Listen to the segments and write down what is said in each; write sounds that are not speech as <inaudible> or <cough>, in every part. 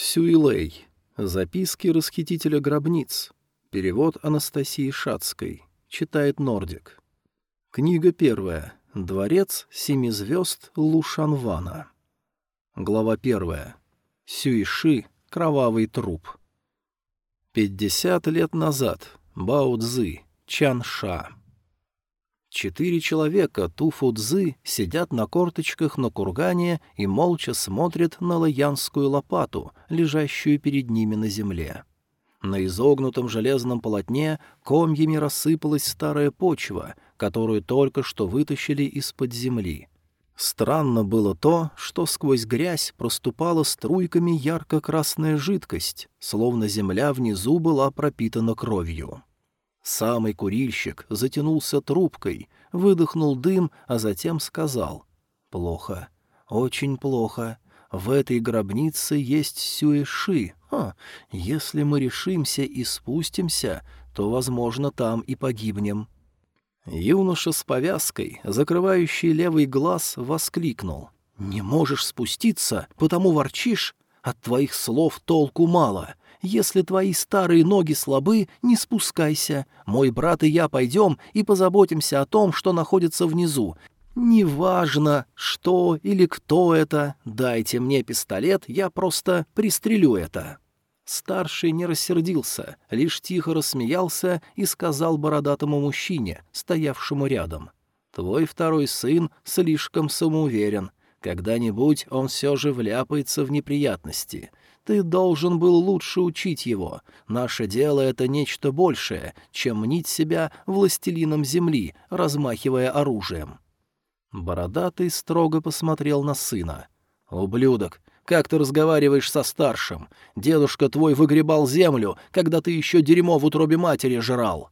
Сюилей. Записки расхитителя гробниц. Перевод Анастасии Шацкой. Читает Нордик. Книга первая. Дворец семи звезд Лушанвана. Глава первая. Сюиши. Кровавый труп. Пятьдесят лет назад. Бао Цзы. Чан Ша. Четыре человека Туфу Цзы сидят на корточках на кургане и молча смотрят на лаянскую лопату, лежащую перед ними на земле. На изогнутом железном полотне комьями рассыпалась старая почва, которую только что вытащили из-под земли. Странно было то, что сквозь грязь проступала струйками ярко-красная жидкость, словно земля внизу была пропитана кровью. Самый курильщик затянулся трубкой, выдохнул дым, а затем сказал «Плохо, очень плохо. В этой гробнице есть сюэши. А, если мы решимся и спустимся, то, возможно, там и погибнем». Юноша с повязкой, закрывающий левый глаз, воскликнул. «Не можешь спуститься, потому ворчишь? От твоих слов толку мало. Если твои старые ноги слабы, не спускайся. Мой брат и я пойдем и позаботимся о том, что находится внизу. Неважно, что или кто это, дайте мне пистолет, я просто пристрелю это». Старший не рассердился, лишь тихо рассмеялся и сказал бородатому мужчине, стоявшему рядом. «Твой второй сын слишком самоуверен. Когда-нибудь он все же вляпается в неприятности. Ты должен был лучше учить его. Наше дело — это нечто большее, чем мнить себя властелином земли, размахивая оружием». Бородатый строго посмотрел на сына. «Ублюдок, как ты разговариваешь со старшим? Дедушка твой выгребал землю, когда ты еще дерьмо в утробе матери жрал».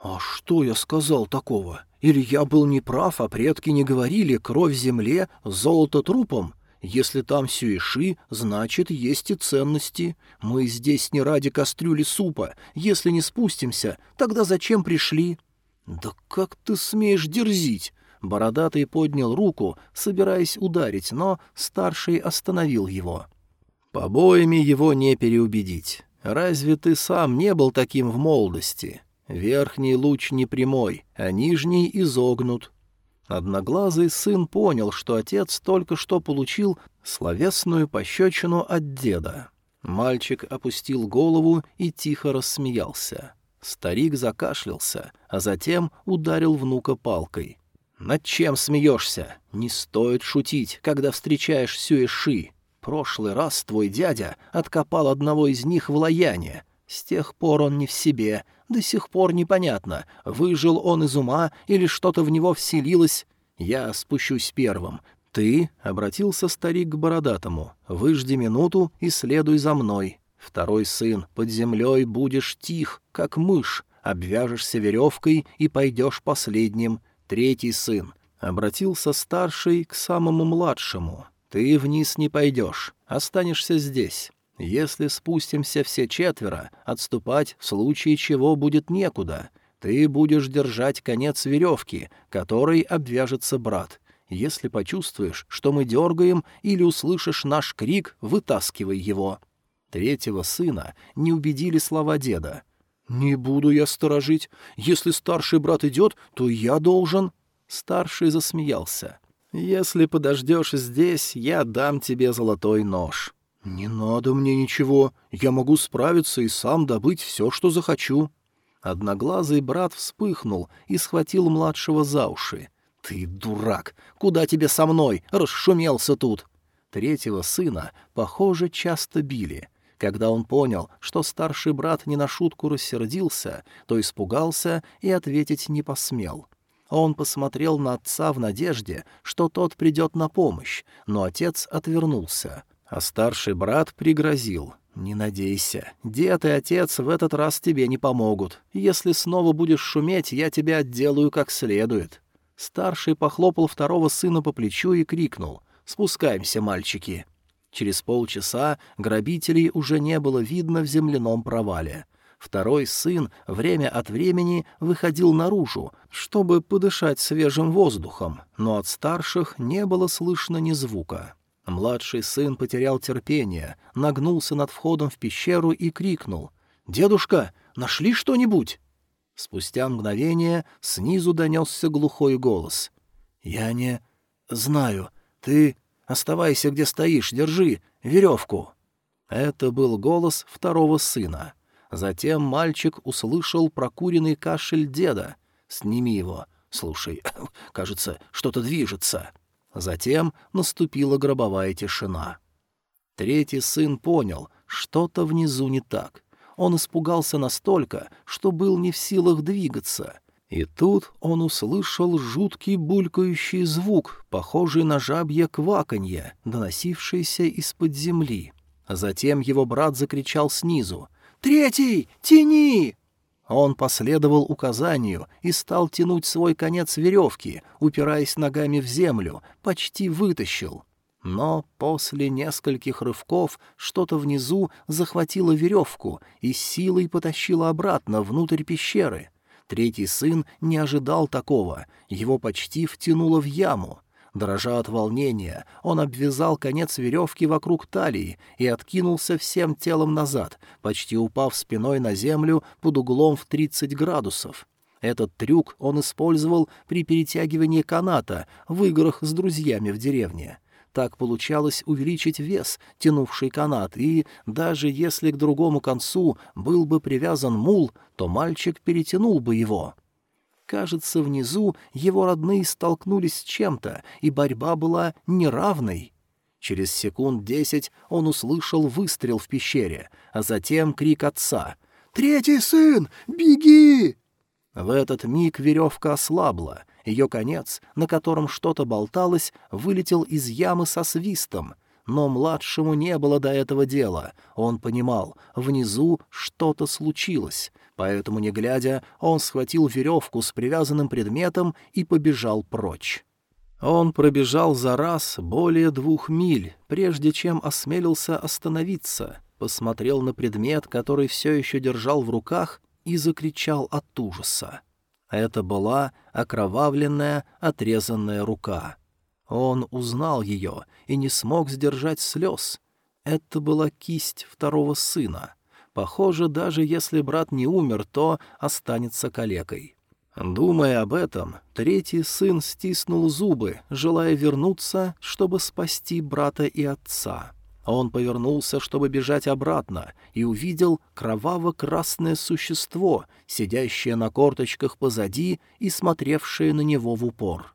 «А что я сказал такого? Или я был неправ, а предки не говорили «кровь земле, золото трупом»? Если там сюиши, значит, есть и ценности. Мы здесь не ради кастрюли супа. Если не спустимся, тогда зачем пришли?» «Да как ты смеешь дерзить?» Бородатый поднял руку, собираясь ударить, но старший остановил его. «Побоями его не переубедить. Разве ты сам не был таким в молодости? Верхний луч не прямой, а нижний изогнут. Одноглазый сын понял, что отец только что получил словесную пощечину от деда. Мальчик опустил голову и тихо рассмеялся. Старик закашлялся, а затем ударил внука палкой. «Над чем смеешься? Не стоит шутить, когда встречаешь Сюэши. Прошлый раз твой дядя откопал одного из них в Лаяне. С тех пор он не в себе, до сих пор непонятно, выжил он из ума или что-то в него вселилось. Я спущусь первым. Ты, — обратился старик к бородатому, — выжди минуту и следуй за мной. Второй сын, под землей будешь тих, как мышь, обвяжешься веревкой и пойдешь последним. Третий сын, — обратился старший к самому младшему, — ты вниз не пойдешь, останешься здесь. Если спустимся все четверо, отступать в случае чего будет некуда. Ты будешь держать конец веревки, которой обвяжется брат. Если почувствуешь, что мы дергаем, или услышишь наш крик, вытаскивай его». Третьего сына не убедили слова деда. «Не буду я сторожить. Если старший брат идет, то я должен...» Старший засмеялся. «Если подождешь здесь, я дам тебе золотой нож. «Не надо мне ничего. Я могу справиться и сам добыть все, что захочу». Одноглазый брат вспыхнул и схватил младшего за уши. «Ты дурак! Куда тебе со мной? Расшумелся тут!» Третьего сына, похоже, часто били. Когда он понял, что старший брат не на шутку рассердился, то испугался и ответить не посмел. Он посмотрел на отца в надежде, что тот придет на помощь, но отец отвернулся — а старший брат пригрозил. «Не надейся. Дед и отец в этот раз тебе не помогут. Если снова будешь шуметь, я тебя отделаю как следует». Старший похлопал второго сына по плечу и крикнул. «Спускаемся, мальчики». Через полчаса грабителей уже не было видно в земляном провале. Второй сын время от времени выходил наружу, чтобы подышать свежим воздухом, но от старших не было слышно ни звука. Младший сын потерял терпение, нагнулся над входом в пещеру и крикнул. «Дедушка, нашли что-нибудь?» Спустя мгновение снизу донесся глухой голос. «Я не... знаю. Ты оставайся, где стоишь, держи веревку». Это был голос второго сына. Затем мальчик услышал прокуренный кашель деда. «Сними его. Слушай, <coughs> кажется, что-то движется». Затем наступила гробовая тишина. Третий сын понял, что-то внизу не так. Он испугался настолько, что был не в силах двигаться. И тут он услышал жуткий булькающий звук, похожий на жабье кваканье, доносившееся из-под земли. Затем его брат закричал снизу. «Третий! Тяни!» Он последовал указанию и стал тянуть свой конец веревки, упираясь ногами в землю, почти вытащил. Но после нескольких рывков что-то внизу захватило веревку и силой потащило обратно внутрь пещеры. Третий сын не ожидал такого, его почти втянуло в яму. Дрожа от волнения, он обвязал конец веревки вокруг талии и откинулся всем телом назад, почти упав спиной на землю под углом в 30 градусов. Этот трюк он использовал при перетягивании каната в играх с друзьями в деревне. Так получалось увеличить вес, тянувший канат, и даже если к другому концу был бы привязан мул, то мальчик перетянул бы его. Кажется, внизу его родные столкнулись с чем-то, и борьба была неравной. Через секунд десять он услышал выстрел в пещере, а затем крик отца. «Третий сын! Беги!» В этот миг веревка ослабла. Ее конец, на котором что-то болталось, вылетел из ямы со свистом. Но младшему не было до этого дела. Он понимал, внизу что-то случилось. Поэтому, не глядя, он схватил веревку с привязанным предметом и побежал прочь. Он пробежал за раз более двух миль, прежде чем осмелился остановиться, посмотрел на предмет, который все еще держал в руках, и закричал от ужаса. Это была окровавленная, отрезанная рука. Он узнал ее и не смог сдержать слез. Это была кисть второго сына. Похоже, даже если брат не умер, то останется калекой. Думая об этом, третий сын стиснул зубы, желая вернуться, чтобы спасти брата и отца. Он повернулся, чтобы бежать обратно, и увидел кроваво-красное существо, сидящее на корточках позади и смотревшее на него в упор.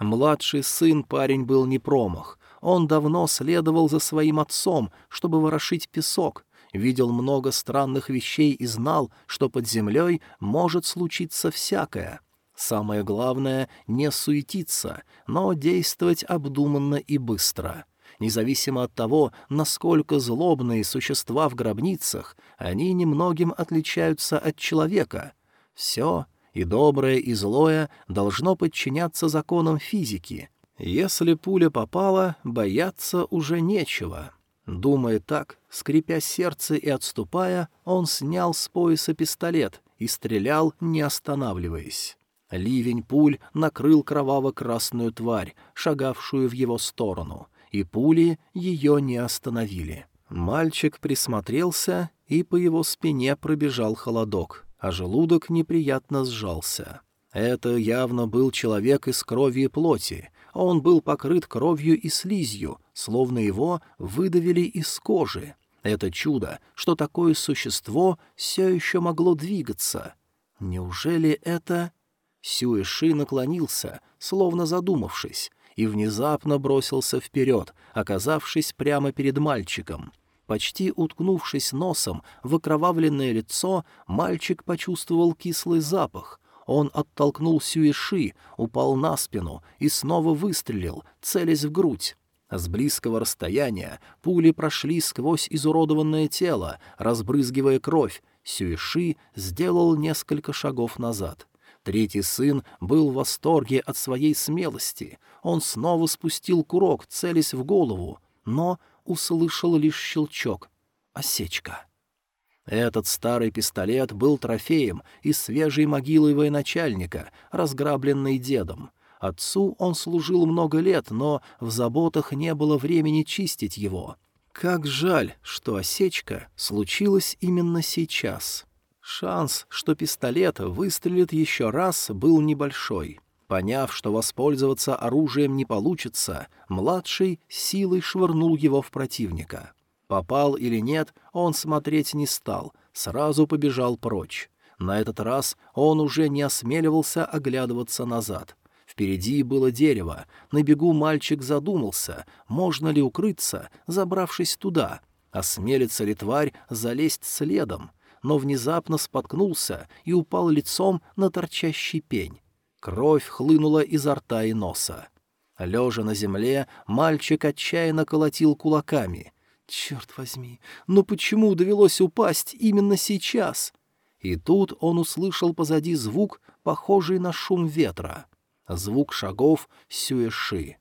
Младший сын парень был не промах. Он давно следовал за своим отцом, чтобы ворошить песок, видел много странных вещей и знал, что под землей может случиться всякое. Самое главное — не суетиться, но действовать обдуманно и быстро. Независимо от того, насколько злобные существа в гробницах, они немногим отличаются от человека. Все, и доброе, и злое, должно подчиняться законам физики. Если пуля попала, бояться уже нечего. Думая так, скрипя сердце и отступая, он снял с пояса пистолет и стрелял, не останавливаясь. Ливень пуль накрыл кроваво-красную тварь, шагавшую в его сторону, и пули ее не остановили. Мальчик присмотрелся, и по его спине пробежал холодок, а желудок неприятно сжался. Это явно был человек из крови и плоти, он был покрыт кровью и слизью, словно его выдавили из кожи. Это чудо, что такое существо все еще могло двигаться. Неужели это... Сюэши наклонился, словно задумавшись, и внезапно бросился вперед, оказавшись прямо перед мальчиком. Почти уткнувшись носом в окровавленное лицо, мальчик почувствовал кислый запах, он оттолкнул Сюиши, упал на спину и снова выстрелил, целясь в грудь. С близкого расстояния пули прошли сквозь изуродованное тело, разбрызгивая кровь. Сюиши сделал несколько шагов назад. Третий сын был в восторге от своей смелости. Он снова спустил курок, целясь в голову, но услышал лишь щелчок. Осечка. Этот старый пистолет был трофеем из свежей могилы военачальника, разграбленной дедом. Отцу он служил много лет, но в заботах не было времени чистить его. Как жаль, что осечка случилась именно сейчас. Шанс, что пистолет выстрелит еще раз, был небольшой. Поняв, что воспользоваться оружием не получится, младший силой швырнул его в противника. Попал или нет, он смотреть не стал, сразу побежал прочь. На этот раз он уже не осмеливался оглядываться назад. Впереди было дерево. На бегу мальчик задумался, можно ли укрыться, забравшись туда. Осмелится ли тварь залезть следом? Но внезапно споткнулся и упал лицом на торчащий пень. Кровь хлынула изо рта и носа. Лежа на земле, мальчик отчаянно колотил кулаками. «Черт возьми, но почему довелось упасть именно сейчас?» И тут он услышал позади звук, похожий на шум ветра звук шагов Сюэши.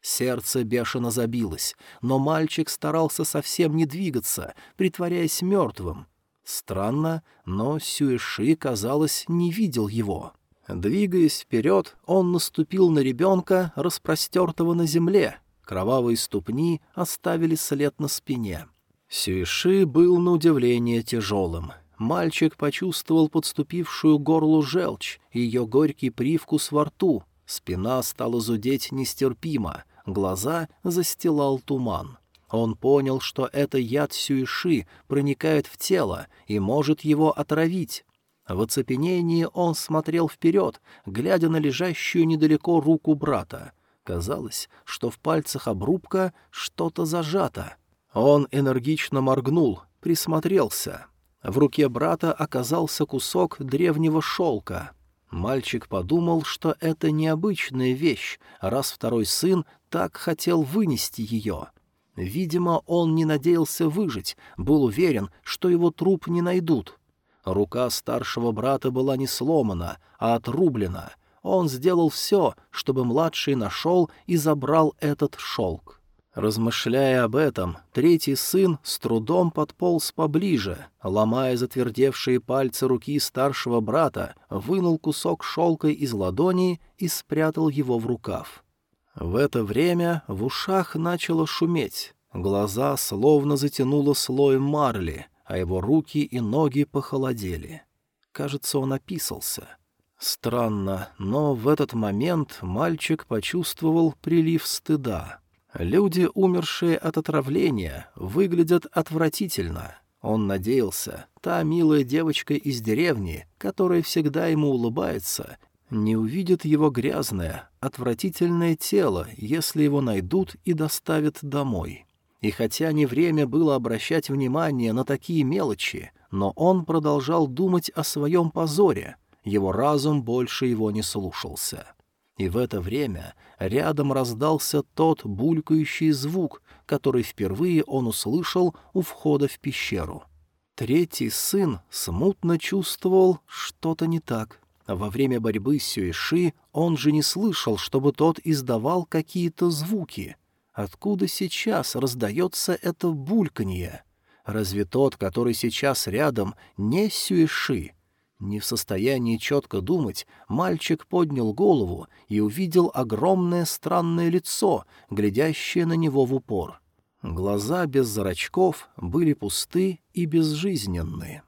Сердце бешено забилось, но мальчик старался совсем не двигаться, притворяясь мертвым. Странно, но Сюэши, казалось, не видел его. Двигаясь вперед, он наступил на ребенка, распростертого на земле. Кровавые ступни оставили след на спине. Сюэши был на удивление тяжелым — Мальчик почувствовал подступившую горлу желчь и ее горький привкус во рту. Спина стала зудеть нестерпимо, глаза застилал туман. Он понял, что это яд сюиши проникает в тело и может его отравить. В оцепенении он смотрел вперед, глядя на лежащую недалеко руку брата. Казалось, что в пальцах обрубка что-то зажато. Он энергично моргнул, присмотрелся. В руке брата оказался кусок древнего шелка. Мальчик подумал, что это необычная вещь, раз второй сын так хотел вынести ее. Видимо, он не надеялся выжить, был уверен, что его труп не найдут. Рука старшего брата была не сломана, а отрублена. Он сделал все, чтобы младший нашел и забрал этот шелк. Размышляя об этом, третий сын с трудом подполз поближе, ломая затвердевшие пальцы руки старшего брата, вынул кусок шелка из ладони и спрятал его в рукав. В это время в ушах начало шуметь, глаза словно затянуло слоем марли, а его руки и ноги похолодели. Кажется, он описался. Странно, но в этот момент мальчик почувствовал прилив стыда — Люди, умершие от отравления, выглядят отвратительно. Он надеялся, та милая девочка из деревни, которая всегда ему улыбается, не увидит его грязное, отвратительное тело, если его найдут и доставят домой. И хотя не время было обращать внимание на такие мелочи, но он продолжал думать о своем позоре, его разум больше его не слушался. И в это время рядом раздался тот булькающий звук, который впервые он услышал у входа в пещеру. Третий сын смутно чувствовал что-то не так. Во время борьбы с Сюэши он же не слышал, чтобы тот издавал какие-то звуки. Откуда сейчас раздается это бульканье? Разве тот, который сейчас рядом, не Сюэши? Не в состоянии четко думать, мальчик поднял голову и увидел огромное странное лицо, глядящее на него в упор. Глаза без зрачков были пусты и безжизненные.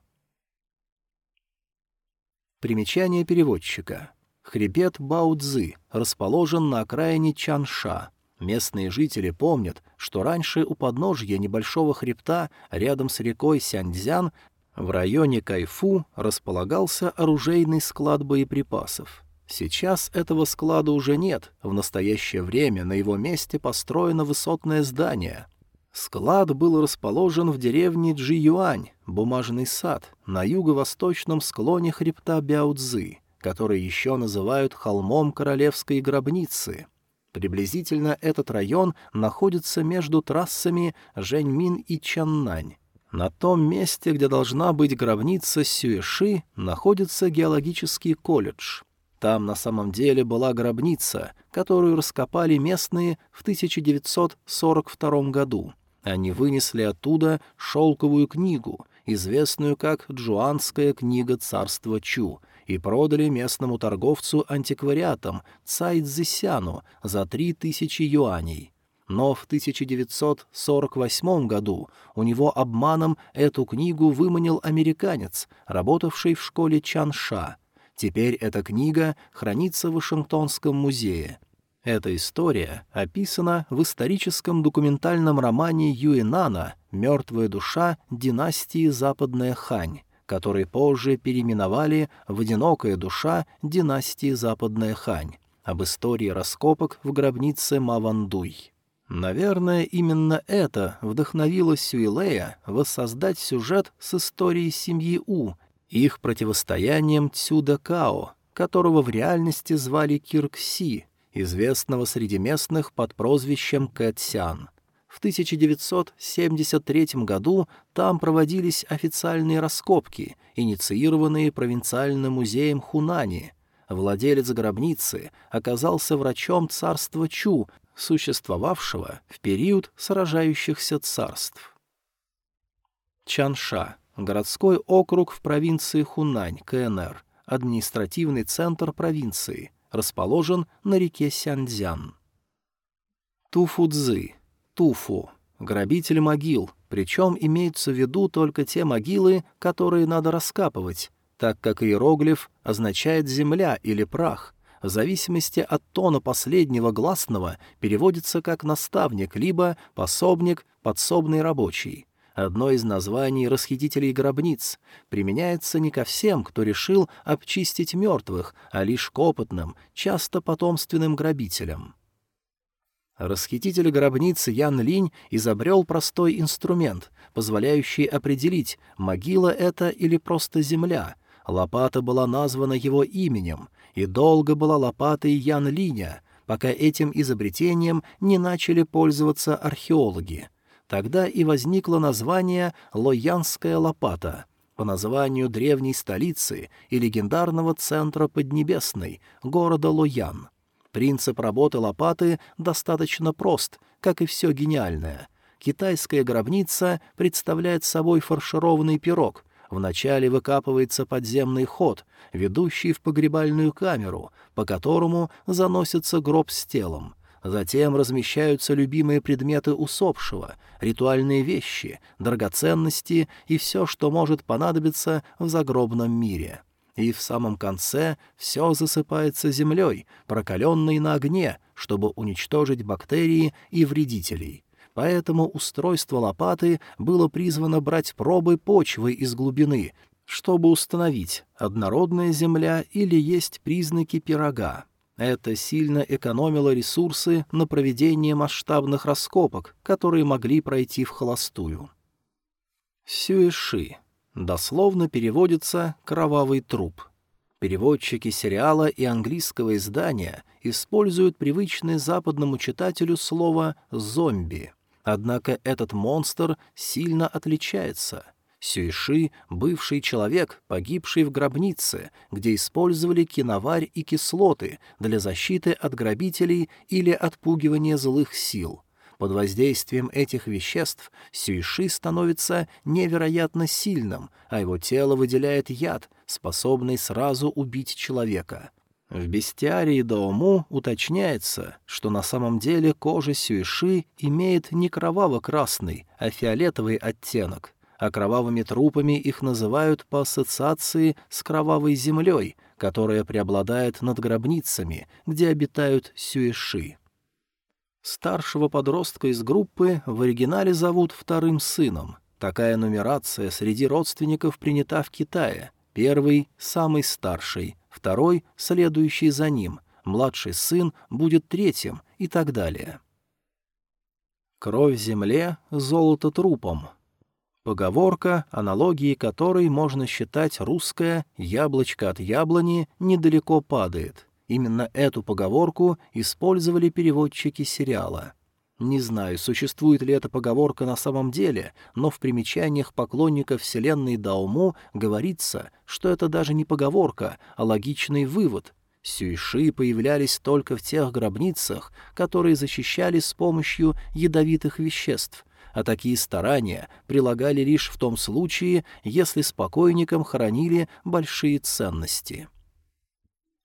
Примечание переводчика. Хребет Баудзы расположен на окраине Чанша. Местные жители помнят, что раньше у подножья небольшого хребта рядом с рекой Сяньцзян в районе Кайфу располагался оружейный склад боеприпасов. Сейчас этого склада уже нет, в настоящее время на его месте построено высотное здание. Склад был расположен в деревне Джиюань, бумажный сад, на юго-восточном склоне хребта Бяудзы, который еще называют холмом королевской гробницы. Приблизительно этот район находится между трассами Жэньмин и Чаннань. На том месте, где должна быть гробница Сюэши, находится геологический колледж. Там на самом деле была гробница, которую раскопали местные в 1942 году. Они вынесли оттуда шелковую книгу, известную как «Джуанская книга царства Чу», и продали местному торговцу антиквариатом Цай Цзисяну за три тысячи юаней. Но в 1948 году у него обманом эту книгу выманил американец, работавший в школе Чанша. Теперь эта книга хранится в Вашингтонском музее. Эта история описана в историческом документальном романе Юэнана «Мертвая душа династии Западная Хань», который позже переименовали в «Одинокая душа династии Западная Хань», об истории раскопок в гробнице Мавандуй. Наверное, именно это вдохновило Сюилея воссоздать сюжет с историей семьи У, их противостоянием Цюда Као, которого в реальности звали Киркси, известного среди местных под прозвищем Кэтсян. В 1973 году там проводились официальные раскопки, инициированные провинциальным музеем Хунани. Владелец гробницы оказался врачом царства Чу, существовавшего в период сражающихся царств. Чанша — городской округ в провинции Хунань, КНР, административный центр провинции, расположен на реке Сяньцзян. Туфудзы, Туфу — грабитель могил, причем имеются в виду только те могилы, которые надо раскапывать, так как иероглиф означает «земля» или «прах», в зависимости от тона последнего гласного переводится как «наставник» либо «пособник», «подсобный рабочий». Одно из названий расхитителей гробниц применяется не ко всем, кто решил обчистить мертвых, а лишь к опытным, часто потомственным грабителям. Расхититель гробниц Ян Линь изобрел простой инструмент, позволяющий определить, могила это или просто земля. Лопата была названа его именем, и долго была лопатой Ян Линя, пока этим изобретением не начали пользоваться археологи. Тогда и возникло название «Лоянская лопата», по названию древней столицы и легендарного центра Поднебесной, города Лоян. Принцип работы лопаты достаточно прост, как и все гениальное. Китайская гробница представляет собой фаршированный пирог, Вначале выкапывается подземный ход, ведущий в погребальную камеру, по которому заносится гроб с телом. Затем размещаются любимые предметы усопшего, ритуальные вещи, драгоценности и все, что может понадобиться в загробном мире. И в самом конце все засыпается землей, прокаленной на огне, чтобы уничтожить бактерии и вредителей поэтому устройство лопаты было призвано брать пробы почвы из глубины, чтобы установить, однородная земля или есть признаки пирога. Это сильно экономило ресурсы на проведение масштабных раскопок, которые могли пройти в холостую. Сюэши. Дословно переводится «кровавый труп». Переводчики сериала и английского издания используют привычное западному читателю слово «зомби». Однако этот монстр сильно отличается. Сюиши — бывший человек, погибший в гробнице, где использовали киноварь и кислоты для защиты от грабителей или отпугивания злых сил. Под воздействием этих веществ Сюиши становится невероятно сильным, а его тело выделяет яд, способный сразу убить человека — в бестиарии Даому уточняется, что на самом деле кожа сюиши имеет не кроваво-красный, а фиолетовый оттенок, а кровавыми трупами их называют по ассоциации с кровавой землей, которая преобладает над гробницами, где обитают сюиши. Старшего подростка из группы в оригинале зовут вторым сыном. Такая нумерация среди родственников принята в Китае. Первый — самый старший, второй — следующий за ним, младший сын будет третьим и так далее. Кровь земле, золото трупом. Поговорка, аналогии которой можно считать русское «яблочко от яблони недалеко падает». Именно эту поговорку использовали переводчики сериала — не знаю, существует ли эта поговорка на самом деле, но в примечаниях поклонников вселенной Даому говорится, что это даже не поговорка, а логичный вывод. Сюйши появлялись только в тех гробницах, которые защищали с помощью ядовитых веществ, а такие старания прилагали лишь в том случае, если с покойником хоронили большие ценности.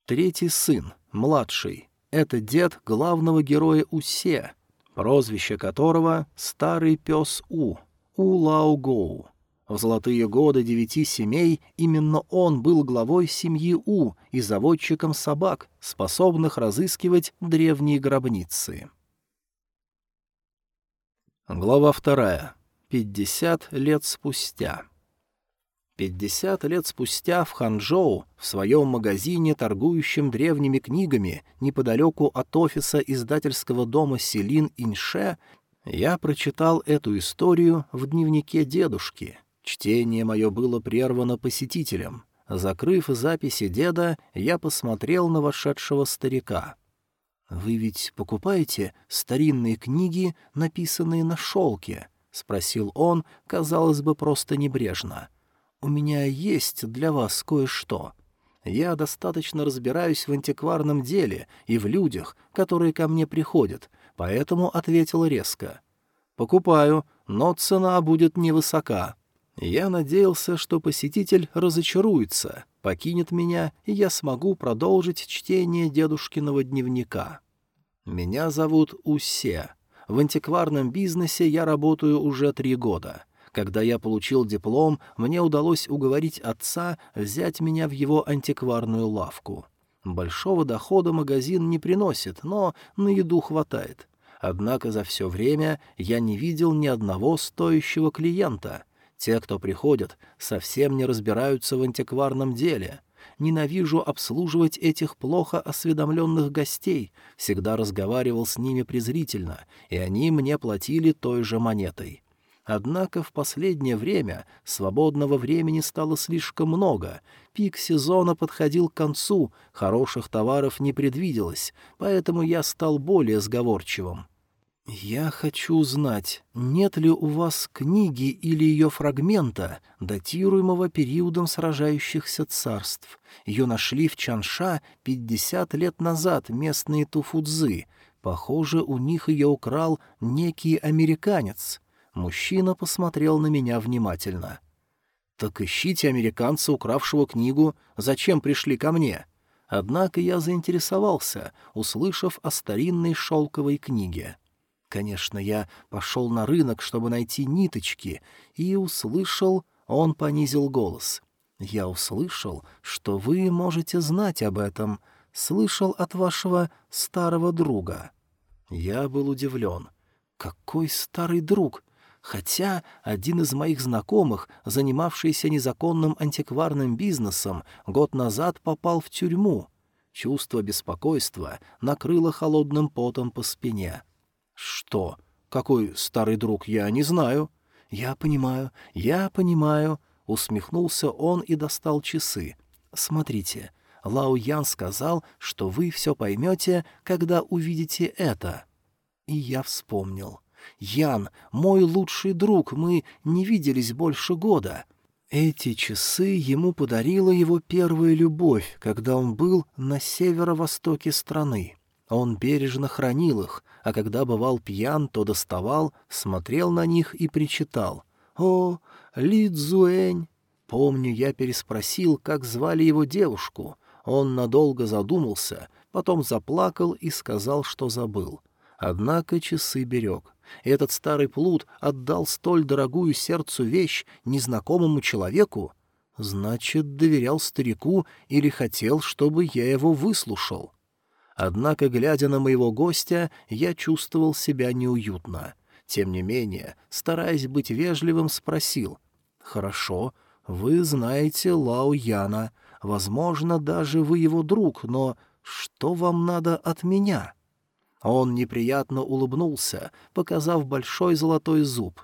Третий сын, младший. Это дед главного героя Усе, прозвище которого «Старый пес У», У Лао Гоу. В золотые годы девяти семей именно он был главой семьи У и заводчиком собак, способных разыскивать древние гробницы. Глава вторая. Пятьдесят лет спустя. Пятьдесят лет спустя в Ханчжоу, в своем магазине, торгующем древними книгами, неподалеку от офиса издательского дома Селин Инше, я прочитал эту историю в дневнике дедушки. Чтение мое было прервано посетителем. Закрыв записи деда, я посмотрел на вошедшего старика. «Вы ведь покупаете старинные книги, написанные на шелке?» — спросил он, казалось бы, просто небрежно. «У меня есть для вас кое-что. Я достаточно разбираюсь в антикварном деле и в людях, которые ко мне приходят, поэтому ответил резко. «Покупаю, но цена будет невысока». Я надеялся, что посетитель разочаруется, покинет меня, и я смогу продолжить чтение дедушкиного дневника. Меня зовут Усе. В антикварном бизнесе я работаю уже три года. Когда я получил диплом, мне удалось уговорить отца взять меня в его антикварную лавку. Большого дохода магазин не приносит, но на еду хватает. Однако за все время я не видел ни одного стоящего клиента. Те, кто приходят, совсем не разбираются в антикварном деле. Ненавижу обслуживать этих плохо осведомленных гостей, всегда разговаривал с ними презрительно, и они мне платили той же монетой. Однако в последнее время свободного времени стало слишком много. Пик сезона подходил к концу, хороших товаров не предвиделось, поэтому я стал более сговорчивым. «Я хочу узнать, нет ли у вас книги или ее фрагмента, датируемого периодом сражающихся царств. Ее нашли в Чанша пятьдесят лет назад местные туфудзы. Похоже, у них ее украл некий американец. Мужчина посмотрел на меня внимательно. «Так ищите американца, укравшего книгу. Зачем пришли ко мне?» Однако я заинтересовался, услышав о старинной шелковой книге. Конечно, я пошел на рынок, чтобы найти ниточки, и услышал... Он понизил голос. «Я услышал, что вы можете знать об этом. Слышал от вашего старого друга». Я был удивлен. «Какой старый друг? Хотя один из моих знакомых, занимавшийся незаконным антикварным бизнесом, год назад попал в тюрьму. Чувство беспокойства накрыло холодным потом по спине. «Что? Какой старый друг? Я не знаю». «Я понимаю, я понимаю», — усмехнулся он и достал часы. «Смотрите, Лао Ян сказал, что вы все поймете, когда увидите это». И я вспомнил. Ян, мой лучший друг, мы не виделись больше года. Эти часы ему подарила его первая любовь, когда он был на северо-востоке страны. Он бережно хранил их, а когда бывал пьян, то доставал, смотрел на них и причитал. «О, Ли Цзуэнь!» Помню, я переспросил, как звали его девушку. Он надолго задумался, потом заплакал и сказал, что забыл. Однако часы берег. Этот старый плут отдал столь дорогую сердцу вещь незнакомому человеку? Значит, доверял старику или хотел, чтобы я его выслушал. Однако, глядя на моего гостя, я чувствовал себя неуютно. Тем не менее, стараясь быть вежливым, спросил. «Хорошо, вы знаете Лао Яна. Возможно, даже вы его друг, но что вам надо от меня?» Он неприятно улыбнулся, показав большой золотой зуб.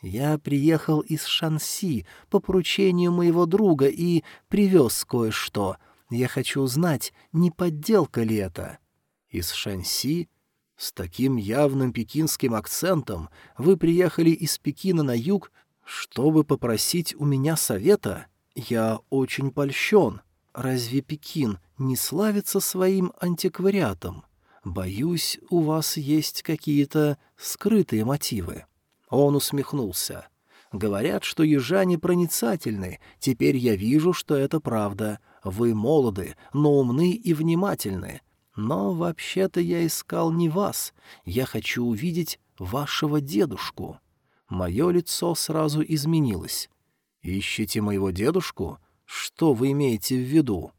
«Я приехал из Шанси по поручению моего друга и привез кое-что. Я хочу узнать, не подделка ли это». «Из Шанси? С таким явным пекинским акцентом вы приехали из Пекина на юг, чтобы попросить у меня совета? Я очень польщен. Разве Пекин не славится своим антиквариатом?» Боюсь, у вас есть какие-то скрытые мотивы». Он усмехнулся. «Говорят, что ежане проницательны. Теперь я вижу, что это правда. Вы молоды, но умны и внимательны. Но вообще-то я искал не вас. Я хочу увидеть вашего дедушку». Мое лицо сразу изменилось. «Ищете моего дедушку? Что вы имеете в виду?»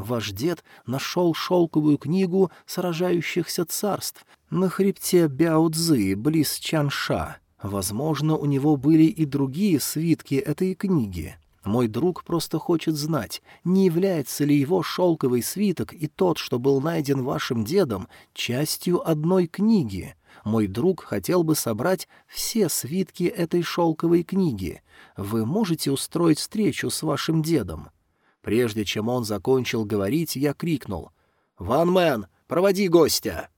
Ваш дед нашел шелковую книгу сражающихся царств на хребте Бяо-Цзы, близ Чанша. Возможно, у него были и другие свитки этой книги. Мой друг просто хочет знать, не является ли его шелковый свиток и тот, что был найден вашим дедом, частью одной книги. Мой друг хотел бы собрать все свитки этой шелковой книги. Вы можете устроить встречу с вашим дедом?» Прежде чем он закончил говорить, я крикнул. «Ван Мэн, проводи гостя!»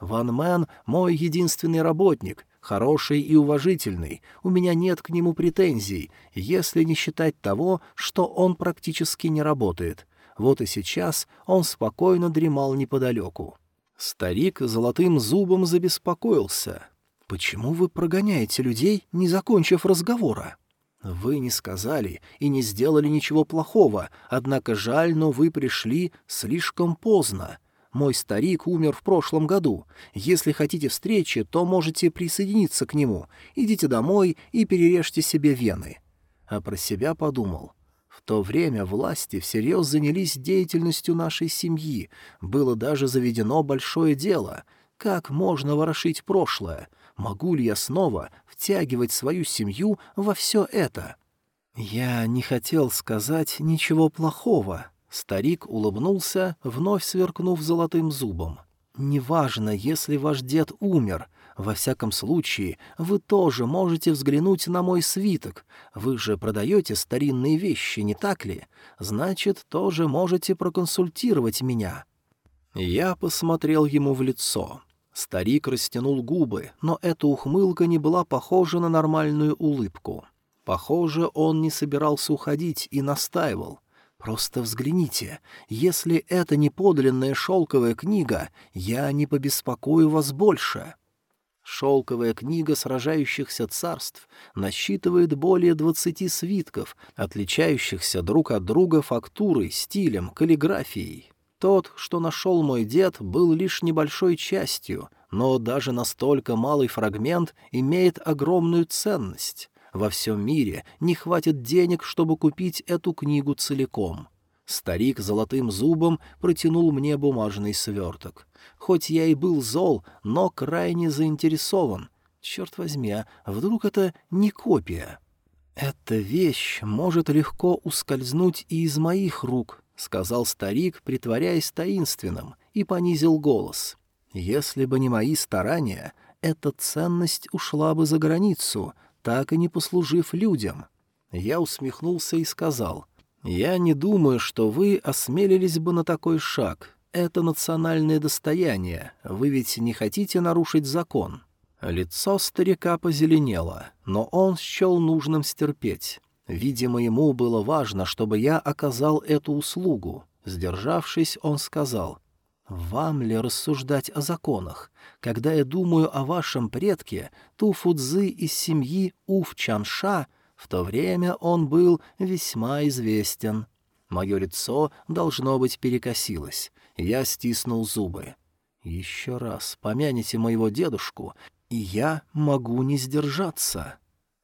Ван Мэн — мой единственный работник, хороший и уважительный, у меня нет к нему претензий, если не считать того, что он практически не работает. Вот и сейчас он спокойно дремал неподалеку. Старик золотым зубом забеспокоился. «Почему вы прогоняете людей, не закончив разговора?» «Вы не сказали и не сделали ничего плохого, однако жаль, но вы пришли слишком поздно. Мой старик умер в прошлом году. Если хотите встречи, то можете присоединиться к нему. Идите домой и перережьте себе вены». А про себя подумал. В то время власти всерьез занялись деятельностью нашей семьи. Было даже заведено большое дело. Как можно ворошить прошлое? Могу ли я снова втягивать свою семью во все это? Я не хотел сказать ничего плохого. Старик улыбнулся, вновь сверкнув золотым зубом. «Неважно, если ваш дед умер. Во всяком случае, вы тоже можете взглянуть на мой свиток. Вы же продаете старинные вещи, не так ли? Значит, тоже можете проконсультировать меня». Я посмотрел ему в лицо. Старик растянул губы, но эта ухмылка не была похожа на нормальную улыбку. Похоже, он не собирался уходить и настаивал. «Просто взгляните. Если это не подлинная шелковая книга, я не побеспокою вас больше». Шелковая книга сражающихся царств насчитывает более двадцати свитков, отличающихся друг от друга фактурой, стилем, каллиграфией. Тот, что нашел мой дед, был лишь небольшой частью, но даже настолько малый фрагмент имеет огромную ценность. Во всем мире не хватит денег, чтобы купить эту книгу целиком. Старик золотым зубом протянул мне бумажный сверток. Хоть я и был зол, но крайне заинтересован. Черт возьми, а вдруг это не копия? Эта вещь может легко ускользнуть и из моих рук, — сказал старик, притворяясь таинственным, и понизил голос. «Если бы не мои старания, эта ценность ушла бы за границу, так и не послужив людям». Я усмехнулся и сказал, «Я не думаю, что вы осмелились бы на такой шаг. Это национальное достояние, вы ведь не хотите нарушить закон». Лицо старика позеленело, но он счел нужным стерпеть. Видимо, ему было важно, чтобы я оказал эту услугу. Сдержавшись, он сказал, «Вам ли рассуждать о законах? Когда я думаю о вашем предке, Туфудзы из семьи Уф-Чанша, в то время он был весьма известен». Мое лицо, должно быть, перекосилось. Я стиснул зубы. «Еще раз помяните моего дедушку, и я могу не сдержаться».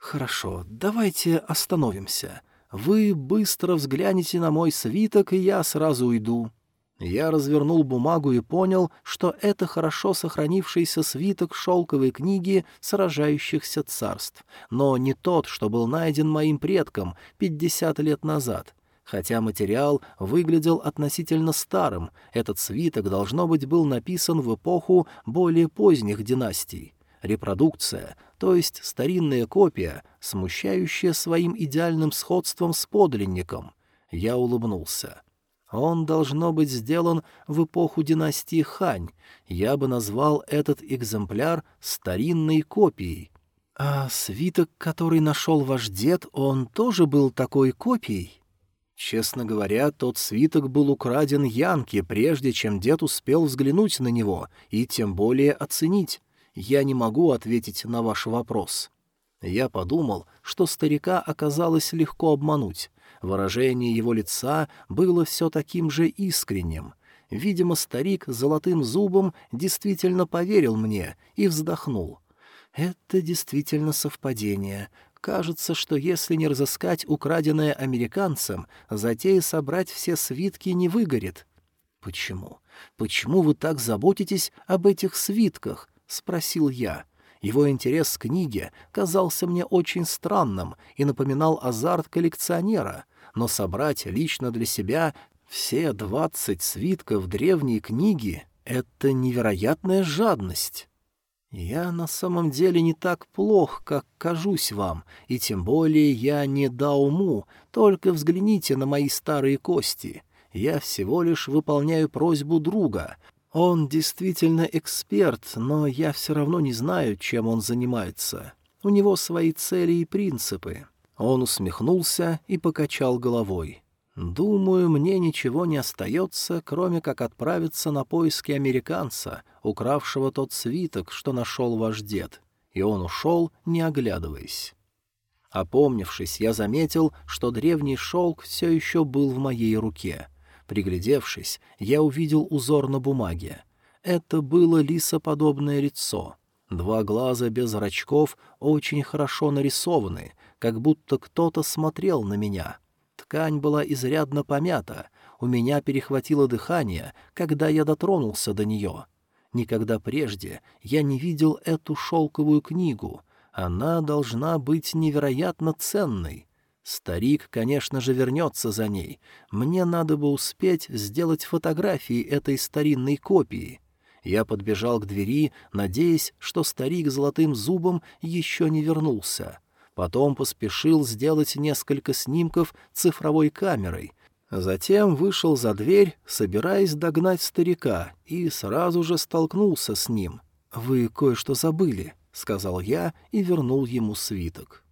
«Хорошо, давайте остановимся. Вы быстро взглянете на мой свиток, и я сразу уйду». Я развернул бумагу и понял, что это хорошо сохранившийся свиток шелковой книги сражающихся царств, но не тот, что был найден моим предком пятьдесят лет назад. Хотя материал выглядел относительно старым, этот свиток, должно быть, был написан в эпоху более поздних династий. Репродукция, то есть старинная копия, смущающая своим идеальным сходством с подлинником. Я улыбнулся. Он должно быть сделан в эпоху династии Хань. Я бы назвал этот экземпляр старинной копией. А свиток, который нашел ваш дед, он тоже был такой копией? Честно говоря, тот свиток был украден Янке, прежде чем дед успел взглянуть на него и тем более оценить. Я не могу ответить на ваш вопрос». Я подумал, что старика оказалось легко обмануть. Выражение его лица было все таким же искренним. Видимо, старик с золотым зубом действительно поверил мне и вздохнул. «Это действительно совпадение. Кажется, что если не разыскать украденное американцем, затея собрать все свитки не выгорит. Почему? Почему вы так заботитесь об этих свитках? Спросил я. Его интерес к книге казался мне очень странным и напоминал азарт коллекционера, но собрать лично для себя все двадцать свитков древней книги — это невероятная жадность. «Я на самом деле не так плох, как кажусь вам, и тем более я не Дауму, только взгляните на мои старые кости. Я всего лишь выполняю просьбу друга. Он действительно эксперт, но я все равно не знаю, чем он занимается. У него свои цели и принципы». Он усмехнулся и покачал головой. Думаю, мне ничего не остается, кроме как отправиться на поиски американца, укравшего тот свиток, что нашел ваш дед. И он ушел, не оглядываясь. Опомнившись, я заметил, что древний шелк все еще был в моей руке. Приглядевшись, я увидел узор на бумаге. Это было лисоподобное лицо. Два глаза без зрачков очень хорошо нарисованы, как будто кто-то смотрел на меня — Ткань была изрядно помята, у меня перехватило дыхание, когда я дотронулся до нее. Никогда прежде я не видел эту шелковую книгу. Она должна быть невероятно ценной. Старик, конечно же, вернется за ней. Мне надо бы успеть сделать фотографии этой старинной копии. Я подбежал к двери, надеясь, что старик золотым зубом еще не вернулся. Потом поспешил сделать несколько снимков цифровой камерой. Затем вышел за дверь, собираясь догнать старика, и сразу же столкнулся с ним. «Вы кое-что забыли», — сказал я и вернул ему свиток.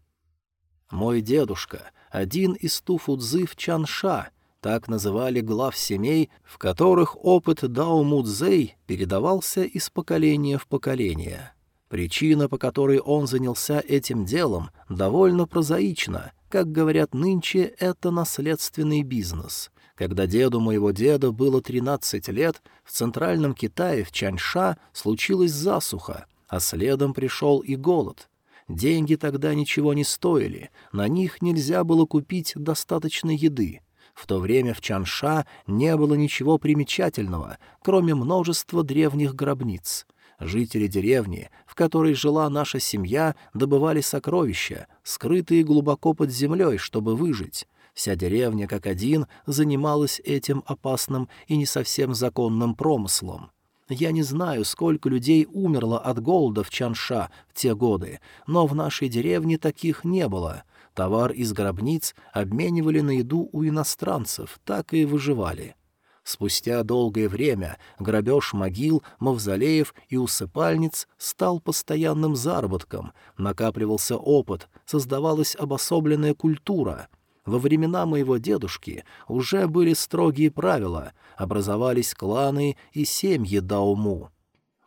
Мой дедушка — один из туфудзы в Чанша, так называли глав семей, в которых опыт Дао Мудзей передавался из поколения в поколение. Причина, по которой он занялся этим делом, довольно прозаична. Как говорят нынче, это наследственный бизнес. Когда деду моего деда было 13 лет, в центральном Китае, в Чаньша, случилась засуха, а следом пришел и голод. Деньги тогда ничего не стоили, на них нельзя было купить достаточно еды. В то время в Чанша не было ничего примечательного, кроме множества древних гробниц — Жители деревни, в которой жила наша семья, добывали сокровища, скрытые глубоко под землей, чтобы выжить. Вся деревня, как один, занималась этим опасным и не совсем законным промыслом. Я не знаю, сколько людей умерло от голода в Чанша в те годы, но в нашей деревне таких не было. Товар из гробниц обменивали на еду у иностранцев, так и выживали. Спустя долгое время грабеж могил, мавзолеев и усыпальниц стал постоянным заработком, накапливался опыт, создавалась обособленная культура. Во времена моего дедушки уже были строгие правила, образовались кланы и семьи Дауму.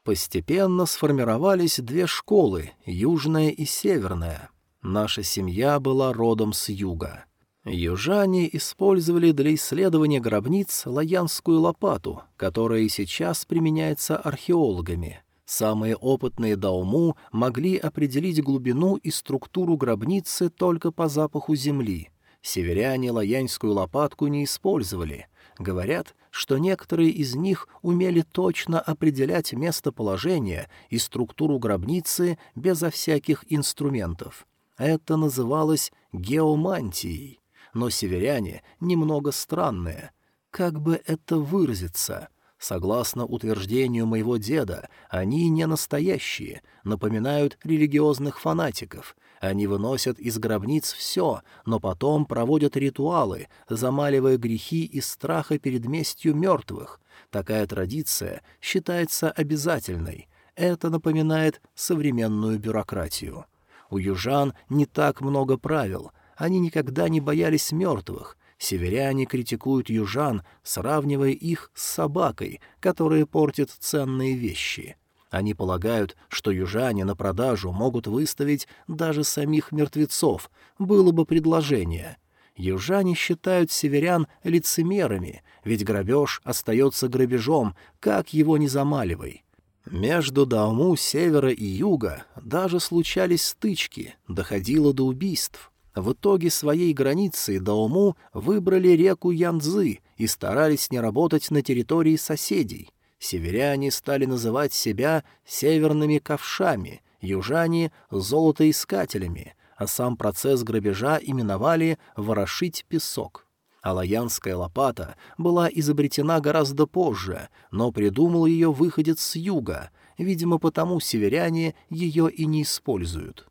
Постепенно сформировались две школы, южная и северная. Наша семья была родом с юга. Южане использовали для исследования гробниц лаянскую лопату, которая и сейчас применяется археологами. Самые опытные дауму могли определить глубину и структуру гробницы только по запаху земли. Северяне лаянскую лопатку не использовали. Говорят, что некоторые из них умели точно определять местоположение и структуру гробницы безо всяких инструментов. Это называлось геомантией но северяне немного странные. Как бы это выразиться? Согласно утверждению моего деда, они не настоящие, напоминают религиозных фанатиков. Они выносят из гробниц все, но потом проводят ритуалы, замаливая грехи из страха перед местью мертвых. Такая традиция считается обязательной. Это напоминает современную бюрократию. У южан не так много правил, они никогда не боялись мертвых. Северяне критикуют южан, сравнивая их с собакой, которая портит ценные вещи. Они полагают, что южане на продажу могут выставить даже самих мертвецов, было бы предложение. Южане считают северян лицемерами, ведь грабеж остается грабежом, как его не замаливай. Между Дауму севера и юга даже случались стычки, доходило до убийств. В итоге своей границей Дауму выбрали реку Янцзы и старались не работать на территории соседей. Северяне стали называть себя северными ковшами, южане — золотоискателями, а сам процесс грабежа именовали «ворошить песок». Алаянская лопата была изобретена гораздо позже, но придумал ее выходец с юга, видимо, потому северяне ее и не используют.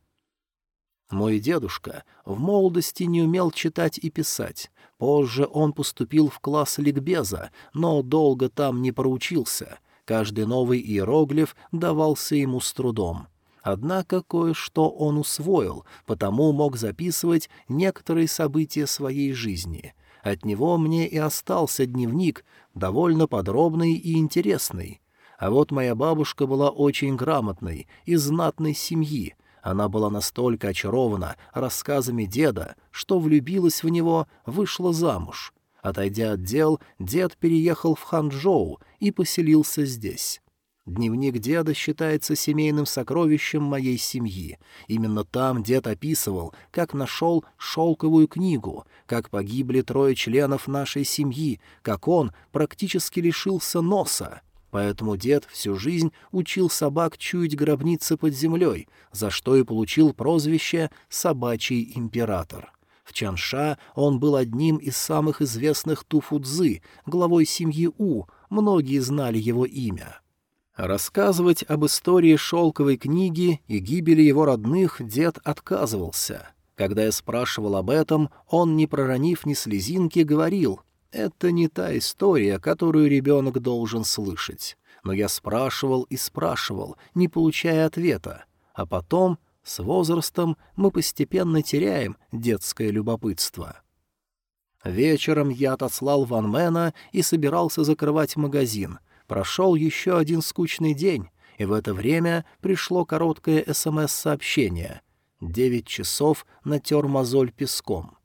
Мой дедушка в молодости не умел читать и писать, Позже он поступил в класс ликбеза, но долго там не проучился. Каждый новый иероглиф давался ему с трудом. Однако кое-что он усвоил, потому мог записывать некоторые события своей жизни. От него мне и остался дневник, довольно подробный и интересный. А вот моя бабушка была очень грамотной, из знатной семьи — она была настолько очарована рассказами деда, что влюбилась в него, вышла замуж. Отойдя от дел, дед переехал в Ханчжоу и поселился здесь. Дневник деда считается семейным сокровищем моей семьи. Именно там дед описывал, как нашел шелковую книгу, как погибли трое членов нашей семьи, как он практически лишился носа. Поэтому дед всю жизнь учил собак чуять гробницы под землей, за что и получил прозвище «собачий император». В Чанша он был одним из самых известных туфудзы, главой семьи У, многие знали его имя. Рассказывать об истории шелковой книги и гибели его родных дед отказывался. Когда я спрашивал об этом, он, не проронив ни слезинки, говорил это не та история, которую ребенок должен слышать. Но я спрашивал и спрашивал, не получая ответа. А потом, с возрастом, мы постепенно теряем детское любопытство. Вечером я отослал Ван Мэна и собирался закрывать магазин. Прошел еще один скучный день, и в это время пришло короткое СМС-сообщение. Девять часов натер мозоль песком.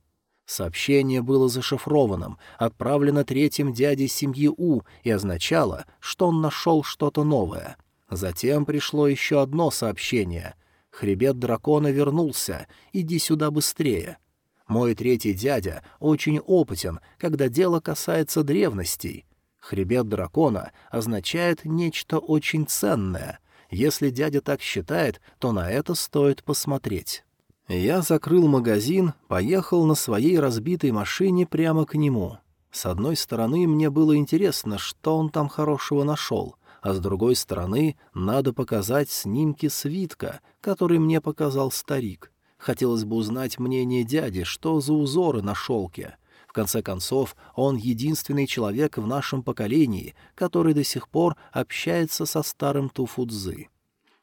Сообщение было зашифрованным, отправлено третьим дядей семьи У и означало, что он нашел что-то новое. Затем пришло еще одно сообщение. «Хребет дракона вернулся. Иди сюда быстрее». Мой третий дядя очень опытен, когда дело касается древностей. Хребет дракона означает нечто очень ценное. Если дядя так считает, то на это стоит посмотреть. Я закрыл магазин, поехал на своей разбитой машине прямо к нему. С одной стороны, мне было интересно, что он там хорошего нашел, а с другой стороны, надо показать снимки свитка, который мне показал старик. Хотелось бы узнать мнение дяди, что за узоры на шелке. В конце концов, он единственный человек в нашем поколении, который до сих пор общается со старым Туфудзы.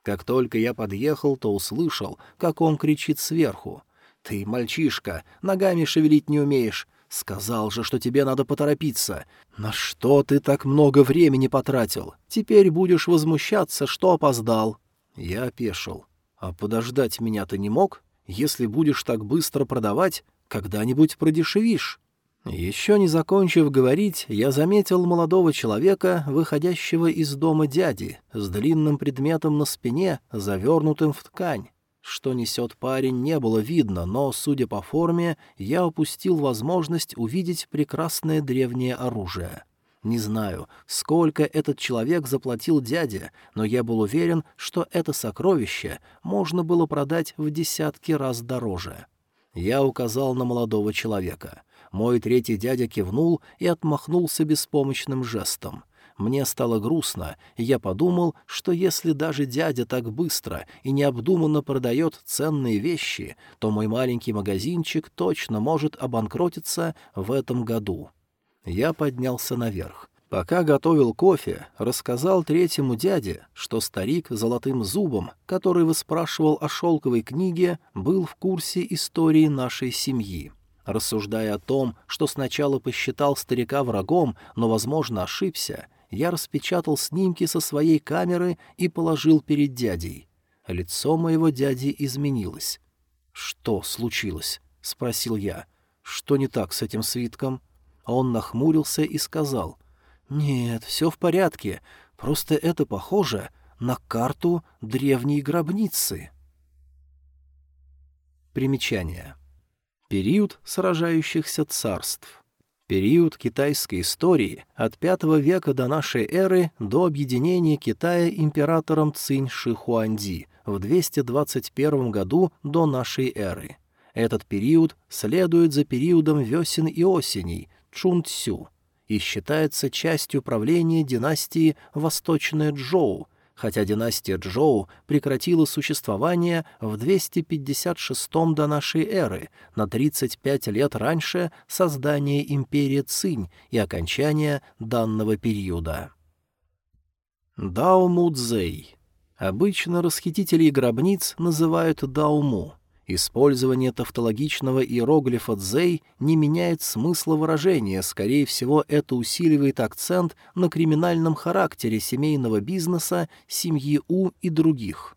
Как только я подъехал, то услышал, как он кричит сверху. «Ты, мальчишка, ногами шевелить не умеешь. Сказал же, что тебе надо поторопиться. На что ты так много времени потратил? Теперь будешь возмущаться, что опоздал». Я опешил. «А подождать меня ты не мог? Если будешь так быстро продавать, когда-нибудь продешевишь». Еще не закончив говорить, я заметил молодого человека, выходящего из дома дяди, с длинным предметом на спине, завернутым в ткань. Что несет парень, не было видно, но, судя по форме, я упустил возможность увидеть прекрасное древнее оружие. Не знаю, сколько этот человек заплатил дяде, но я был уверен, что это сокровище можно было продать в десятки раз дороже. Я указал на молодого человека — мой третий дядя кивнул и отмахнулся беспомощным жестом. Мне стало грустно, и я подумал, что если даже дядя так быстро и необдуманно продает ценные вещи, то мой маленький магазинчик точно может обанкротиться в этом году. Я поднялся наверх. Пока готовил кофе, рассказал третьему дяде, что старик золотым зубом, который выспрашивал о шелковой книге, был в курсе истории нашей семьи. Рассуждая о том, что сначала посчитал старика врагом, но, возможно, ошибся, я распечатал снимки со своей камеры и положил перед дядей. Лицо моего дяди изменилось. «Что случилось?» — спросил я. «Что не так с этим свитком?» Он нахмурился и сказал. «Нет, все в порядке. Просто это похоже на карту древней гробницы». Примечание. Период сражающихся царств. Период китайской истории от V века до нашей эры до объединения Китая императором Цинь Ши Хуанди в 221 году до нашей эры. Этот период следует за периодом весен и осеней Чун Цю и считается частью правления династии Восточная Джоу, хотя династия Джоу прекратила существование в 256 до нашей эры, на 35 лет раньше создания империи Цинь и окончания данного периода. Дао Цзэй. Обычно расхитителей гробниц называют Дауму. Использование тавтологичного иероглифа «дзей» не меняет смысла выражения, скорее всего, это усиливает акцент на криминальном характере семейного бизнеса, семьи У и других.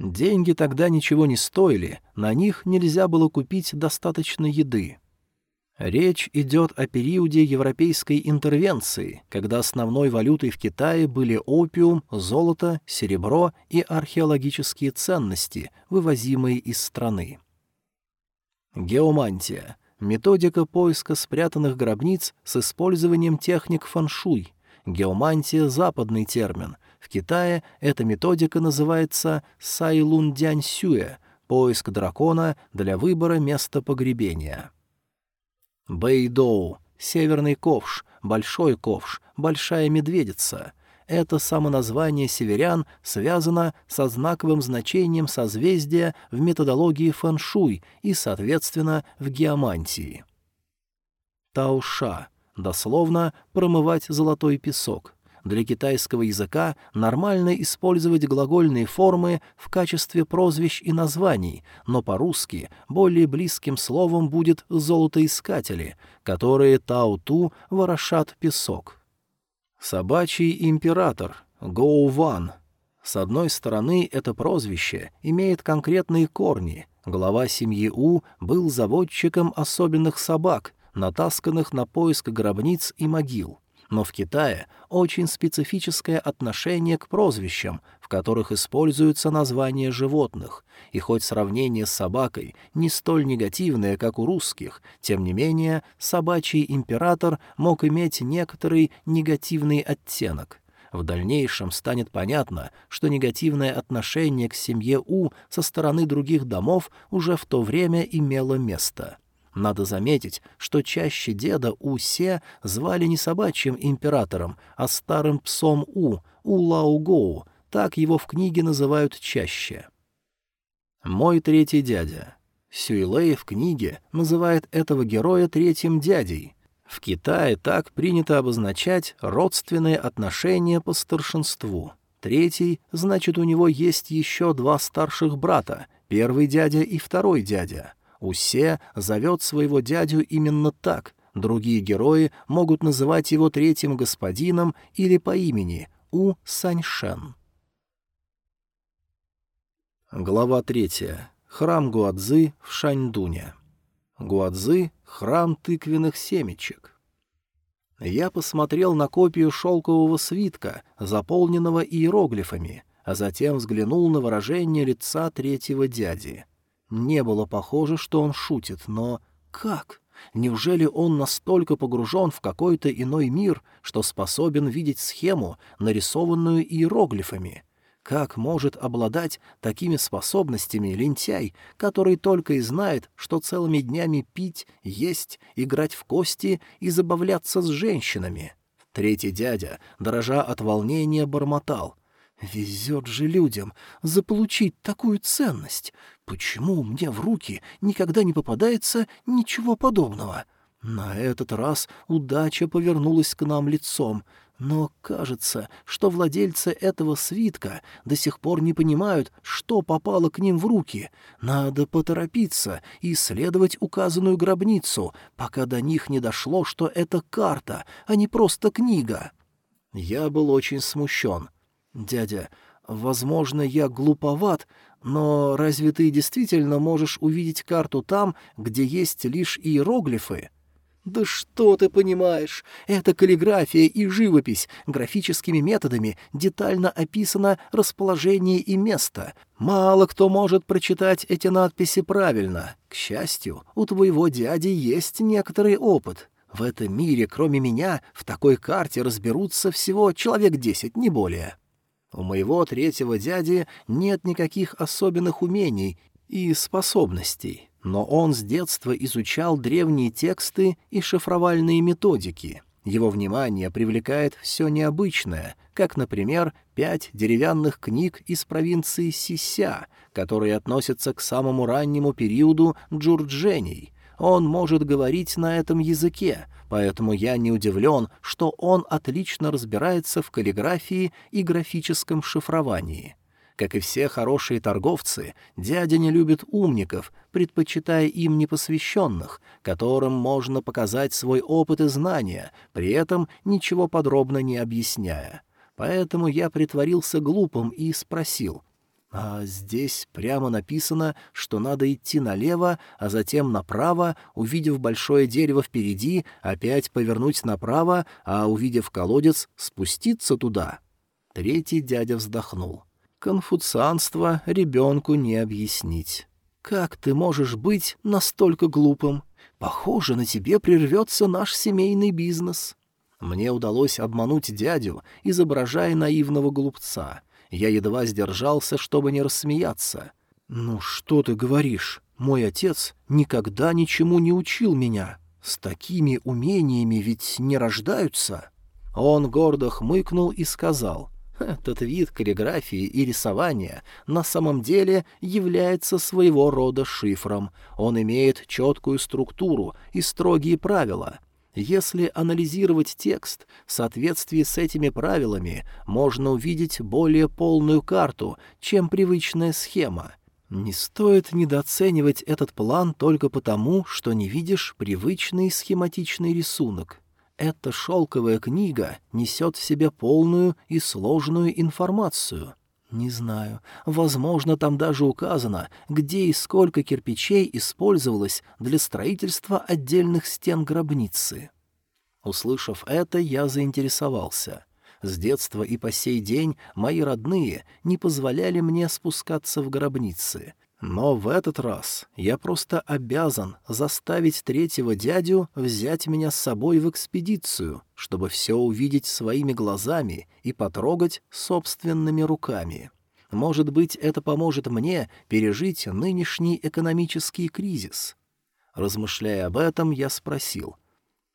Деньги тогда ничего не стоили, на них нельзя было купить достаточно еды. Речь идет о периоде европейской интервенции, когда основной валютой в Китае были опиум, золото, серебро и археологические ценности, вывозимые из страны. Геомантия — методика поиска спрятанных гробниц с использованием техник фэншуй. Геомантия — западный термин. В Китае эта методика называется сайлун-дянь-сюэ — поиск дракона для выбора места погребения. Бэйдоу, Северный ковш, Большой ковш, Большая медведица. Это самоназвание северян связано со знаковым значением созвездия в методологии фэншуй и, соответственно, в геомантии. Тауша, дословно «промывать золотой песок», для китайского языка нормально использовать глагольные формы в качестве прозвищ и названий, но по-русски более близким словом будет «золотоискатели», которые Тауту ворошат песок. Собачий император, Гоуван. С одной стороны, это прозвище имеет конкретные корни. Глава семьи У был заводчиком особенных собак, натасканных на поиск гробниц и могил но в Китае очень специфическое отношение к прозвищам, в которых используются названия животных, и хоть сравнение с собакой не столь негативное, как у русских, тем не менее собачий император мог иметь некоторый негативный оттенок. В дальнейшем станет понятно, что негативное отношение к семье У со стороны других домов уже в то время имело место — надо заметить, что чаще деда У-Се звали не собачьим императором, а старым псом У, У-Лау-Гоу, так его в книге называют чаще. Мой третий дядя. Сюйлей в книге называет этого героя третьим дядей. В Китае так принято обозначать родственные отношения по старшинству. Третий, значит, у него есть еще два старших брата, первый дядя и второй дядя — Усе зовет своего дядю именно так, другие герои могут называть его третьим господином или по имени У Саньшен. Глава третья. Храм Гуадзы в Шаньдуне. Гуадзы — храм тыквенных семечек. Я посмотрел на копию шелкового свитка, заполненного иероглифами, а затем взглянул на выражение лица третьего дяди — не было похоже, что он шутит, но как? Неужели он настолько погружен в какой-то иной мир, что способен видеть схему, нарисованную иероглифами? Как может обладать такими способностями лентяй, который только и знает, что целыми днями пить, есть, играть в кости и забавляться с женщинами? Третий дядя, дрожа от волнения, бормотал. «Везет же людям заполучить такую ценность. Почему мне в руки никогда не попадается ничего подобного? На этот раз удача повернулась к нам лицом, но кажется, что владельцы этого свитка до сих пор не понимают, что попало к ним в руки. Надо поторопиться и исследовать указанную гробницу, пока до них не дошло, что это карта, а не просто книга. Я был очень смущен. «Дядя, возможно, я глуповат, но разве ты действительно можешь увидеть карту там, где есть лишь иероглифы?» «Да что ты понимаешь? Это каллиграфия и живопись. Графическими методами детально описано расположение и место. Мало кто может прочитать эти надписи правильно. К счастью, у твоего дяди есть некоторый опыт. В этом мире, кроме меня, в такой карте разберутся всего человек десять, не более. У моего третьего дяди нет никаких особенных умений и способностей но он с детства изучал древние тексты и шифровальные методики. Его внимание привлекает все необычное, как, например, пять деревянных книг из провинции Сися, которые относятся к самому раннему периоду джурджений. Он может говорить на этом языке, поэтому я не удивлен, что он отлично разбирается в каллиграфии и графическом шифровании. Как и все хорошие торговцы, дядя не любит умников, предпочитая им непосвященных, которым можно показать свой опыт и знания, при этом ничего подробно не объясняя. Поэтому я притворился глупым и спросил. «А здесь прямо написано, что надо идти налево, а затем направо, увидев большое дерево впереди, опять повернуть направо, а, увидев колодец, спуститься туда». Третий дядя вздохнул. Конфуцианство ребенку не объяснить. «Как ты можешь быть настолько глупым? Похоже, на тебе прервется наш семейный бизнес». Мне удалось обмануть дядю, изображая наивного глупца. Я едва сдержался, чтобы не рассмеяться. «Ну что ты говоришь? Мой отец никогда ничему не учил меня. С такими умениями ведь не рождаются». Он гордо хмыкнул и сказал — этот вид каллиграфии и рисования на самом деле является своего рода шифром. Он имеет четкую структуру и строгие правила. Если анализировать текст в соответствии с этими правилами, можно увидеть более полную карту, чем привычная схема. Не стоит недооценивать этот план только потому, что не видишь привычный схематичный рисунок. Эта шелковая книга несет в себе полную и сложную информацию. Не знаю, возможно, там даже указано, где и сколько кирпичей использовалось для строительства отдельных стен гробницы. Услышав это, я заинтересовался. С детства и по сей день мои родные не позволяли мне спускаться в гробницы, но в этот раз я просто обязан заставить третьего дядю взять меня с собой в экспедицию, чтобы все увидеть своими глазами и потрогать собственными руками. Может быть, это поможет мне пережить нынешний экономический кризис. Размышляя об этом, я спросил.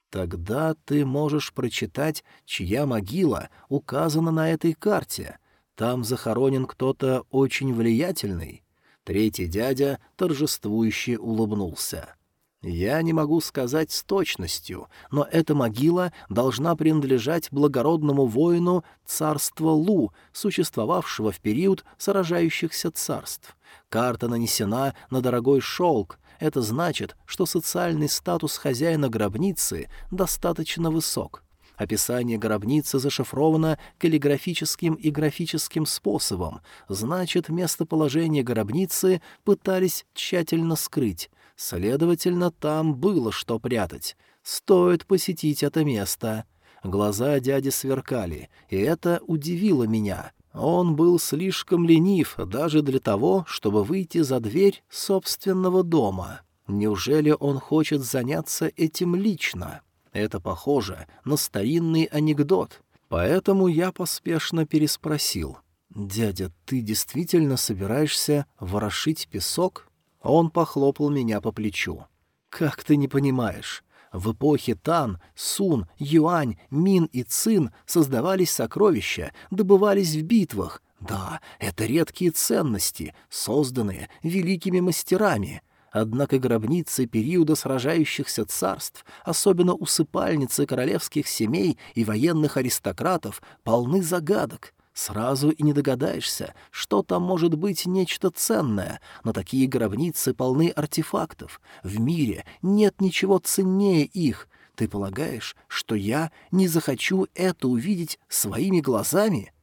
«Тогда ты можешь прочитать, чья могила указана на этой карте. Там захоронен кто-то очень влиятельный». Третий дядя торжествующе улыбнулся. «Я не могу сказать с точностью, но эта могила должна принадлежать благородному воину царства Лу, существовавшего в период сражающихся царств. Карта нанесена на дорогой шелк, это значит, что социальный статус хозяина гробницы достаточно высок. Описание гробницы зашифровано каллиграфическим и графическим способом, значит, местоположение гробницы пытались тщательно скрыть. Следовательно, там было что прятать. Стоит посетить это место. Глаза дяди сверкали, и это удивило меня. Он был слишком ленив даже для того, чтобы выйти за дверь собственного дома. Неужели он хочет заняться этим лично? Это похоже на старинный анекдот, поэтому я поспешно переспросил. «Дядя, ты действительно собираешься ворошить песок?» Он похлопал меня по плечу. «Как ты не понимаешь? В эпохе Тан, Сун, Юань, Мин и Цин создавались сокровища, добывались в битвах. Да, это редкие ценности, созданные великими мастерами. Однако гробницы периода сражающихся царств, особенно усыпальницы королевских семей и военных аристократов, полны загадок. Сразу и не догадаешься, что там может быть нечто ценное, но такие гробницы полны артефактов. В мире нет ничего ценнее их. Ты полагаешь, что я не захочу это увидеть своими глазами?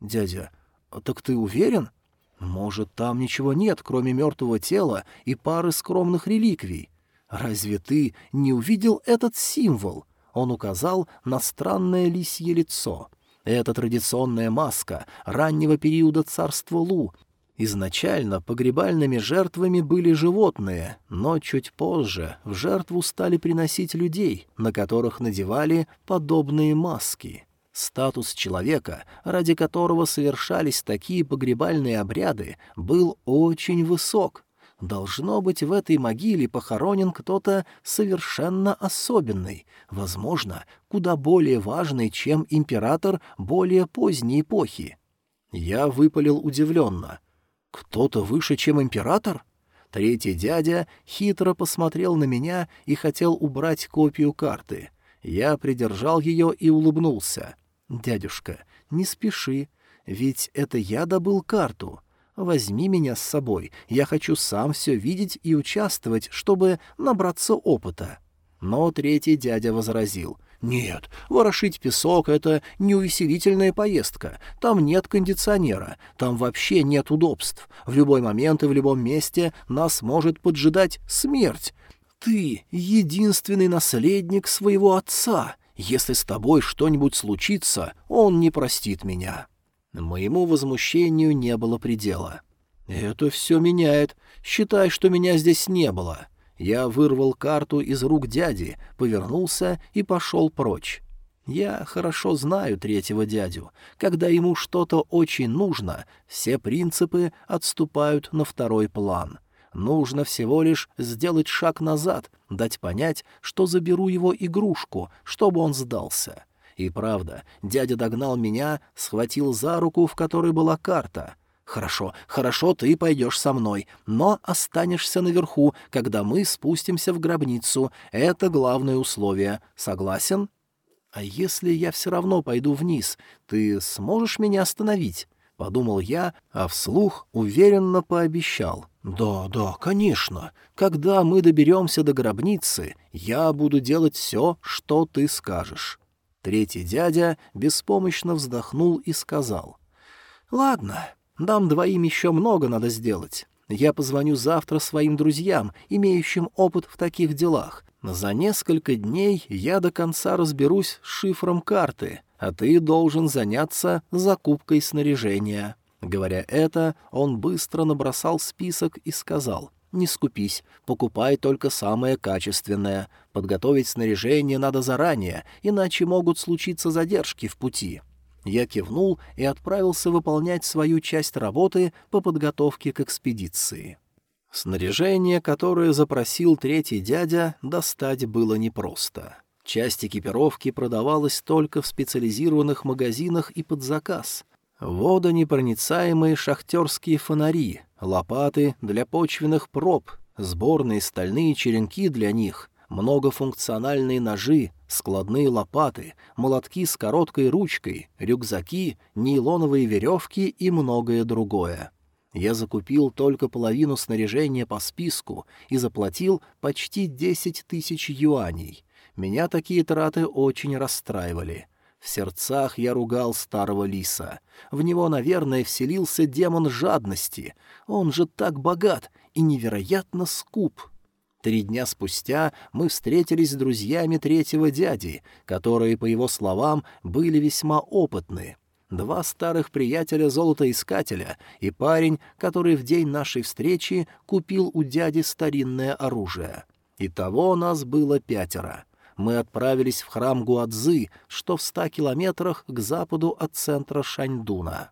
Дядя, так ты уверен? Может, там ничего нет, кроме мертвого тела и пары скромных реликвий? Разве ты не увидел этот символ? Он указал на странное лисье лицо. Это традиционная маска раннего периода царства Лу, Изначально погребальными жертвами были животные, но чуть позже в жертву стали приносить людей, на которых надевали подобные маски. Статус человека, ради которого совершались такие погребальные обряды, был очень высок. Должно быть, в этой могиле похоронен кто-то совершенно особенный, возможно, куда более важный, чем император более поздней эпохи. Я выпалил удивленно — «Кто-то выше, чем император?» Третий дядя хитро посмотрел на меня и хотел убрать копию карты. Я придержал ее и улыбнулся. «Дядюшка, не спеши, ведь это я добыл карту. Возьми меня с собой, я хочу сам все видеть и участвовать, чтобы набраться опыта». Но третий дядя возразил — нет, ворошить песок — это неувеселительная поездка. Там нет кондиционера, там вообще нет удобств. В любой момент и в любом месте нас может поджидать смерть. Ты — единственный наследник своего отца. Если с тобой что-нибудь случится, он не простит меня». Моему возмущению не было предела. «Это все меняет. Считай, что меня здесь не было. Я вырвал карту из рук дяди, повернулся и пошел прочь. Я хорошо знаю третьего дядю. Когда ему что-то очень нужно, все принципы отступают на второй план. Нужно всего лишь сделать шаг назад, дать понять, что заберу его игрушку, чтобы он сдался. И правда, дядя догнал меня, схватил за руку, в которой была карта — «Хорошо, хорошо, ты пойдешь со мной, но останешься наверху, когда мы спустимся в гробницу. Это главное условие. Согласен?» «А если я все равно пойду вниз, ты сможешь меня остановить?» — подумал я, а вслух уверенно пообещал. «Да, да, конечно. Когда мы доберемся до гробницы, я буду делать все, что ты скажешь». Третий дядя беспомощно вздохнул и сказал. «Ладно, нам двоим еще много надо сделать. Я позвоню завтра своим друзьям, имеющим опыт в таких делах. За несколько дней я до конца разберусь с шифром карты, а ты должен заняться закупкой снаряжения». Говоря это, он быстро набросал список и сказал — не скупись, покупай только самое качественное. Подготовить снаряжение надо заранее, иначе могут случиться задержки в пути. Я кивнул и отправился выполнять свою часть работы по подготовке к экспедиции. Снаряжение, которое запросил третий дядя, достать было непросто. Часть экипировки продавалась только в специализированных магазинах и под заказ. Водонепроницаемые шахтерские фонари, лопаты для почвенных проб, сборные стальные черенки для них, многофункциональные ножи, складные лопаты, молотки с короткой ручкой, рюкзаки, нейлоновые веревки и многое другое. Я закупил только половину снаряжения по списку и заплатил почти десять тысяч юаней. Меня такие траты очень расстраивали. В сердцах я ругал старого лиса. В него, наверное, вселился демон жадности. Он же так богат и невероятно скуп. Три дня спустя мы встретились с друзьями третьего дяди, которые, по его словам, были весьма опытны. Два старых приятеля золотоискателя и парень, который в день нашей встречи купил у дяди старинное оружие. Итого нас было пятеро. Мы отправились в храм Гуадзы, что в ста километрах к западу от центра Шаньдуна.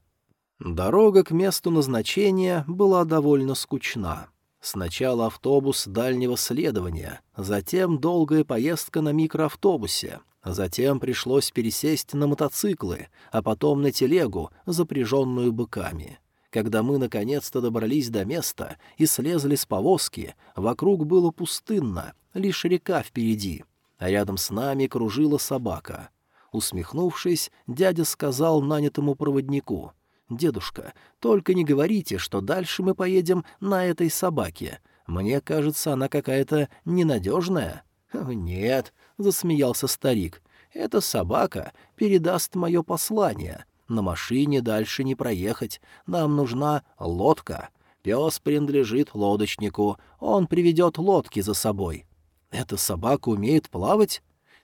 Дорога к месту назначения была довольно скучна. Сначала автобус дальнего следования, затем долгая поездка на микроавтобусе, затем пришлось пересесть на мотоциклы, а потом на телегу, запряженную быками. Когда мы наконец-то добрались до места и слезли с повозки, вокруг было пустынно, лишь река впереди, а рядом с нами кружила собака. Усмехнувшись, дядя сказал нанятому проводнику — «Дедушка, только не говорите, что дальше мы поедем на этой собаке. Мне кажется, она какая-то ненадежная». «Нет», — засмеялся старик, — «эта собака передаст мое послание. На машине дальше не проехать, нам нужна лодка. Пес принадлежит лодочнику, он приведет лодки за собой». «Эта собака умеет плавать?»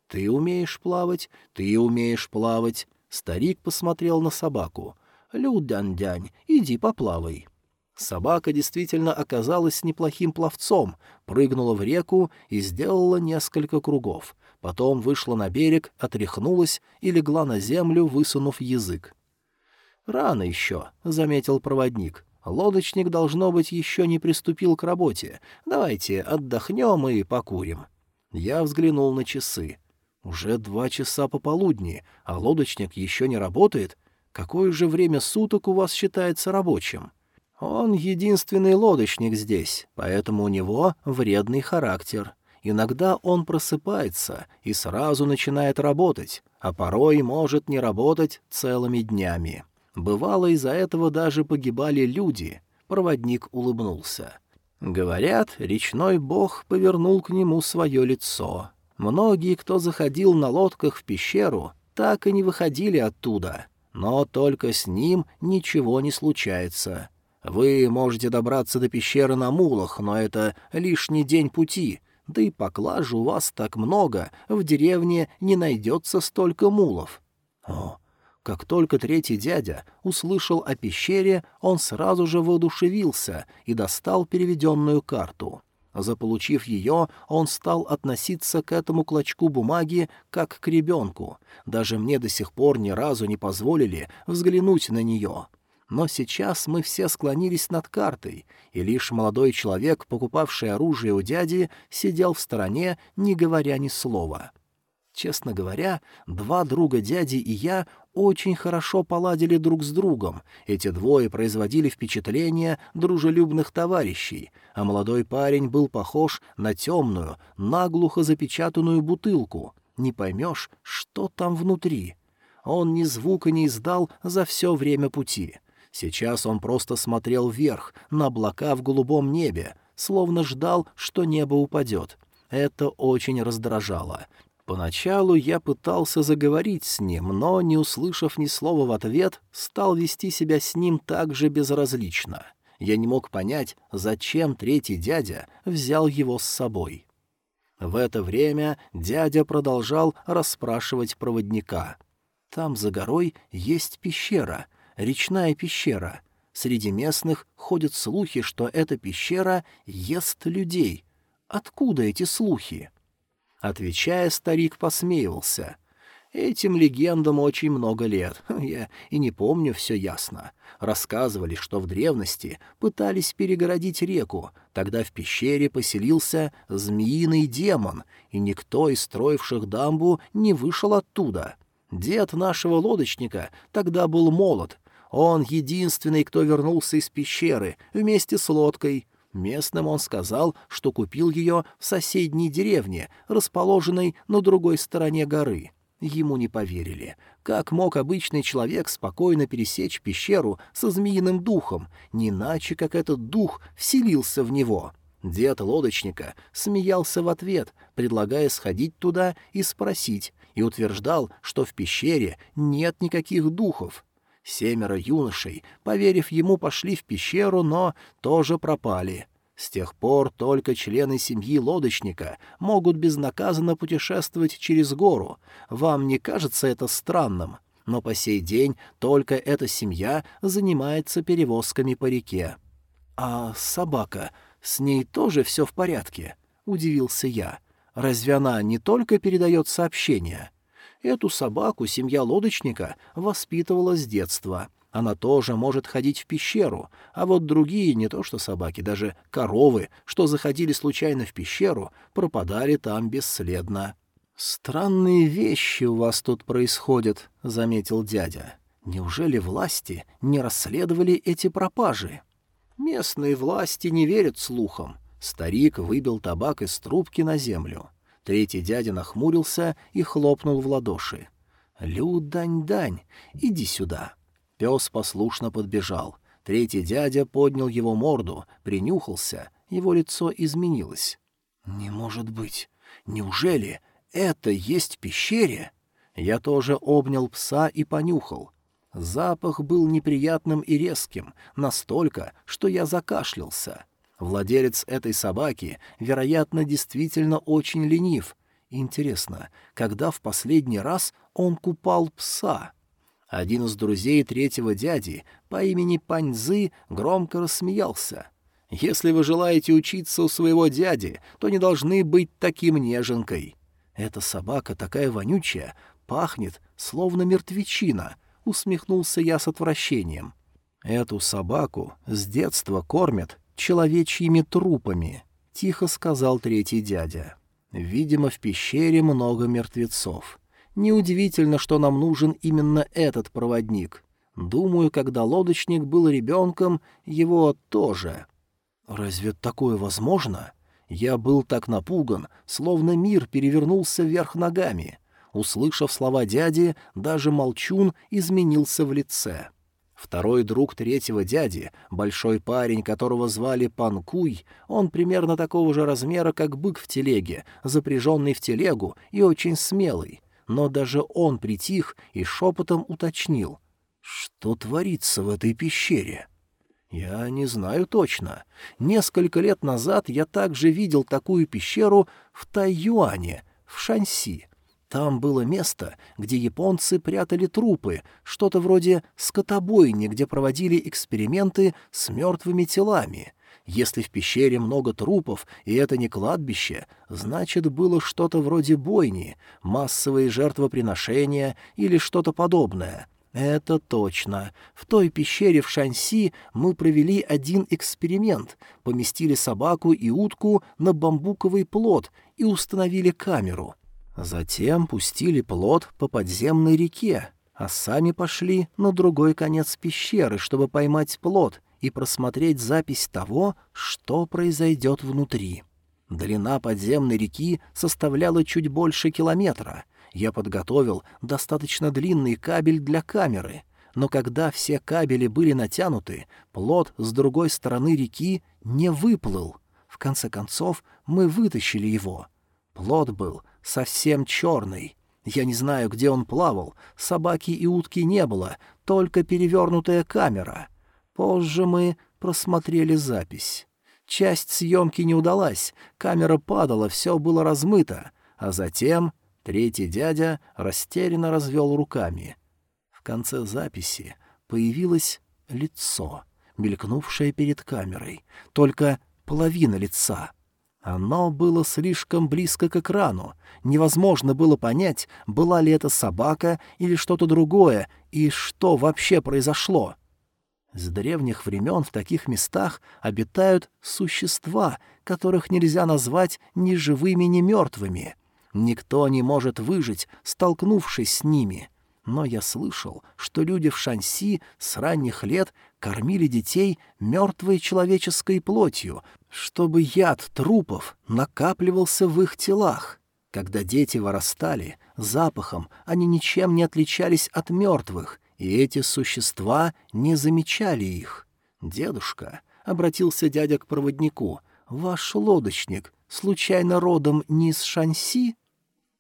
«Ты умеешь плавать, ты умеешь плавать». Старик посмотрел на собаку. «Людянь-дянь, иди поплавай». Собака действительно оказалась неплохим пловцом, прыгнула в реку и сделала несколько кругов. Потом вышла на берег, отряхнулась и легла на землю, высунув язык. «Рано еще», — заметил проводник. «Лодочник, должно быть, еще не приступил к работе. Давайте отдохнем и покурим». Я взглянул на часы. Уже два часа пополудни, а лодочник еще не работает. Какое же время суток у вас считается рабочим? Он единственный лодочник здесь, поэтому у него вредный характер. Иногда он просыпается и сразу начинает работать, а порой может не работать целыми днями. Бывало, из-за этого даже погибали люди. Проводник улыбнулся. Говорят, речной бог повернул к нему свое лицо. Многие, кто заходил на лодках в пещеру, так и не выходили оттуда. Но только с ним ничего не случается. Вы можете добраться до пещеры на мулах, но это лишний день пути, да и поклажи у вас так много, в деревне не найдется столько мулов. О, как только третий дядя услышал о пещере, он сразу же воодушевился и достал переведенную карту. Заполучив ее, он стал относиться к этому клочку бумаги как к ребенку. Даже мне до сих пор ни разу не позволили взглянуть на нее. Но сейчас мы все склонились над картой, и лишь молодой человек, покупавший оружие у дяди, сидел в стороне, не говоря ни слова. Честно говоря, два друга дяди и я очень хорошо поладили друг с другом. Эти двое производили впечатление дружелюбных товарищей, а молодой парень был похож на темную, наглухо запечатанную бутылку. Не поймешь, что там внутри. Он ни звука не издал за все время пути. Сейчас он просто смотрел вверх, на облака в голубом небе, словно ждал, что небо упадет. Это очень раздражало. Поначалу я пытался заговорить с ним, но, не услышав ни слова в ответ, стал вести себя с ним так же безразлично. Я не мог понять, зачем третий дядя взял его с собой. В это время дядя продолжал расспрашивать проводника. «Там за горой есть пещера речная пещера. Среди местных ходят слухи, что эта пещера ест людей. Откуда эти слухи? Отвечая, старик посмеивался. Этим легендам очень много лет, <laughs> я и не помню все ясно. Рассказывали, что в древности пытались перегородить реку, тогда в пещере поселился змеиный демон, и никто из строивших дамбу не вышел оттуда. Дед нашего лодочника тогда был молод, он единственный, кто вернулся из пещеры вместе с лодкой. Местным он сказал, что купил ее в соседней деревне, расположенной на другой стороне горы. Ему не поверили. Как мог обычный человек спокойно пересечь пещеру со змеиным духом, не иначе, как этот дух вселился в него? Дед лодочника смеялся в ответ, предлагая сходить туда и спросить, и утверждал, что в пещере нет никаких духов. Семеро юношей, поверив ему, пошли в пещеру, но тоже пропали. С тех пор только члены семьи лодочника могут безнаказанно путешествовать через гору. Вам не кажется это странным? Но по сей день только эта семья занимается перевозками по реке. «А собака, с ней тоже все в порядке?» — удивился я. «Разве она не только передает сообщения?» Эту собаку семья лодочника воспитывала с детства. Она тоже может ходить в пещеру, а вот другие, не то что собаки, даже коровы, что заходили случайно в пещеру, пропадали там бесследно. «Странные вещи у вас тут происходят», — заметил дядя. «Неужели власти не расследовали эти пропажи?» «Местные власти не верят слухам». Старик выбил табак из трубки на землю. Третий дядя нахмурился и хлопнул в ладоши. «Лю-дань-дань, иди сюда». Пес послушно подбежал. Третий дядя поднял его морду, принюхался, его лицо изменилось. «Не может быть! Неужели это есть пещере? Я тоже обнял пса и понюхал. Запах был неприятным и резким, настолько, что я закашлялся. Владелец этой собаки, вероятно, действительно очень ленив. Интересно, когда в последний раз он купал пса? Один из друзей третьего дяди по имени Паньзы громко рассмеялся. «Если вы желаете учиться у своего дяди, то не должны быть таким неженкой. Эта собака такая вонючая, пахнет, словно мертвечина», — усмехнулся я с отвращением. «Эту собаку с детства кормят человечьими трупами», — тихо сказал третий дядя. «Видимо, в пещере много мертвецов. Неудивительно, что нам нужен именно этот проводник. Думаю, когда лодочник был ребенком, его тоже». «Разве такое возможно?» Я был так напуган, словно мир перевернулся вверх ногами. Услышав слова дяди, даже молчун изменился в лице. Второй друг третьего дяди, большой парень, которого звали Панкуй, он примерно такого же размера, как бык в телеге, запряженный в телегу и очень смелый. Но даже он притих и шепотом уточнил. «Что творится в этой пещере?» «Я не знаю точно. Несколько лет назад я также видел такую пещеру в Тайюане, в Шанси. Там было место, где японцы прятали трупы, что-то вроде скотобойни, где проводили эксперименты с мертвыми телами. Если в пещере много трупов, и это не кладбище, значит, было что-то вроде бойни, массовые жертвоприношения или что-то подобное. Это точно. В той пещере в Шанси мы провели один эксперимент, поместили собаку и утку на бамбуковый плот и установили камеру — Затем пустили плод по подземной реке, а сами пошли на другой конец пещеры, чтобы поймать плод и просмотреть запись того, что произойдет внутри. Длина подземной реки составляла чуть больше километра. Я подготовил достаточно длинный кабель для камеры, но когда все кабели были натянуты, плод с другой стороны реки не выплыл. В конце концов, мы вытащили его. Плод был совсем черный. Я не знаю, где он плавал, собаки и утки не было, только перевернутая камера. Позже мы просмотрели запись. Часть съемки не удалась, камера падала, все было размыто, а затем третий дядя растерянно развел руками. В конце записи появилось лицо, мелькнувшее перед камерой, только половина лица — оно было слишком близко к экрану. Невозможно было понять, была ли это собака или что-то другое, и что вообще произошло. С древних времен в таких местах обитают существа, которых нельзя назвать ни живыми, ни мертвыми. Никто не может выжить, столкнувшись с ними. Но я слышал, что люди в Шанси с ранних лет кормили детей мертвой человеческой плотью, чтобы яд трупов накапливался в их телах. Когда дети вырастали, запахом они ничем не отличались от мертвых, и эти существа не замечали их. «Дедушка», — обратился дядя к проводнику, — «ваш лодочник случайно родом не из Шанси?»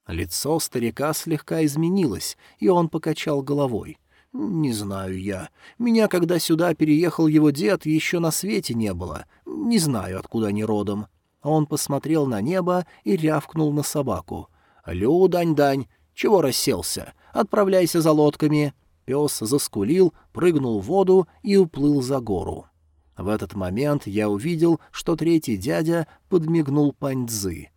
Лицо старика слегка изменилось, и он покачал головой. «Не знаю я. Меня, когда сюда переехал его дед, еще на свете не было. Не знаю, откуда они родом». Он посмотрел на небо и рявкнул на собаку. «Лю, дань-дань, чего расселся? Отправляйся за лодками». Пес заскулил, прыгнул в воду и уплыл за гору. В этот момент я увидел, что третий дядя подмигнул Паньцзы.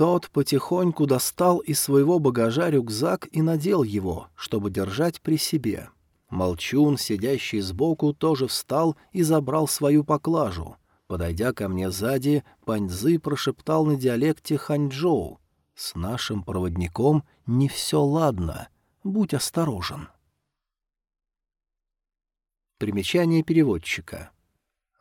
Тот потихоньку достал из своего багажа рюкзак и надел его, чтобы держать при себе. Молчун, сидящий сбоку, тоже встал и забрал свою поклажу. Подойдя ко мне сзади, Паньзы прошептал на диалекте ханчжоу. «С нашим проводником не все ладно. Будь осторожен». Примечание переводчика.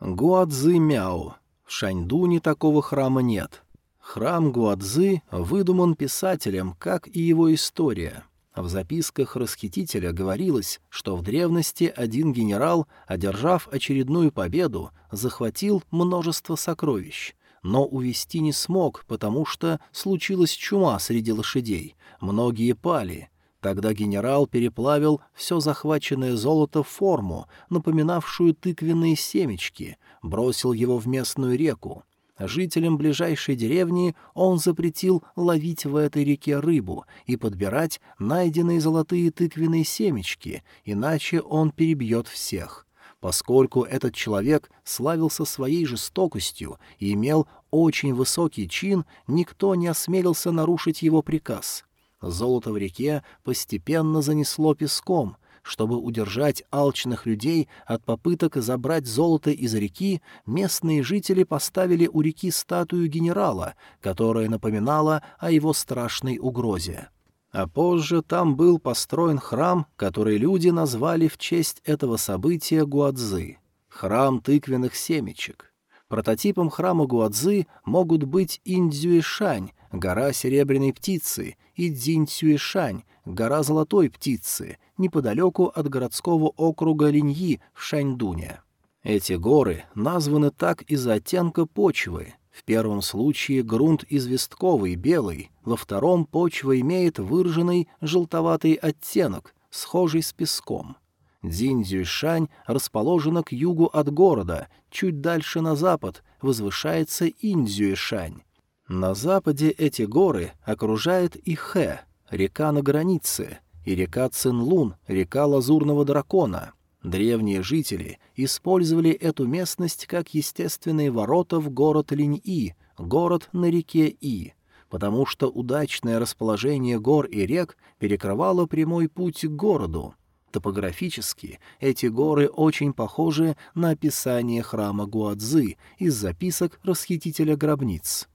Гуадзы Мяо. В Шаньдуне такого храма нет. Храм Гуадзы выдуман писателем, как и его история. В записках расхитителя говорилось, что в древности один генерал, одержав очередную победу, захватил множество сокровищ. но увести не смог, потому что случилась чума среди лошадей, многие пали. Тогда генерал переплавил все захваченное золото в форму, напоминавшую тыквенные семечки, бросил его в местную реку. Жителям ближайшей деревни он запретил ловить в этой реке рыбу и подбирать найденные золотые тыквенные семечки, иначе он перебьет всех. Поскольку этот человек славился своей жестокостью и имел очень высокий чин, никто не осмелился нарушить его приказ. Золото в реке постепенно занесло песком. Чтобы удержать алчных людей от попыток забрать золото из реки, местные жители поставили у реки статую генерала, которая напоминала о его страшной угрозе. А позже там был построен храм, который люди назвали в честь этого события Гуадзы — храм тыквенных семечек. Прототипом храма Гуадзы могут быть Индзюишань, гора серебряной птицы, и Дзиньцюишань, гора золотой птицы, неподалеку от городского округа Линьи в Шаньдуне. Эти горы названы так из-за оттенка почвы. В первом случае грунт известковый, белый, во втором почва имеет выраженный желтоватый оттенок, схожий с песком. Дзиньцзюйшань расположена к югу от города, чуть дальше на запад возвышается Индзюйшань. На западе эти горы окружает и Хэ, река на границе, и река Цинлун, река Лазурного Дракона. Древние жители использовали эту местность как естественные ворота в город Линь-И, город на реке И, потому что удачное расположение гор и рек перекрывало прямой путь к городу. Топографически эти горы очень похожи на описание храма Гуадзы из записок расхитителя гробниц.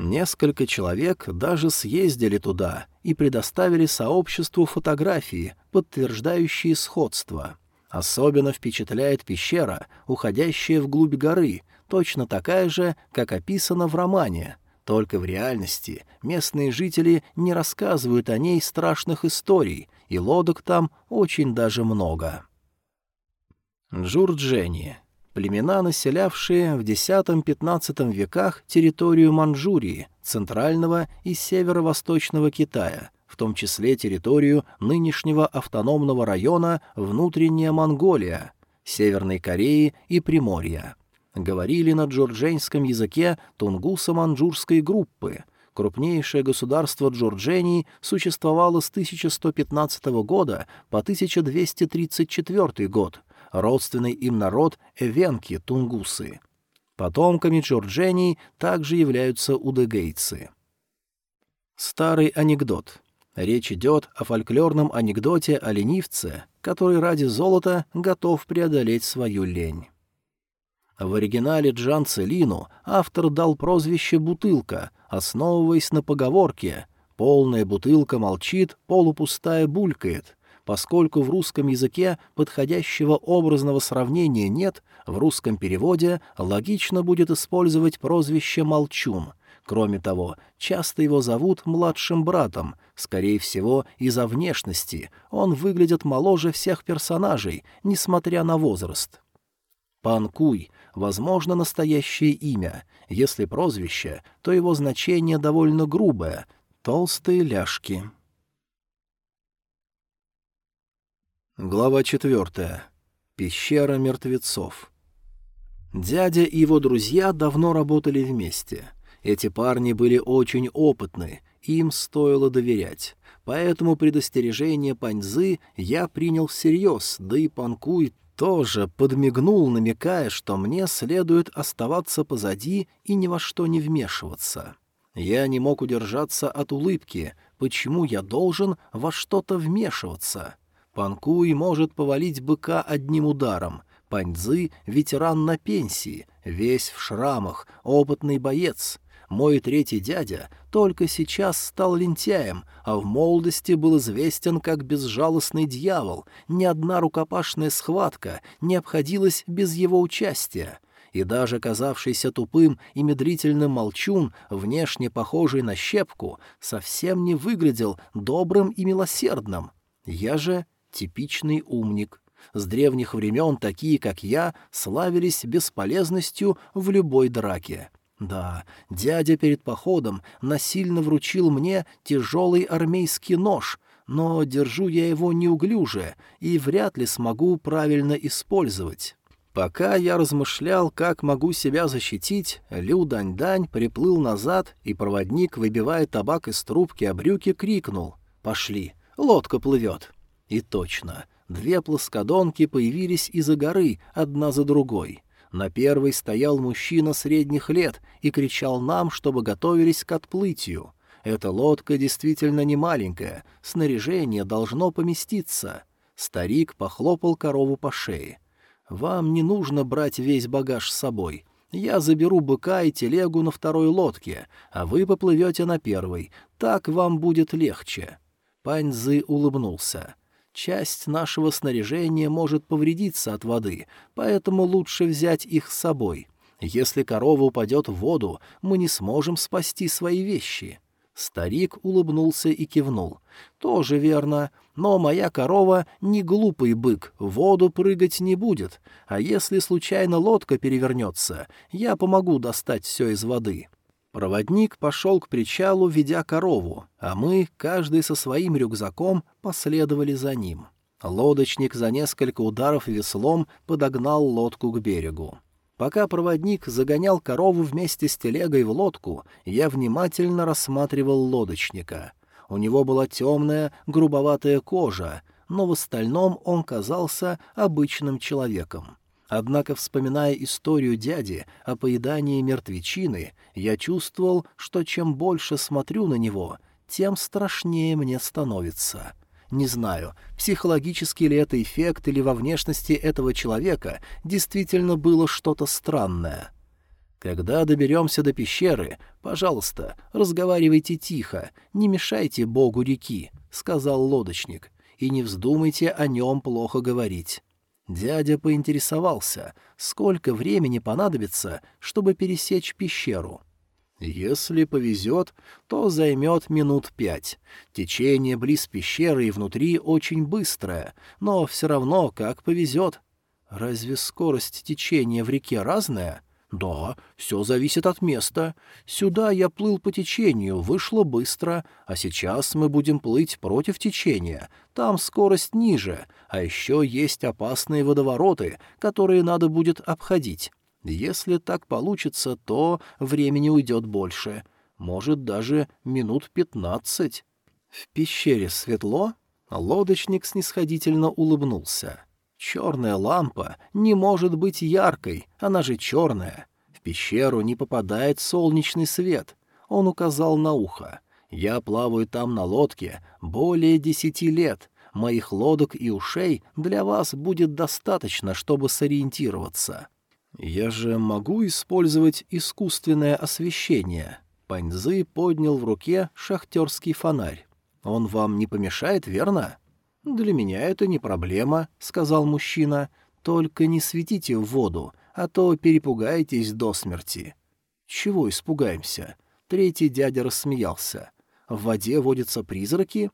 Несколько человек даже съездили туда и предоставили сообществу фотографии, подтверждающие сходство. Особенно впечатляет пещера, уходящая вглубь горы, точно такая же, как описано в романе — только в реальности местные жители не рассказывают о ней страшных историй, и лодок там очень даже много. Джурджени — племена, населявшие в X-XV веках территорию Манчжурии, центрального и северо-восточного Китая, в том числе территорию нынешнего автономного района Внутренняя Монголия, Северной Кореи и Приморья говорили на джорджейнском языке тунгуса-манджурской группы. Крупнейшее государство Джорджении существовало с 1115 года по 1234 год, родственный им народ — эвенки, тунгусы. Потомками Джорджении также являются удыгейцы. Старый анекдот. Речь идет о фольклорном анекдоте о ленивце, который ради золота готов преодолеть свою лень. В оригинале Джан Целину автор дал прозвище «бутылка», основываясь на поговорке «полная бутылка молчит, полупустая булькает». Поскольку в русском языке подходящего образного сравнения нет, в русском переводе логично будет использовать прозвище «молчун». Кроме того, часто его зовут младшим братом, скорее всего, из-за внешности, он выглядит моложе всех персонажей, несмотря на возраст. Пан Куй возможно, настоящее имя. Если прозвище, то его значение довольно грубое — толстые ляжки. Глава четвертая. Пещера мертвецов. Дядя и его друзья давно работали вместе. Эти парни были очень опытны, им стоило доверять. Поэтому предостережение Паньзы я принял всерьез, да и Панкуй тоже подмигнул, намекая, что мне следует оставаться позади и ни во что не вмешиваться. Я не мог удержаться от улыбки, почему я должен во что-то вмешиваться. Панкуй может повалить быка одним ударом, Паньцзы — ветеран на пенсии, весь в шрамах, опытный боец — мой третий дядя только сейчас стал лентяем, а в молодости был известен как безжалостный дьявол. Ни одна рукопашная схватка не обходилась без его участия. И даже казавшийся тупым и медлительным молчун, внешне похожий на щепку, совсем не выглядел добрым и милосердным. Я же типичный умник. С древних времен такие, как я, славились бесполезностью в любой драке. Да, дядя перед походом насильно вручил мне тяжелый армейский нож, но держу я его неуглюже и вряд ли смогу правильно использовать. Пока я размышлял, как могу себя защитить, Лю Дань-Дань приплыл назад, и проводник, выбивая табак из трубки о брюки, крикнул «Пошли, лодка плывет». И точно, две плоскодонки появились из-за горы, одна за другой. На первой стоял мужчина средних лет и кричал нам, чтобы готовились к отплытию. Эта лодка действительно не маленькая, снаряжение должно поместиться. Старик похлопал корову по шее. «Вам не нужно брать весь багаж с собой. Я заберу быка и телегу на второй лодке, а вы поплывете на первой. Так вам будет легче». Паньзы улыбнулся. «Часть нашего снаряжения может повредиться от воды, поэтому лучше взять их с собой. Если корова упадет в воду, мы не сможем спасти свои вещи». Старик улыбнулся и кивнул. «Тоже верно, но моя корова не глупый бык, в воду прыгать не будет, а если случайно лодка перевернется, я помогу достать все из воды». Проводник пошел к причалу, ведя корову, а мы, каждый со своим рюкзаком, последовали за ним. Лодочник за несколько ударов веслом подогнал лодку к берегу. Пока проводник загонял корову вместе с телегой в лодку, я внимательно рассматривал лодочника. У него была темная, грубоватая кожа, но в остальном он казался обычным человеком. Однако, вспоминая историю дяди о поедании мертвечины, я чувствовал, что чем больше смотрю на него, тем страшнее мне становится. Не знаю, психологический ли это эффект или во внешности этого человека действительно было что-то странное. Когда доберемся до пещеры, пожалуйста, разговаривайте тихо, не мешайте богу реки, — сказал лодочник, — и не вздумайте о нем плохо говорить. Дядя поинтересовался, сколько времени понадобится, чтобы пересечь пещеру. Если повезет, то займет минут пять. Течение близ пещеры и внутри очень быстрое, но все равно как повезет. Разве скорость течения в реке разная? Да, все зависит от места. Сюда я плыл по течению, вышло быстро, а сейчас мы будем плыть против течения. Там скорость ниже, а еще есть опасные водовороты, которые надо будет обходить. Если так получится, то времени уйдет больше. Может, даже минут пятнадцать. В пещере светло? Лодочник снисходительно улыбнулся. Черная лампа не может быть яркой, она же черная. В пещеру не попадает солнечный свет. Он указал на ухо. Я плаваю там на лодке более десяти лет. Моих лодок и ушей для вас будет достаточно, чтобы сориентироваться. «Я же могу использовать искусственное освещение?» Паньзы поднял в руке шахтерский фонарь. «Он вам не помешает, верно?» «Для меня это не проблема», — сказал мужчина. «Только не светите в воду, а то перепугаетесь до смерти». «Чего испугаемся?» Третий дядя рассмеялся. «В воде водятся призраки?»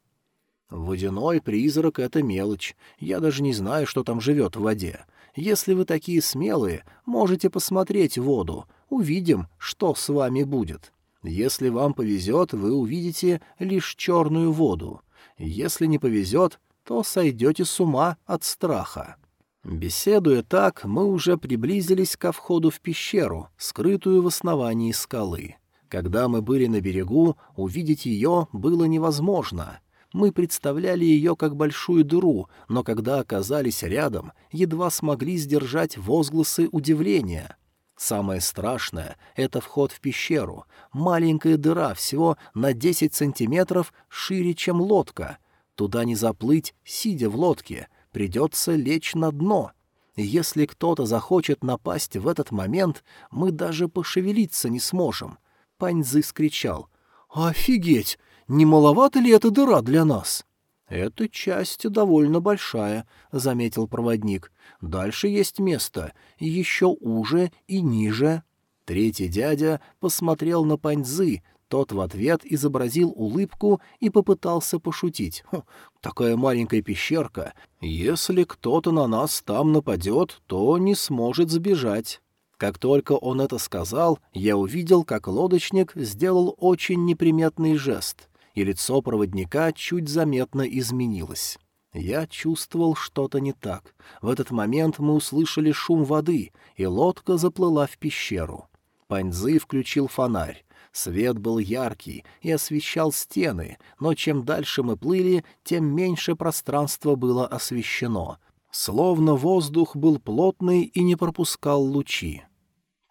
«Водяной призрак — это мелочь. Я даже не знаю, что там живет в воде. Если вы такие смелые, можете посмотреть воду. Увидим, что с вами будет. Если вам повезет, вы увидите лишь черную воду. Если не повезет, то сойдете с ума от страха. Беседуя так, мы уже приблизились ко входу в пещеру, скрытую в основании скалы. Когда мы были на берегу, увидеть ее было невозможно. Мы представляли ее как большую дыру, но когда оказались рядом, едва смогли сдержать возгласы удивления. Самое страшное — это вход в пещеру. Маленькая дыра всего на 10 сантиметров шире, чем лодка. Туда не заплыть, сидя в лодке, придется лечь на дно. Если кто-то захочет напасть в этот момент, мы даже пошевелиться не сможем. Паньзы скричал. «Офигеть! не маловато ли эта дыра для нас?» «Эта часть довольно большая», — заметил проводник. «Дальше есть место, еще уже и ниже». Третий дядя посмотрел на Паньзы, тот в ответ изобразил улыбку и попытался пошутить. «Хм, «Такая маленькая пещерка. Если кто-то на нас там нападет, то не сможет сбежать». Как только он это сказал, я увидел, как лодочник сделал очень неприметный жест, и лицо проводника чуть заметно изменилось. Я чувствовал что-то не так. В этот момент мы услышали шум воды, и лодка заплыла в пещеру. Паньзы включил фонарь. Свет был яркий и освещал стены, но чем дальше мы плыли, тем меньше пространства было освещено. Словно воздух был плотный и не пропускал лучи.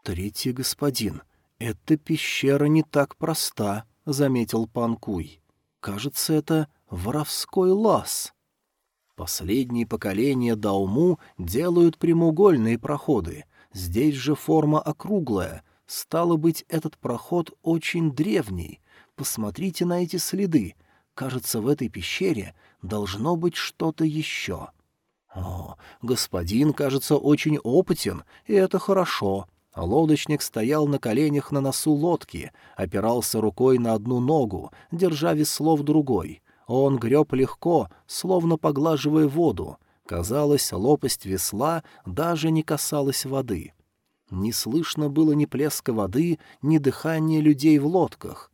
«Третий господин, эта пещера не так проста», — заметил Панкуй. «Кажется, это воровской лаз». Последние поколения Дауму делают прямоугольные проходы. Здесь же форма округлая. Стало быть, этот проход очень древний. Посмотрите на эти следы. Кажется, в этой пещере должно быть что-то еще. О, господин, кажется, очень опытен, и это хорошо. Лодочник стоял на коленях на носу лодки, опирался рукой на одну ногу, держа весло в другой. Он греб легко, словно поглаживая воду. Казалось, лопасть весла даже не касалась воды. Не слышно было ни плеска воды, ни дыхания людей в лодках.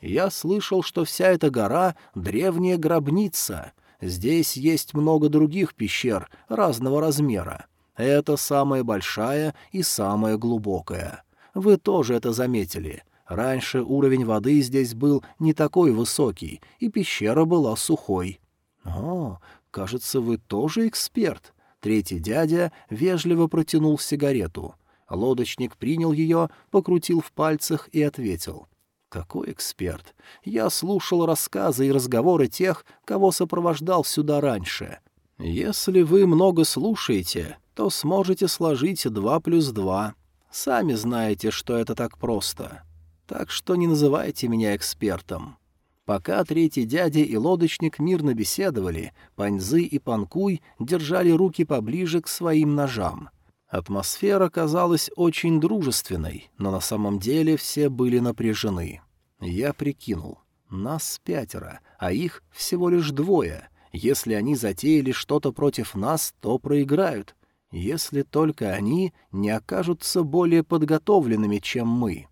Я слышал, что вся эта гора — древняя гробница. Здесь есть много других пещер разного размера. Это самая большая и самая глубокая. Вы тоже это заметили — Раньше уровень воды здесь был не такой высокий, и пещера была сухой. «О, кажется, вы тоже эксперт». Третий дядя вежливо протянул сигарету. Лодочник принял ее, покрутил в пальцах и ответил. «Какой эксперт? Я слушал рассказы и разговоры тех, кого сопровождал сюда раньше. Если вы много слушаете, то сможете сложить два плюс два. Сами знаете, что это так просто. Так что не называйте меня экспертом. Пока третий дядя и лодочник мирно беседовали, Паньзы и Панкуй держали руки поближе к своим ножам. Атмосфера казалась очень дружественной, но на самом деле все были напряжены. Я прикинул. Нас пятеро, а их всего лишь двое. Если они затеяли что-то против нас, то проиграют. Если только они не окажутся более подготовленными, чем мы.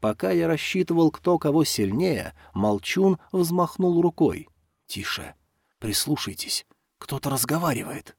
Пока я рассчитывал, кто кого сильнее, Молчун взмахнул рукой. «Тише. Прислушайтесь. Кто-то разговаривает».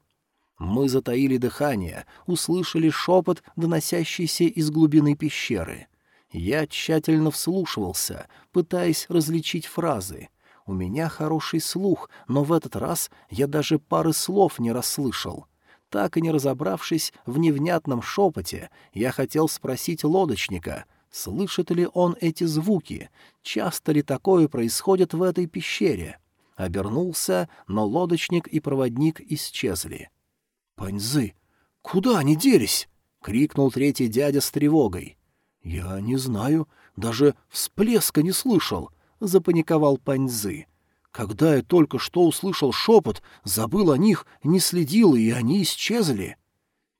Мы затаили дыхание, услышали шепот, доносящийся из глубины пещеры. Я тщательно вслушивался, пытаясь различить фразы. У меня хороший слух, но в этот раз я даже пары слов не расслышал. Так и не разобравшись в невнятном шепоте, я хотел спросить лодочника — Слышит ли он эти звуки? Часто ли такое происходит в этой пещере? Обернулся, но лодочник и проводник исчезли. «Паньзы! Куда они делись?» — крикнул третий дядя с тревогой. «Я не знаю, даже всплеска не слышал», — запаниковал Паньзы. «Когда я только что услышал шепот, забыл о них, не следил, и они исчезли».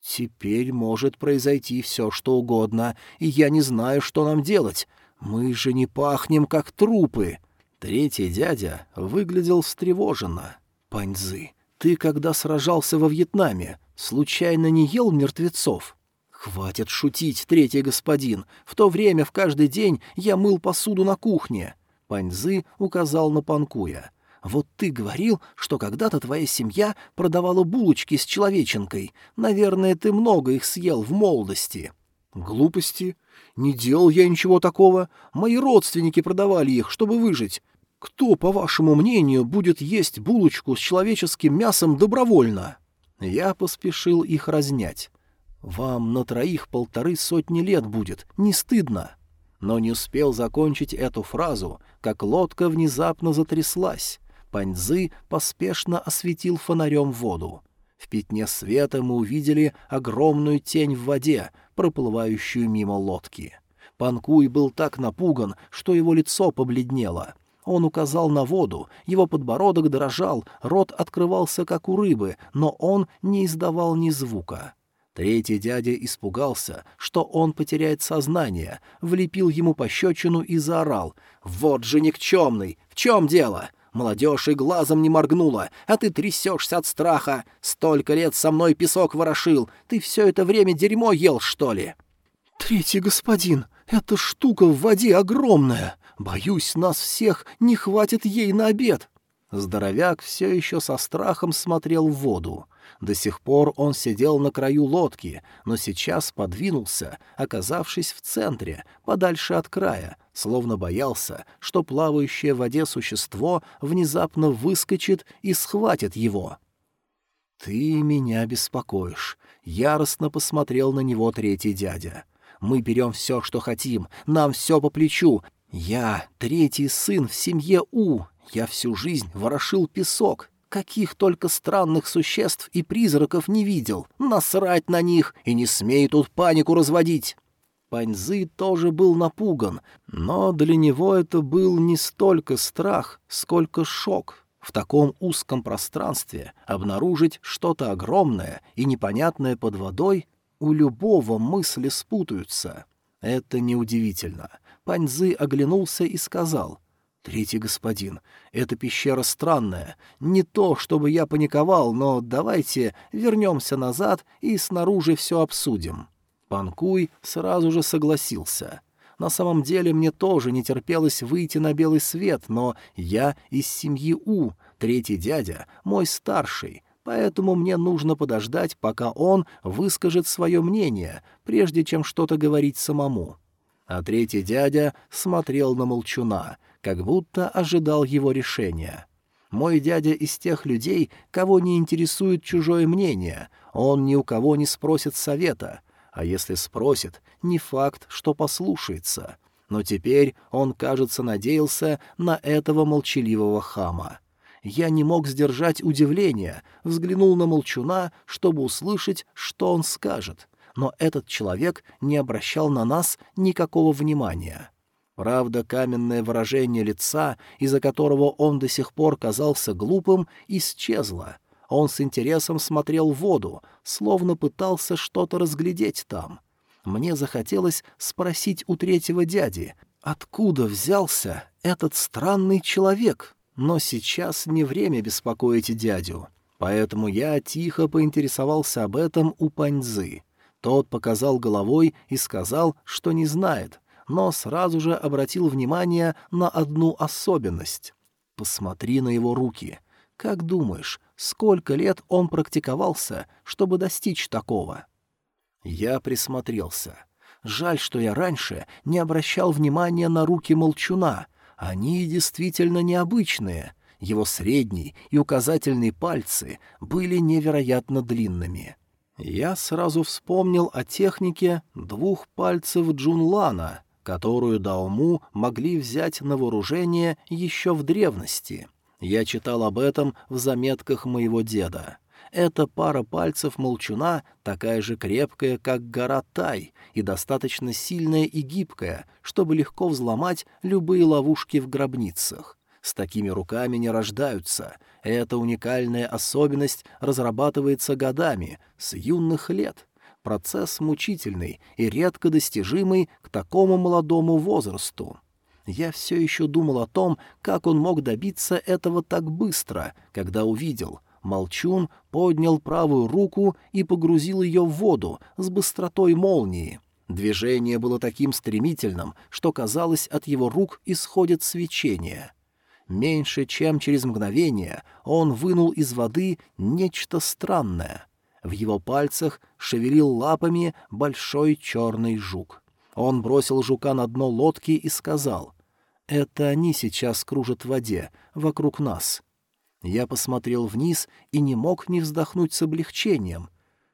«Теперь может произойти все, что угодно, и я не знаю, что нам делать. Мы же не пахнем, как трупы». Третий дядя выглядел встревоженно. «Паньзы, ты, когда сражался во Вьетнаме, случайно не ел мертвецов?» «Хватит шутить, третий господин. В то время в каждый день я мыл посуду на кухне». Паньзы указал на Панкуя. Вот ты говорил, что когда-то твоя семья продавала булочки с человеченкой. Наверное, ты много их съел в молодости». «Глупости. Не делал я ничего такого. Мои родственники продавали их, чтобы выжить. Кто, по вашему мнению, будет есть булочку с человеческим мясом добровольно?» Я поспешил их разнять. «Вам на троих полторы сотни лет будет. Не стыдно?» Но не успел закончить эту фразу, как лодка внезапно затряслась. Паньзы поспешно осветил фонарем воду. В пятне света мы увидели огромную тень в воде, проплывающую мимо лодки. Панкуй был так напуган, что его лицо побледнело. Он указал на воду, его подбородок дрожал, рот открывался, как у рыбы, но он не издавал ни звука. Третий дядя испугался, что он потеряет сознание, влепил ему пощечину и заорал. «Вот же никчемный! В чем дело? Молодежь и глазом не моргнула, а ты трясешься от страха. Столько лет со мной песок ворошил. Ты все это время дерьмо ел, что ли?» «Третий господин, эта штука в воде огромная! Боюсь, нас всех не хватит ей на обед!» Здоровяк все еще со страхом смотрел в воду. До сих пор он сидел на краю лодки, но сейчас подвинулся, оказавшись в центре, подальше от края, словно боялся, что плавающее в воде существо внезапно выскочит и схватит его. «Ты меня беспокоишь», — яростно посмотрел на него третий дядя. «Мы берем все, что хотим, нам все по плечу. Я третий сын в семье У, я всю жизнь ворошил песок, каких только странных существ и призраков не видел. Насрать на них и не смей тут панику разводить. Паньзы тоже был напуган, но для него это был не столько страх, сколько шок. В таком узком пространстве обнаружить что-то огромное и непонятное под водой у любого мысли спутаются. Это неудивительно. Паньзы оглянулся и сказал — «Третий господин, эта пещера странная. Не то, чтобы я паниковал, но давайте вернемся назад и снаружи все обсудим». Панкуй сразу же согласился. На самом деле мне тоже не терпелось выйти на белый свет, но я из семьи У, третий дядя, мой старший, поэтому мне нужно подождать, пока он выскажет свое мнение, прежде чем что-то говорить самому. А третий дядя смотрел на молчуна, как будто ожидал его решения. Мой дядя из тех людей, кого не интересует чужое мнение, он ни у кого не спросит совета, а если спросит, не факт, что послушается. Но теперь он, кажется, надеялся на этого молчаливого хама. Я не мог сдержать удивления, взглянул на молчуна, чтобы услышать, что он скажет, но этот человек не обращал на нас никакого внимания. Правда, каменное выражение лица, из-за которого он до сих пор казался глупым, исчезло. Он с интересом смотрел в воду, словно пытался что-то разглядеть там. Мне захотелось спросить у третьего дяди, откуда взялся этот странный человек, но сейчас не время беспокоить дядю. Поэтому я тихо поинтересовался об этом у Паньзы. Тот показал головой и сказал, что не знает — но сразу же обратил внимание на одну особенность. Посмотри на его руки. Как думаешь, сколько лет он практиковался, чтобы достичь такого? Я присмотрелся. Жаль, что я раньше не обращал внимания на руки молчуна. Они действительно необычные. Его средний и указательный пальцы были невероятно длинными. Я сразу вспомнил о технике двух пальцев Джунлана, которую Дауму могли взять на вооружение еще в древности. Я читал об этом в заметках моего деда. Эта пара пальцев молчуна такая же крепкая, как гора Тай, и достаточно сильная и гибкая, чтобы легко взломать любые ловушки в гробницах. С такими руками не рождаются. Эта уникальная особенность разрабатывается годами, с юных лет. Процесс мучительный и редко достижимый к такому молодому возрасту. Я все еще думал о том, как он мог добиться этого так быстро, когда увидел. Молчун поднял правую руку и погрузил ее в воду с быстротой молнии. Движение было таким стремительным, что, казалось, от его рук исходит свечение. Меньше чем через мгновение он вынул из воды нечто странное. В его пальцах шевелил лапами большой черный жук. Он бросил жука на дно лодки и сказал, «Это они сейчас кружат в воде, вокруг нас». Я посмотрел вниз и не мог не вздохнуть с облегчением.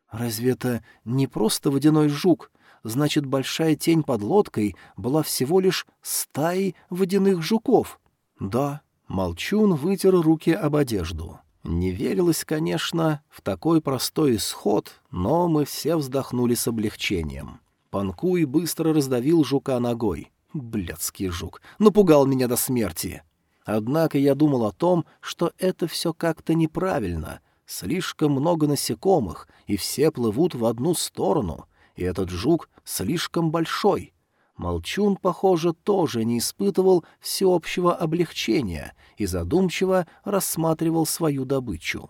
Разве это не просто водяной жук? Значит, большая тень под лодкой была всего лишь стаей водяных жуков. Да, Молчун вытер руки об одежду. Не верилось, конечно, в такой простой исход, но мы все вздохнули с облегчением. Панкуй быстро раздавил жука ногой. Блядский жук, напугал меня до смерти. Однако я думал о том, что это все как-то неправильно. Слишком много насекомых, и все плывут в одну сторону, и этот жук слишком большой. Молчун, похоже, тоже не испытывал всеобщего облегчения и задумчиво рассматривал свою добычу.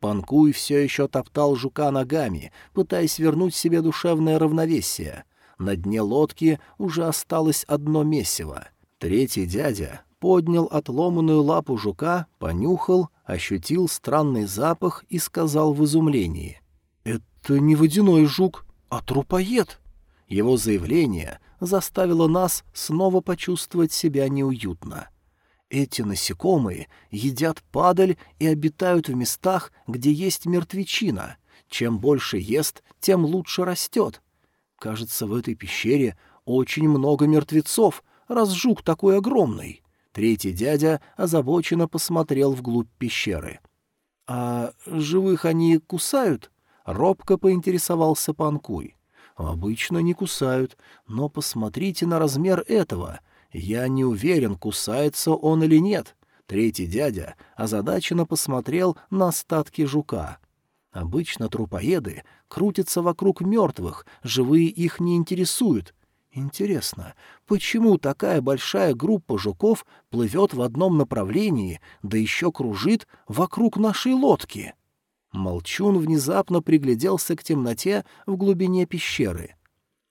Панкуй все еще топтал жука ногами, пытаясь вернуть себе душевное равновесие. На дне лодки уже осталось одно месиво. Третий дядя поднял отломанную лапу жука, понюхал, ощутил странный запах и сказал в изумлении. «Это не водяной жук, а трупоед!» Его заявление заставило нас снова почувствовать себя неуютно. Эти насекомые едят падаль и обитают в местах, где есть мертвечина. Чем больше ест, тем лучше растет. Кажется, в этой пещере очень много мертвецов, раз жук такой огромный. Третий дядя озабоченно посмотрел вглубь пещеры. «А живых они кусают?» — робко поинтересовался Панкуй. «Обычно не кусают, но посмотрите на размер этого. Я не уверен, кусается он или нет». Третий дядя озадаченно посмотрел на остатки жука. Обычно трупоеды крутятся вокруг мертвых, живые их не интересуют. Интересно, почему такая большая группа жуков плывет в одном направлении, да еще кружит вокруг нашей лодки?» Молчун внезапно пригляделся к темноте в глубине пещеры.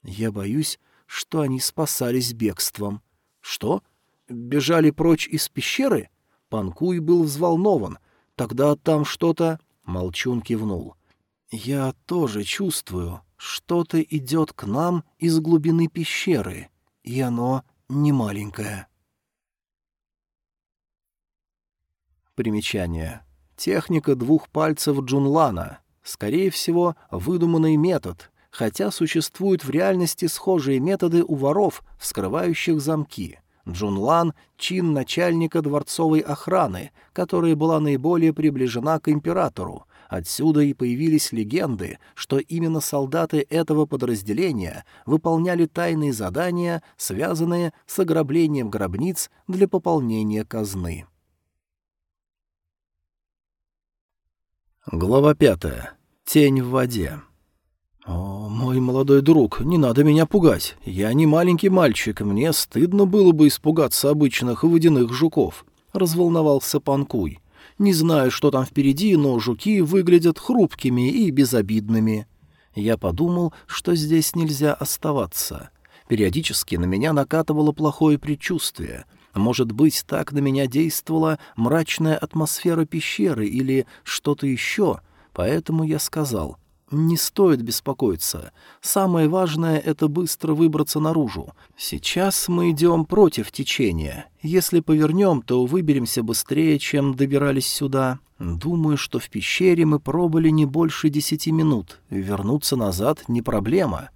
«Я боюсь, что они спасались бегством». «Что? Бежали прочь из пещеры?» Панкуй был взволнован. «Тогда там что-то...» Молчун кивнул. «Я тоже чувствую, что-то идет к нам из глубины пещеры, и оно не маленькое». Примечание. Техника двух пальцев Джунлана. Скорее всего, выдуманный метод, хотя существуют в реальности схожие методы у воров, вскрывающих замки. Джунлан — чин начальника дворцовой охраны, которая была наиболее приближена к императору. Отсюда и появились легенды, что именно солдаты этого подразделения выполняли тайные задания, связанные с ограблением гробниц для пополнения казны. Глава пятая. Тень в воде. «О, мой молодой друг, не надо меня пугать. Я не маленький мальчик, мне стыдно было бы испугаться обычных водяных жуков», — разволновался Панкуй. «Не знаю, что там впереди, но жуки выглядят хрупкими и безобидными». Я подумал, что здесь нельзя оставаться. Периодически на меня накатывало плохое предчувствие — может быть, так на меня действовала мрачная атмосфера пещеры или что-то еще, поэтому я сказал, «Не стоит беспокоиться. Самое важное — это быстро выбраться наружу. Сейчас мы идем против течения. Если повернем, то выберемся быстрее, чем добирались сюда. Думаю, что в пещере мы пробыли не больше десяти минут. Вернуться назад — не проблема».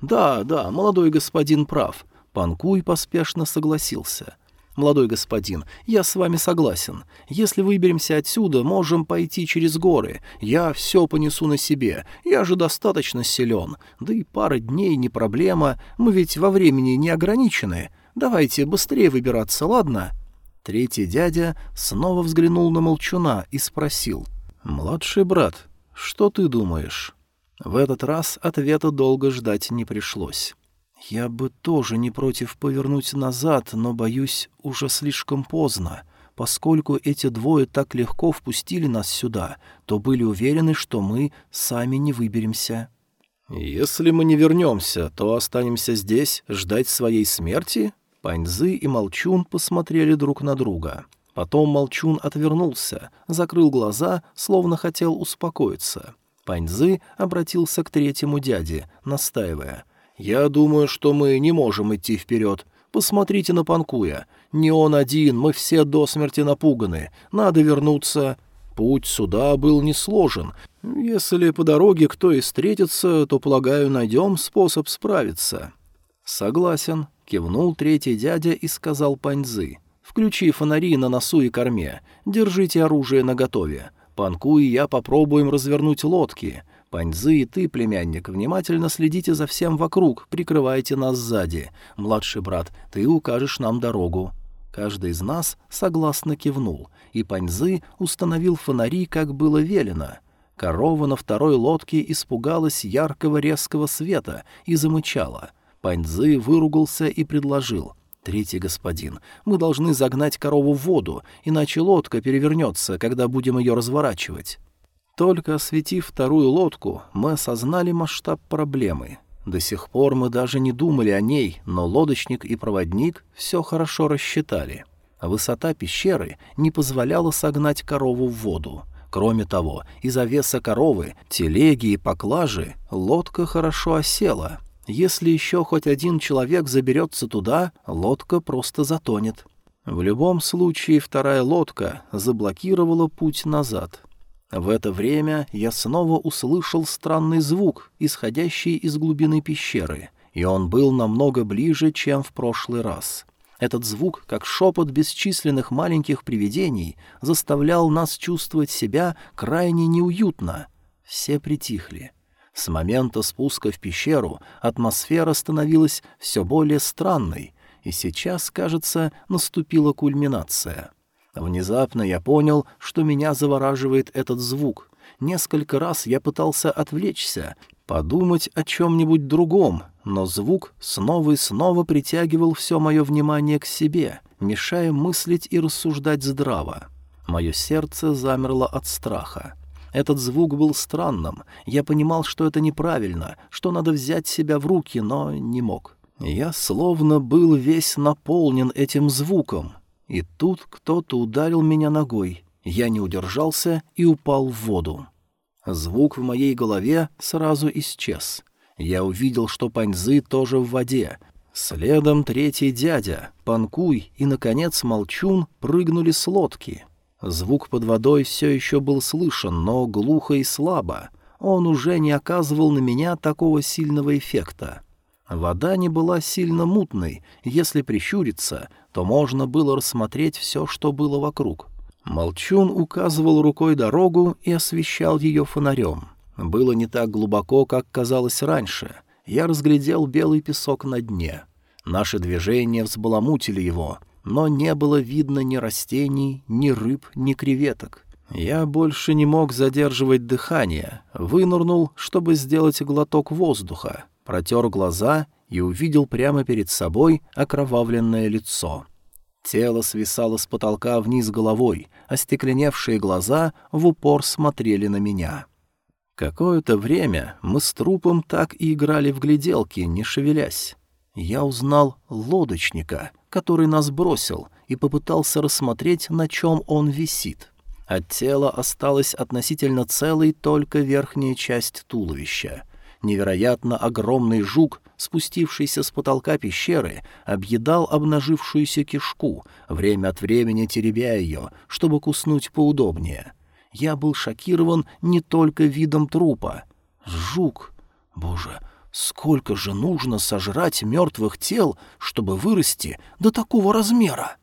«Да, да, молодой господин прав». Панкуй поспешно согласился. «Молодой господин, я с вами согласен. Если выберемся отсюда, можем пойти через горы. Я все понесу на себе. Я же достаточно силен. Да и пара дней не проблема. Мы ведь во времени не ограничены. Давайте быстрее выбираться, ладно?» Третий дядя снова взглянул на Молчуна и спросил. «Младший брат, что ты думаешь?» В этот раз ответа долго ждать не пришлось. «Я бы тоже не против повернуть назад, но, боюсь, уже слишком поздно. Поскольку эти двое так легко впустили нас сюда, то были уверены, что мы сами не выберемся». «Если мы не вернемся, то останемся здесь ждать своей смерти?» Паньзы и Молчун посмотрели друг на друга. Потом Молчун отвернулся, закрыл глаза, словно хотел успокоиться. Паньзы обратился к третьему дяде, настаивая — «Я думаю, что мы не можем идти вперед. Посмотрите на Панкуя. Не он один, мы все до смерти напуганы. Надо вернуться...» Путь сюда был несложен. Если по дороге кто и встретится, то, полагаю, найдем способ справиться. «Согласен», — кивнул третий дядя и сказал Паньзы. «Включи фонари на носу и корме. Держите оружие наготове. Панку и я попробуем развернуть лодки. Паньзы и ты, племянник, внимательно следите за всем вокруг, прикрывайте нас сзади. Младший брат, ты укажешь нам дорогу». Каждый из нас согласно кивнул, и Паньзы установил фонари, как было велено. Корова на второй лодке испугалась яркого резкого света и замычала. Паньзы выругался и предложил. «Третий господин, мы должны загнать корову в воду, иначе лодка перевернется, когда будем ее разворачивать». Только осветив вторую лодку, мы осознали масштаб проблемы. До сих пор мы даже не думали о ней, но лодочник и проводник все хорошо рассчитали. Высота пещеры не позволяла согнать корову в воду. Кроме того, из-за веса коровы, телеги и поклажи лодка хорошо осела. Если еще хоть один человек заберется туда, лодка просто затонет. В любом случае вторая лодка заблокировала путь назад. В это время я снова услышал странный звук, исходящий из глубины пещеры, и он был намного ближе, чем в прошлый раз. Этот звук, как шепот бесчисленных маленьких привидений, заставлял нас чувствовать себя крайне неуютно. Все притихли. С момента спуска в пещеру атмосфера становилась все более странной — и сейчас, кажется, наступила кульминация. Внезапно я понял, что меня завораживает этот звук. Несколько раз я пытался отвлечься, подумать о чем-нибудь другом, но звук снова и снова притягивал все мое внимание к себе, мешая мыслить и рассуждать здраво. Мое сердце замерло от страха. Этот звук был странным. Я понимал, что это неправильно, что надо взять себя в руки, но не мог. Я словно был весь наполнен этим звуком. И тут кто-то ударил меня ногой. Я не удержался и упал в воду. Звук в моей голове сразу исчез. Я увидел, что Паньзы тоже в воде. Следом третий дядя, Панкуй и, наконец, Молчун прыгнули с лодки. Звук под водой все еще был слышен, но глухо и слабо. Он уже не оказывал на меня такого сильного эффекта. Вода не была сильно мутной, если прищуриться, то можно было рассмотреть все, что было вокруг. Молчун указывал рукой дорогу и освещал ее фонарем. Было не так глубоко, как казалось раньше. Я разглядел белый песок на дне. Наши движения взбаламутили его, но не было видно ни растений, ни рыб, ни креветок. Я больше не мог задерживать дыхание, вынырнул, чтобы сделать глоток воздуха, протер глаза и увидел прямо перед собой окровавленное лицо. Тело свисало с потолка вниз головой, остекленевшие глаза в упор смотрели на меня. Какое-то время мы с трупом так и играли в гляделки, не шевелясь. Я узнал лодочника, который нас бросил, и попытался рассмотреть, на чем он висит. От тела осталась относительно целой только верхняя часть туловища — Невероятно огромный жук, спустившийся с потолка пещеры, объедал обнажившуюся кишку, время от времени теребя ее, чтобы куснуть поудобнее. Я был шокирован не только видом трупа. Жук! Боже, сколько же нужно сожрать мертвых тел, чтобы вырасти до такого размера?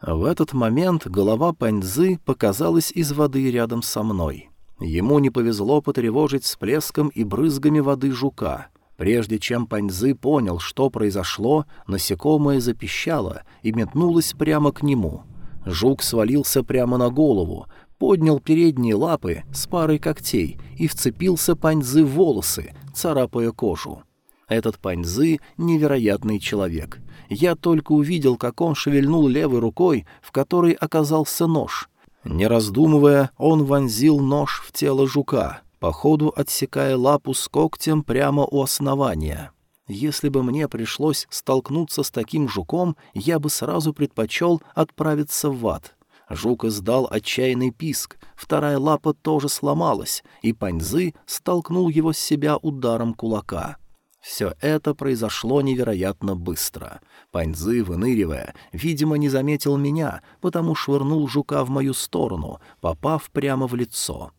В этот момент голова Паньзы показалась из воды рядом со мной. Ему не повезло потревожить всплеском и брызгами воды жука. Прежде чем Паньзы понял, что произошло, насекомое запищало и метнулось прямо к нему. Жук свалился прямо на голову, поднял передние лапы с парой когтей и вцепился Паньзы в волосы, царапая кожу. Этот Паньзы — невероятный человек. Я только увидел, как он шевельнул левой рукой, в которой оказался нож, не раздумывая, он вонзил нож в тело жука, по ходу отсекая лапу с когтем прямо у основания. Если бы мне пришлось столкнуться с таким жуком, я бы сразу предпочел отправиться в ад. Жук издал отчаянный писк, вторая лапа тоже сломалась, и Паньзы столкнул его с себя ударом кулака. Все это произошло невероятно быстро. Паньзы, выныривая, видимо, не заметил меня, потому швырнул жука в мою сторону, попав прямо в лицо.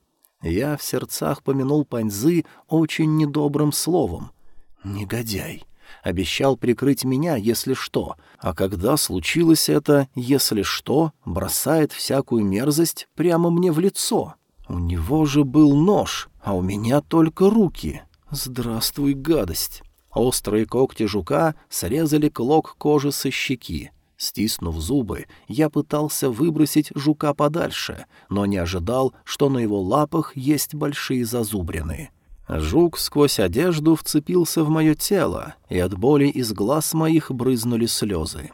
Я в сердцах помянул Паньзы очень недобрым словом. «Негодяй!» Обещал прикрыть меня, если что, а когда случилось это, если что, бросает всякую мерзость прямо мне в лицо. У него же был нож, а у меня только руки. «Здравствуй, гадость!» Острые когти жука срезали клок кожи со щеки. Стиснув зубы, я пытался выбросить жука подальше, но не ожидал, что на его лапах есть большие зазубрины. Жук сквозь одежду вцепился в мое тело, и от боли из глаз моих брызнули слезы.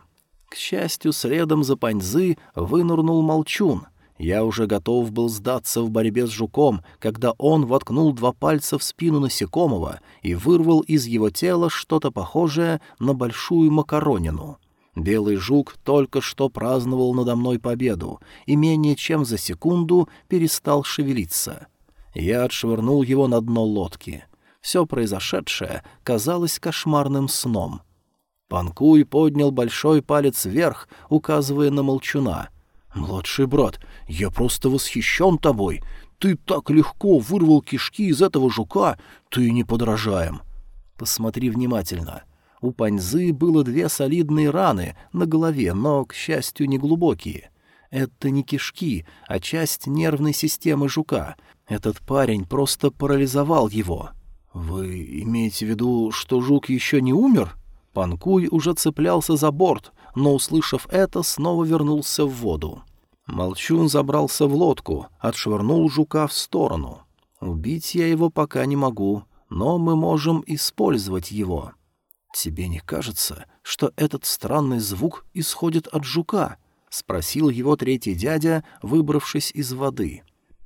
К счастью, следом за паньзы вынырнул молчун. Я уже готов был сдаться в борьбе с жуком, когда он воткнул два пальца в спину насекомого и вырвал из его тела что-то похожее на большую макаронину. Белый жук только что праздновал надо мной победу и менее чем за секунду перестал шевелиться. Я отшвырнул его на дно лодки. Все произошедшее казалось кошмарным сном. Панкуй поднял большой палец вверх, указывая на молчуна. «Младший брат, я просто восхищен тобой. Ты так легко вырвал кишки из этого жука, ты не подражаем». «Посмотри внимательно». У Паньзы было две солидные раны на голове, но, к счастью, не глубокие. Это не кишки, а часть нервной системы жука. Этот парень просто парализовал его. «Вы имеете в виду, что жук еще не умер?» Панкуй уже цеплялся за борт, но, услышав это, снова вернулся в воду. Молчун забрался в лодку, отшвырнул жука в сторону. «Убить я его пока не могу, но мы можем использовать его». «Тебе не кажется, что этот странный звук исходит от жука?» — спросил его третий дядя, выбравшись из воды.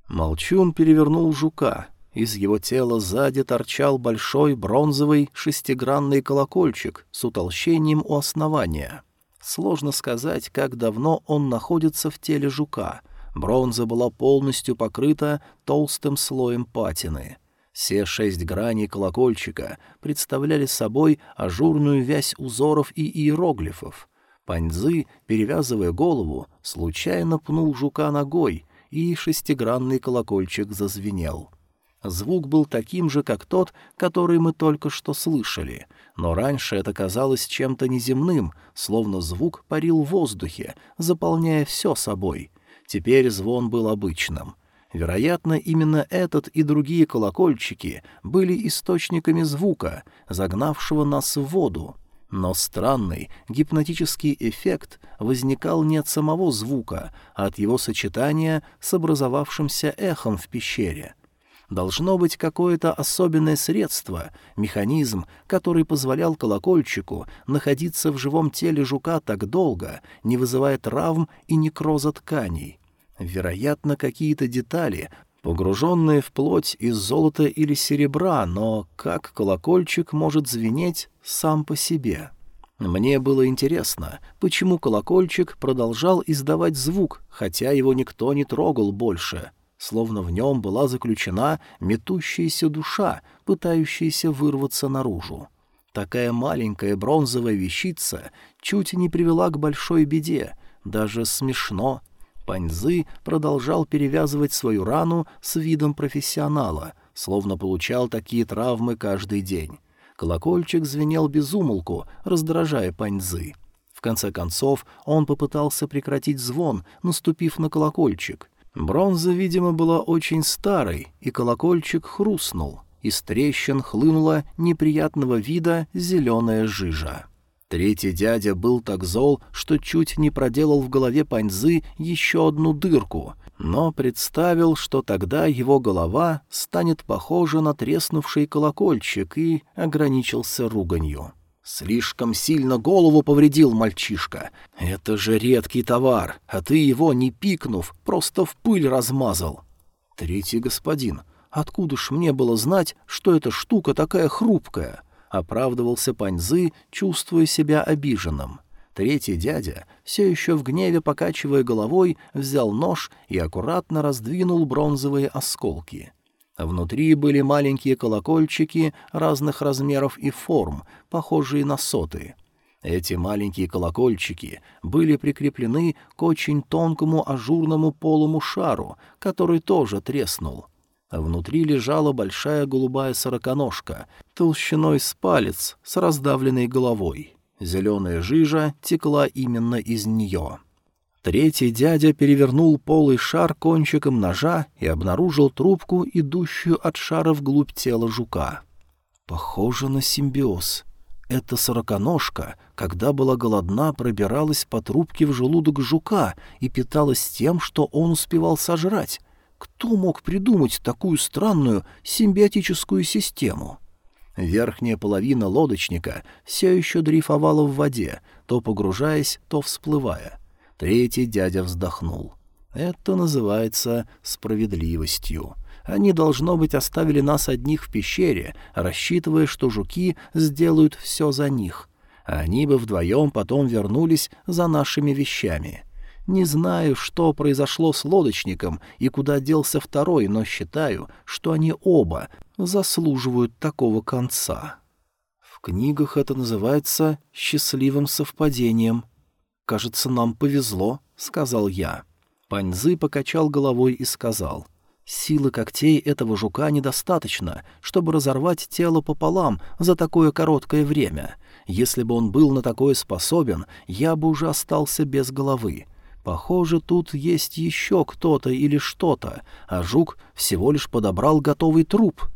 Молчун перевернул жука. Из его тела сзади торчал большой бронзовый шестигранный колокольчик с утолщением у основания. Сложно сказать, как давно он находится в теле жука. Бронза была полностью покрыта толстым слоем патины. Все шесть граней колокольчика представляли собой ажурную вязь узоров и иероглифов. Паньзы, перевязывая голову, случайно пнул жука ногой, и шестигранный колокольчик зазвенел. Звук был таким же, как тот, который мы только что слышали, но раньше это казалось чем-то неземным, словно звук парил в воздухе, заполняя все собой. Теперь звон был обычным. Вероятно, именно этот и другие колокольчики были источниками звука, загнавшего нас в воду. Но странный гипнотический эффект возникал не от самого звука, а от его сочетания с образовавшимся эхом в пещере. Должно быть какое-то особенное средство, механизм, который позволял колокольчику находиться в живом теле жука так долго, не вызывая травм и некроза тканей. Вероятно, какие-то детали, погруженные в плоть из золота или серебра, но как колокольчик может звенеть сам по себе? Мне было интересно, почему колокольчик продолжал издавать звук, хотя его никто не трогал больше, словно в нем была заключена метущаяся душа, пытающаяся вырваться наружу. Такая маленькая бронзовая вещица чуть не привела к большой беде, даже смешно — Паньзы продолжал перевязывать свою рану с видом профессионала, словно получал такие травмы каждый день. Колокольчик звенел без умолку, раздражая Паньзы. В конце концов он попытался прекратить звон, наступив на колокольчик. Бронза, видимо, была очень старой, и колокольчик хрустнул. Из трещин хлынула неприятного вида зеленая жижа. Третий дядя был так зол, что чуть не проделал в голове Паньзы еще одну дырку, но представил, что тогда его голова станет похожа на треснувший колокольчик и ограничился руганью. Слишком сильно голову повредил мальчишка. Это же редкий товар, а ты его, не пикнув, просто в пыль размазал. Третий господин, откуда ж мне было знать, что эта штука такая хрупкая? оправдывался Паньзы, чувствуя себя обиженным. Третий дядя, все еще в гневе покачивая головой, взял нож и аккуратно раздвинул бронзовые осколки. Внутри были маленькие колокольчики разных размеров и форм, похожие на соты. Эти маленькие колокольчики были прикреплены к очень тонкому ажурному полому шару, который тоже треснул. Внутри лежала большая голубая сороконожка, толщиной с палец, с раздавленной головой. Зеленая жижа текла именно из нее. Третий дядя перевернул полый шар кончиком ножа и обнаружил трубку, идущую от шара вглубь тела жука. Похоже на симбиоз. Эта сороконожка, когда была голодна, пробиралась по трубке в желудок жука и питалась тем, что он успевал сожрать. Кто мог придумать такую странную симбиотическую систему? Верхняя половина лодочника все еще дрейфовала в воде, то погружаясь, то всплывая. Третий дядя вздохнул. Это называется справедливостью. Они, должно быть, оставили нас одних в пещере, рассчитывая, что жуки сделают все за них. Они бы вдвоем потом вернулись за нашими вещами. Не знаю, что произошло с лодочником и куда делся второй, но считаю, что они оба заслуживают такого конца. В книгах это называется «счастливым совпадением». «Кажется, нам повезло», — сказал я. Паньзы покачал головой и сказал. Силы когтей этого жука недостаточно, чтобы разорвать тело пополам за такое короткое время. Если бы он был на такое способен, я бы уже остался без головы. Похоже, тут есть еще кто-то или что-то, а жук всего лишь подобрал готовый труп.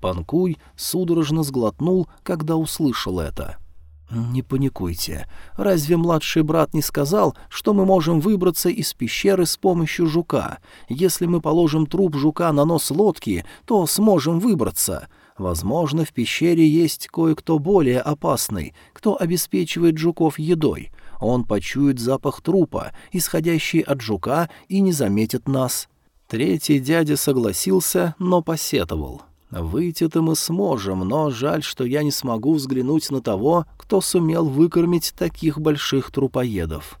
Панкуй судорожно сглотнул, когда услышал это. — «Не паникуйте. Разве младший брат не сказал, что мы можем выбраться из пещеры с помощью жука? Если мы положим труп жука на нос лодки, то сможем выбраться. Возможно, в пещере есть кое-кто более опасный, кто обеспечивает жуков едой. Он почует запах трупа, исходящий от жука, и не заметит нас». Третий дядя согласился, но посетовал. Выйти-то мы сможем, но жаль, что я не смогу взглянуть на того, кто сумел выкормить таких больших трупоедов.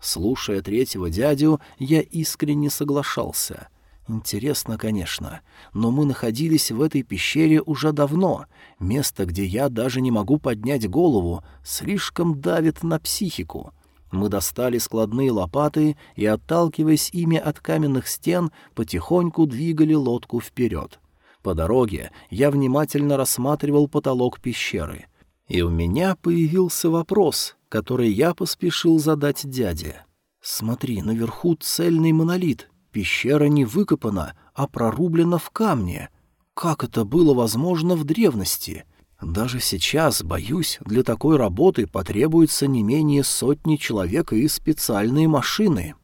Слушая третьего дядю, я искренне соглашался. Интересно, конечно, но мы находились в этой пещере уже давно. Место, где я даже не могу поднять голову, слишком давит на психику. Мы достали складные лопаты и, отталкиваясь ими от каменных стен, потихоньку двигали лодку вперед. По дороге я внимательно рассматривал потолок пещеры. И у меня появился вопрос, который я поспешил задать дяде. «Смотри, наверху цельный монолит. Пещера не выкопана, а прорублена в камне. Как это было возможно в древности?» Даже сейчас, боюсь, для такой работы потребуется не менее сотни человек и специальные машины.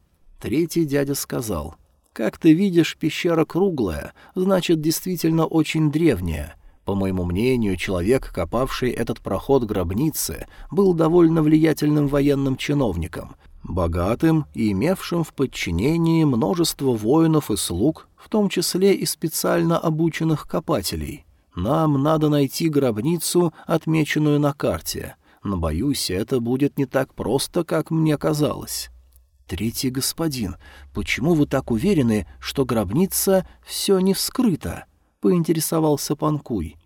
Третий дядя сказал, как ты видишь, пещера круглая, значит, действительно очень древняя. По моему мнению, человек, копавший этот проход гробницы, был довольно влиятельным военным чиновником, богатым и имевшим в подчинении множество воинов и слуг, в том числе и специально обученных копателей. Нам надо найти гробницу, отмеченную на карте, но, боюсь, это будет не так просто, как мне казалось. «Третий господин, почему вы так уверены, что гробница все не вскрыта?» — поинтересовался Панкуй.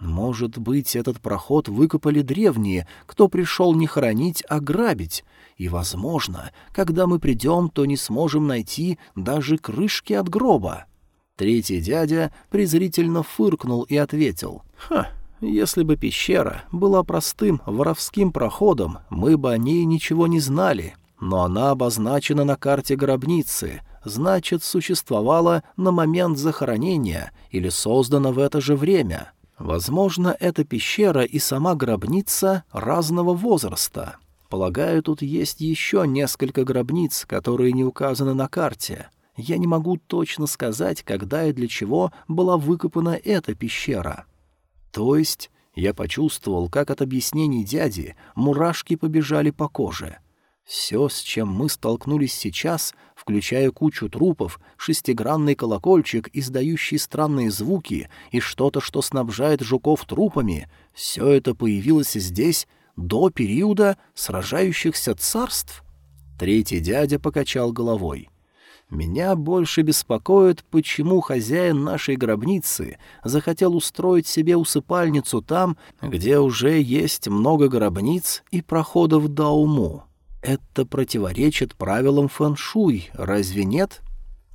«Может быть, этот проход выкопали древние, кто пришел не хоронить, а грабить. И, возможно, когда мы придем, то не сможем найти даже крышки от гроба». Третий дядя презрительно фыркнул и ответил. «Ха, если бы пещера была простым воровским проходом, мы бы о ней ничего не знали но она обозначена на карте гробницы, значит, существовала на момент захоронения или создана в это же время. Возможно, эта пещера и сама гробница разного возраста. Полагаю, тут есть еще несколько гробниц, которые не указаны на карте. Я не могу точно сказать, когда и для чего была выкопана эта пещера. То есть я почувствовал, как от объяснений дяди мурашки побежали по коже — все, с чем мы столкнулись сейчас, включая кучу трупов, шестигранный колокольчик, издающий странные звуки, и что-то, что снабжает жуков трупами, все это появилось здесь до периода сражающихся царств? Третий дядя покачал головой. Меня больше беспокоит, почему хозяин нашей гробницы захотел устроить себе усыпальницу там, где уже есть много гробниц и проходов до уму. Это противоречит правилам фэн-шуй, разве нет?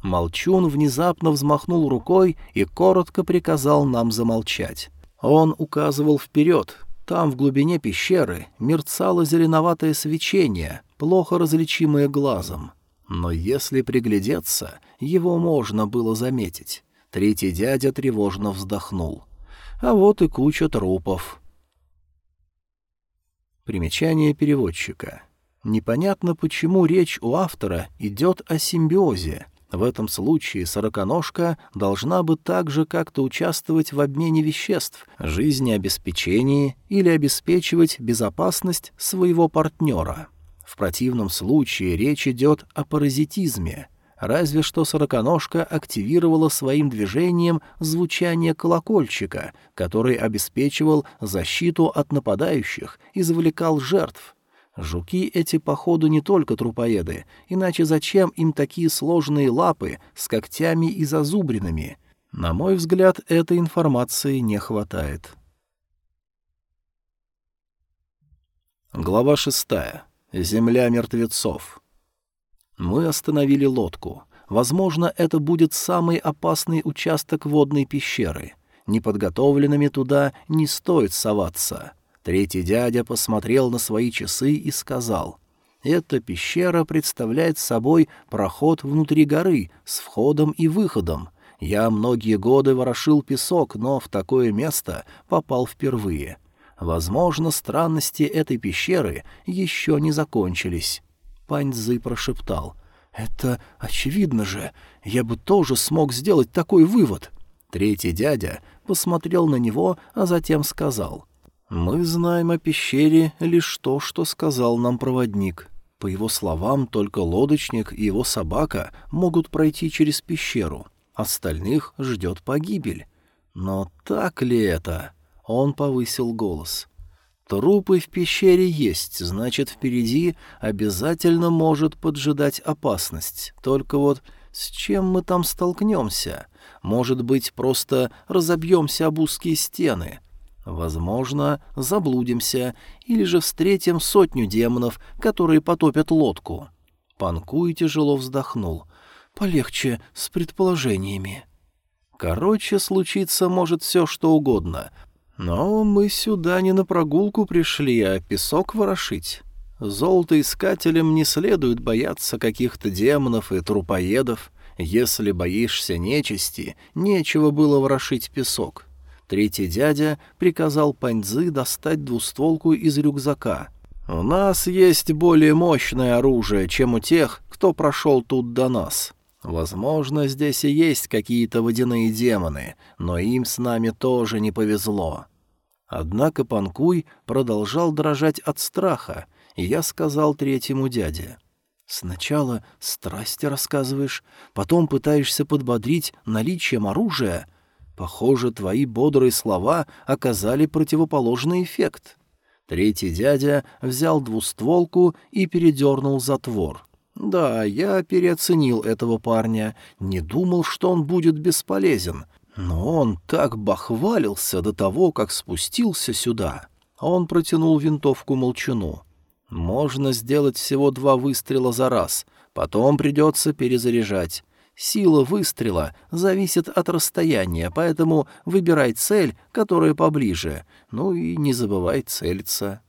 Молчун внезапно взмахнул рукой и коротко приказал нам замолчать. Он указывал вперед. Там, в глубине пещеры, мерцало зеленоватое свечение, плохо различимое глазом. Но если приглядеться, его можно было заметить. Третий дядя тревожно вздохнул. А вот и куча трупов. Примечание переводчика. Непонятно, почему речь у автора идет о симбиозе. В этом случае сороконожка должна бы также как-то участвовать в обмене веществ, жизнеобеспечении или обеспечивать безопасность своего партнера. В противном случае речь идет о паразитизме. Разве что сороконожка активировала своим движением звучание колокольчика, который обеспечивал защиту от нападающих и завлекал жертв. Жуки эти, походу, не только трупоеды, иначе зачем им такие сложные лапы с когтями и зазубринами? На мой взгляд, этой информации не хватает. Глава шестая. Земля мертвецов. Мы остановили лодку. Возможно, это будет самый опасный участок водной пещеры. Неподготовленными туда не стоит соваться. Третий дядя посмотрел на свои часы и сказал, «Эта пещера представляет собой проход внутри горы с входом и выходом. Я многие годы ворошил песок, но в такое место попал впервые. Возможно, странности этой пещеры еще не закончились». Паньзы прошептал. «Это очевидно же. Я бы тоже смог сделать такой вывод». Третий дядя посмотрел на него, а затем сказал. «Мы знаем о пещере лишь то, что сказал нам проводник. По его словам, только лодочник и его собака могут пройти через пещеру. Остальных ждет погибель. Но так ли это?» Он повысил голос. Трупы в пещере есть, значит, впереди обязательно может поджидать опасность. Только вот с чем мы там столкнемся? Может быть, просто разобьемся об узкие стены? Возможно, заблудимся или же встретим сотню демонов, которые потопят лодку. Панкуй тяжело вздохнул. Полегче с предположениями. Короче, случиться может все, что угодно — но мы сюда не на прогулку пришли, а песок ворошить. Золотоискателям не следует бояться каких-то демонов и трупоедов. Если боишься нечисти, нечего было ворошить песок. Третий дядя приказал Паньзы достать двустволку из рюкзака. «У нас есть более мощное оружие, чем у тех, кто прошел тут до нас. Возможно, здесь и есть какие-то водяные демоны, но им с нами тоже не повезло. Однако Панкуй продолжал дрожать от страха, и я сказал третьему дяде. «Сначала страсти рассказываешь, потом пытаешься подбодрить наличием оружия. Похоже, твои бодрые слова оказали противоположный эффект». Третий дядя взял двустволку и передернул затвор — да, я переоценил этого парня, не думал, что он будет бесполезен. Но он так бахвалился до того, как спустился сюда. Он протянул винтовку молчану. Можно сделать всего два выстрела за раз, потом придется перезаряжать. Сила выстрела зависит от расстояния, поэтому выбирай цель, которая поближе, ну и не забывай целиться.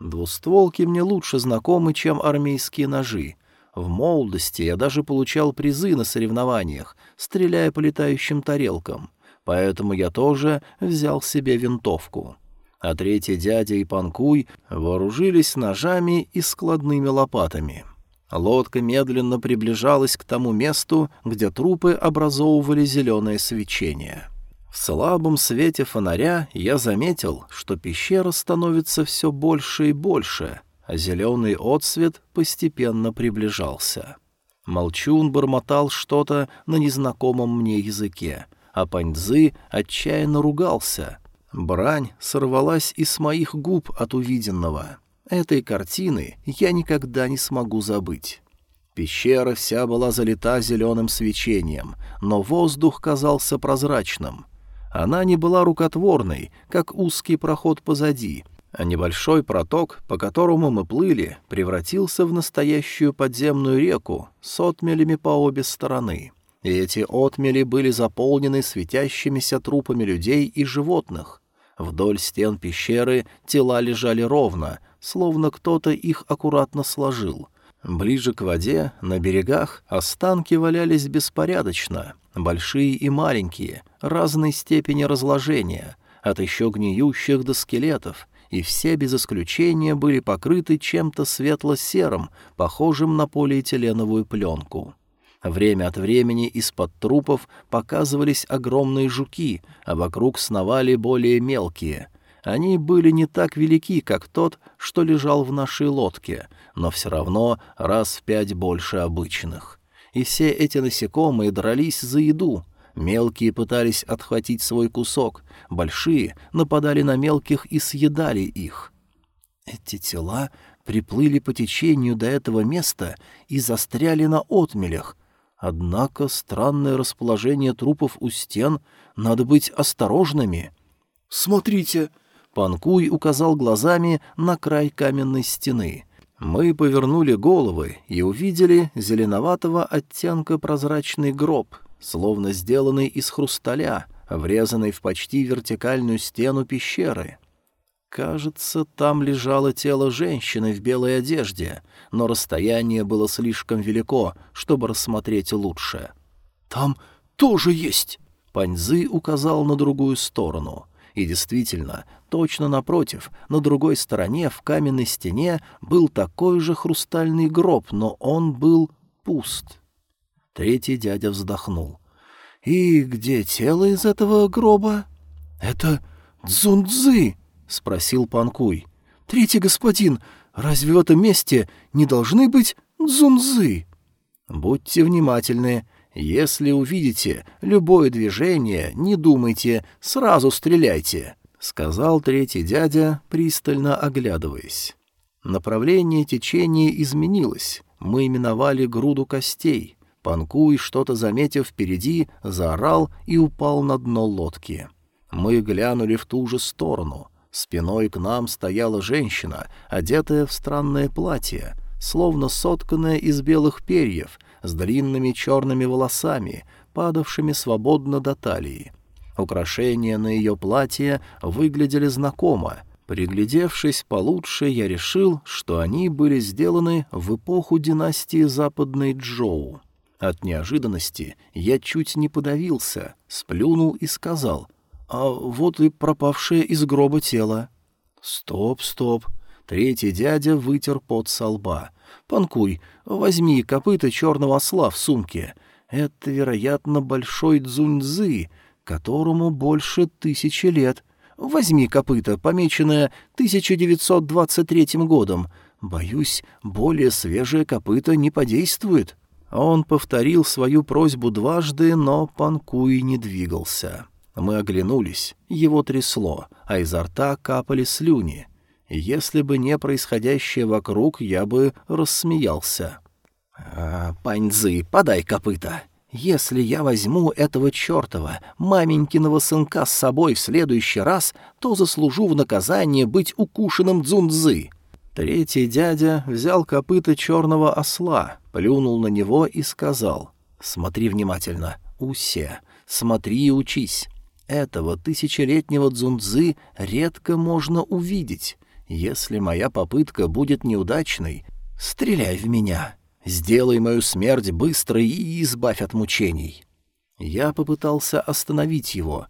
Двустволки мне лучше знакомы, чем армейские ножи. В молодости я даже получал призы на соревнованиях, стреляя по летающим тарелкам, поэтому я тоже взял себе винтовку. А третий дядя и Панкуй вооружились ножами и складными лопатами. Лодка медленно приближалась к тому месту, где трупы образовывали зеленое свечение. В слабом свете фонаря я заметил, что пещера становится все больше и больше, а зеленый отсвет постепенно приближался. Молчун бормотал что-то на незнакомом мне языке, а Паньцзы отчаянно ругался. Брань сорвалась из моих губ от увиденного. Этой картины я никогда не смогу забыть. Пещера вся была залита зеленым свечением, но воздух казался прозрачным — она не была рукотворной, как узкий проход позади, а небольшой проток, по которому мы плыли, превратился в настоящую подземную реку с отмелями по обе стороны. И эти отмели были заполнены светящимися трупами людей и животных. Вдоль стен пещеры тела лежали ровно, словно кто-то их аккуратно сложил. Ближе к воде, на берегах, останки валялись беспорядочно, большие и маленькие, разной степени разложения, от еще гниющих до скелетов, и все без исключения были покрыты чем-то светло-серым, похожим на полиэтиленовую пленку. Время от времени из-под трупов показывались огромные жуки, а вокруг сновали более мелкие. Они были не так велики, как тот, что лежал в нашей лодке, но все равно раз в пять больше обычных. и все эти насекомые дрались за еду. Мелкие пытались отхватить свой кусок, большие нападали на мелких и съедали их. Эти тела приплыли по течению до этого места и застряли на отмелях. Однако странное расположение трупов у стен, надо быть осторожными. «Смотрите!» — Панкуй указал глазами на край каменной стены. Мы повернули головы и увидели зеленоватого оттенка прозрачный гроб, словно сделанный из хрусталя, врезанный в почти вертикальную стену пещеры. Кажется, там лежало тело женщины в белой одежде, но расстояние было слишком велико, чтобы рассмотреть лучше. «Там тоже есть!» Паньзы указал на другую сторону. И действительно, точно напротив, на другой стороне, в каменной стене, был такой же хрустальный гроб, но он был пуст. Третий дядя вздохнул. «И где тело из этого гроба?» «Это Цзунцзы!» — спросил Панкуй. «Третий господин, разве в этом месте не должны быть дзунзы?» «Будьте внимательны. Если увидите любое движение, не думайте, сразу стреляйте», — сказал третий дядя, пристально оглядываясь. Направление течения изменилось. Мы миновали груду костей. Панкуй, что-то заметив впереди, заорал и упал на дно лодки. Мы глянули в ту же сторону — Спиной к нам стояла женщина, одетая в странное платье, словно сотканное из белых перьев, с длинными черными волосами, падавшими свободно до талии. Украшения на ее платье выглядели знакомо. Приглядевшись получше, я решил, что они были сделаны в эпоху династии Западной Джоу. От неожиданности я чуть не подавился, сплюнул и сказал а вот и пропавшее из гроба тело. Стоп, стоп. Третий дядя вытер пот со лба. Панкуй, возьми копыта черного осла в сумке. Это, вероятно, большой дзуньзы, которому больше тысячи лет. Возьми копыта, помеченное 1923 годом. Боюсь, более свежее копыто не подействует. Он повторил свою просьбу дважды, но Панкуй не двигался. Мы оглянулись, его трясло, а изо рта капали слюни. Если бы не происходящее вокруг, я бы рассмеялся. «А, «Паньзы, подай копыта. Если я возьму этого чертова, маменькиного сынка с собой в следующий раз, то заслужу в наказание быть укушенным дзунзы». Третий дядя взял копыта черного осла, плюнул на него и сказал «Смотри внимательно, Усе, смотри и учись. Этого тысячелетнего дзунзы редко можно увидеть. Если моя попытка будет неудачной, стреляй в меня. Сделай мою смерть быстрой и избавь от мучений. Я попытался остановить его.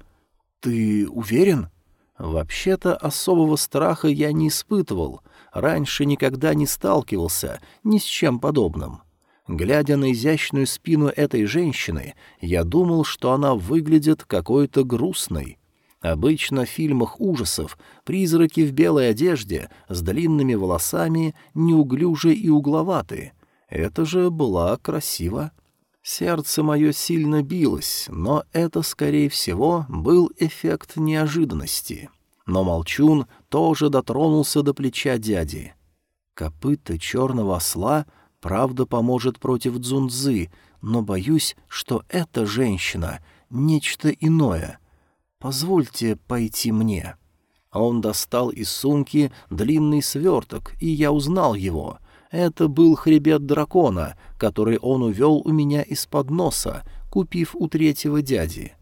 Ты уверен? Вообще-то особого страха я не испытывал. Раньше никогда не сталкивался ни с чем подобным. Глядя на изящную спину этой женщины, я думал, что она выглядит какой-то грустной. Обычно в фильмах ужасов призраки в белой одежде с длинными волосами неуглюжи и угловаты. Это же была красиво. Сердце мое сильно билось, но это, скорее всего, был эффект неожиданности. Но Молчун тоже дотронулся до плеча дяди. Копыта черного осла правда поможет против Дзунзы, но боюсь, что эта женщина — нечто иное. Позвольте пойти мне». Он достал из сумки длинный сверток, и я узнал его. Это был хребет дракона, который он увел у меня из-под носа, купив у третьего дяди.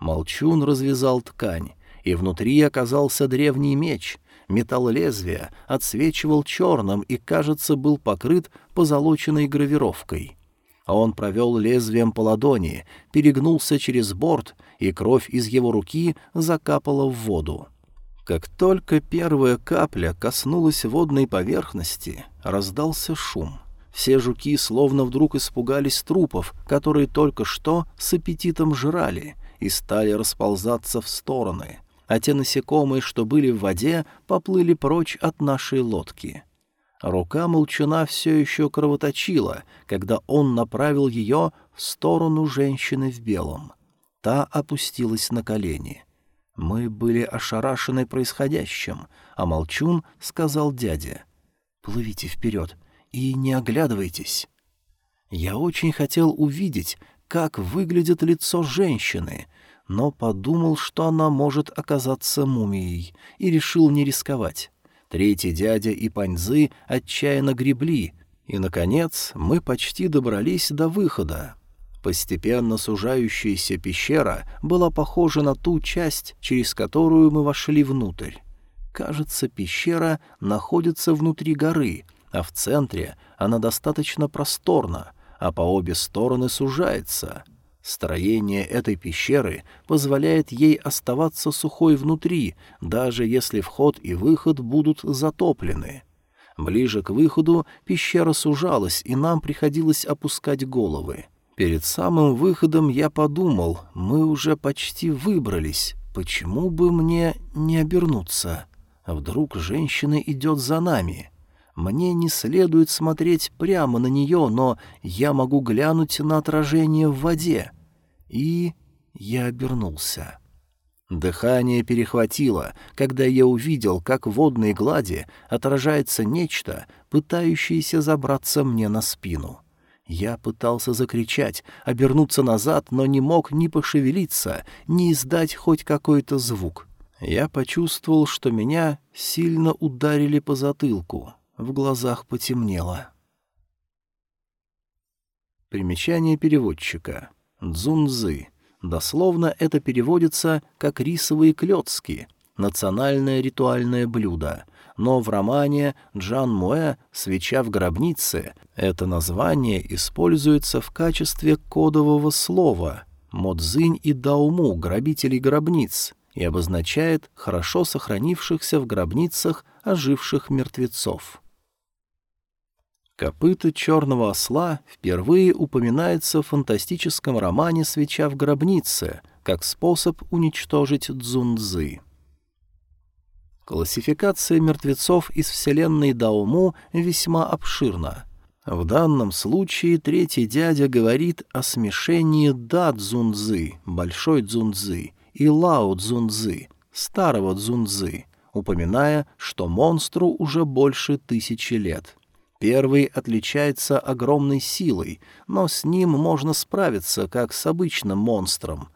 Молчун развязал ткань, и внутри оказался древний меч, Металл лезвия отсвечивал черным и, кажется, был покрыт позолоченной гравировкой. Он провел лезвием по ладони, перегнулся через борт, и кровь из его руки закапала в воду. Как только первая капля коснулась водной поверхности, раздался шум. Все жуки словно вдруг испугались трупов, которые только что с аппетитом жрали, и стали расползаться в стороны а те насекомые, что были в воде, поплыли прочь от нашей лодки. Рука молчуна все еще кровоточила, когда он направил ее в сторону женщины в белом. Та опустилась на колени. Мы были ошарашены происходящим, а молчун сказал дяде. «Плывите вперед и не оглядывайтесь». Я очень хотел увидеть, как выглядит лицо женщины, но подумал, что она может оказаться мумией, и решил не рисковать. Третий дядя и Паньзы отчаянно гребли, и, наконец, мы почти добрались до выхода. Постепенно сужающаяся пещера была похожа на ту часть, через которую мы вошли внутрь. Кажется, пещера находится внутри горы, а в центре она достаточно просторна, а по обе стороны сужается — Строение этой пещеры позволяет ей оставаться сухой внутри, даже если вход и выход будут затоплены. Ближе к выходу пещера сужалась, и нам приходилось опускать головы. Перед самым выходом я подумал, мы уже почти выбрались, почему бы мне не обернуться? Вдруг женщина идет за нами? Мне не следует смотреть прямо на нее, но я могу глянуть на отражение в воде. И я обернулся. Дыхание перехватило, когда я увидел, как в водной глади отражается нечто, пытающееся забраться мне на спину. Я пытался закричать, обернуться назад, но не мог ни пошевелиться, ни издать хоть какой-то звук. Я почувствовал, что меня сильно ударили по затылку. В глазах потемнело. Примечание переводчика. Дзунзы. Дословно это переводится как «рисовые клёцки», национальное ритуальное блюдо. Но в романе «Джан Муэ. Свеча в гробнице» это название используется в качестве кодового слова «Модзинь и Дауму, грабителей гробниц» и обозначает хорошо сохранившихся в гробницах оживших мертвецов. Копыта черного осла впервые упоминается в фантастическом романе «Свеча в гробнице» как способ уничтожить дзунзы. Классификация мертвецов из вселенной Дауму весьма обширна. В данном случае третий дядя говорит о смешении да дзунзы, большой дзунзы, и лао дзунзы, старого дзунзы, упоминая, что монстру уже больше тысячи лет. Первый отличается огромной силой, но с ним можно справиться, как с обычным монстром.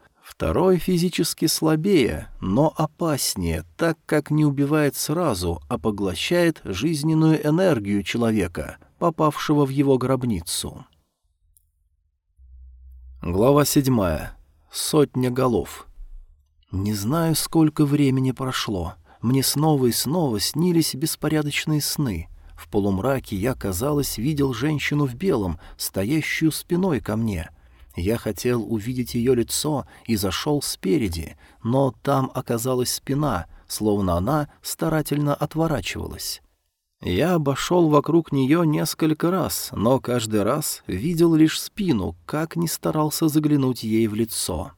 Второй физически слабее, но опаснее, так как не убивает сразу, а поглощает жизненную энергию человека, попавшего в его гробницу. Глава седьмая. Сотня голов. Не знаю, сколько времени прошло. Мне снова и снова снились беспорядочные сны — в полумраке я, казалось, видел женщину в белом, стоящую спиной ко мне. Я хотел увидеть ее лицо и зашел спереди, но там оказалась спина, словно она старательно отворачивалась. Я обошел вокруг нее несколько раз, но каждый раз видел лишь спину, как не старался заглянуть ей в лицо.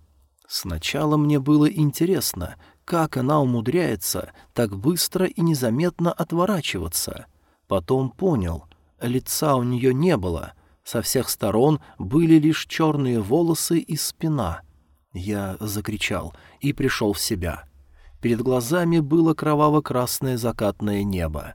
Сначала мне было интересно, как она умудряется так быстро и незаметно отворачиваться — Потом понял, лица у нее не было, со всех сторон были лишь черные волосы и спина. Я закричал и пришел в себя. Перед глазами было кроваво-красное закатное небо.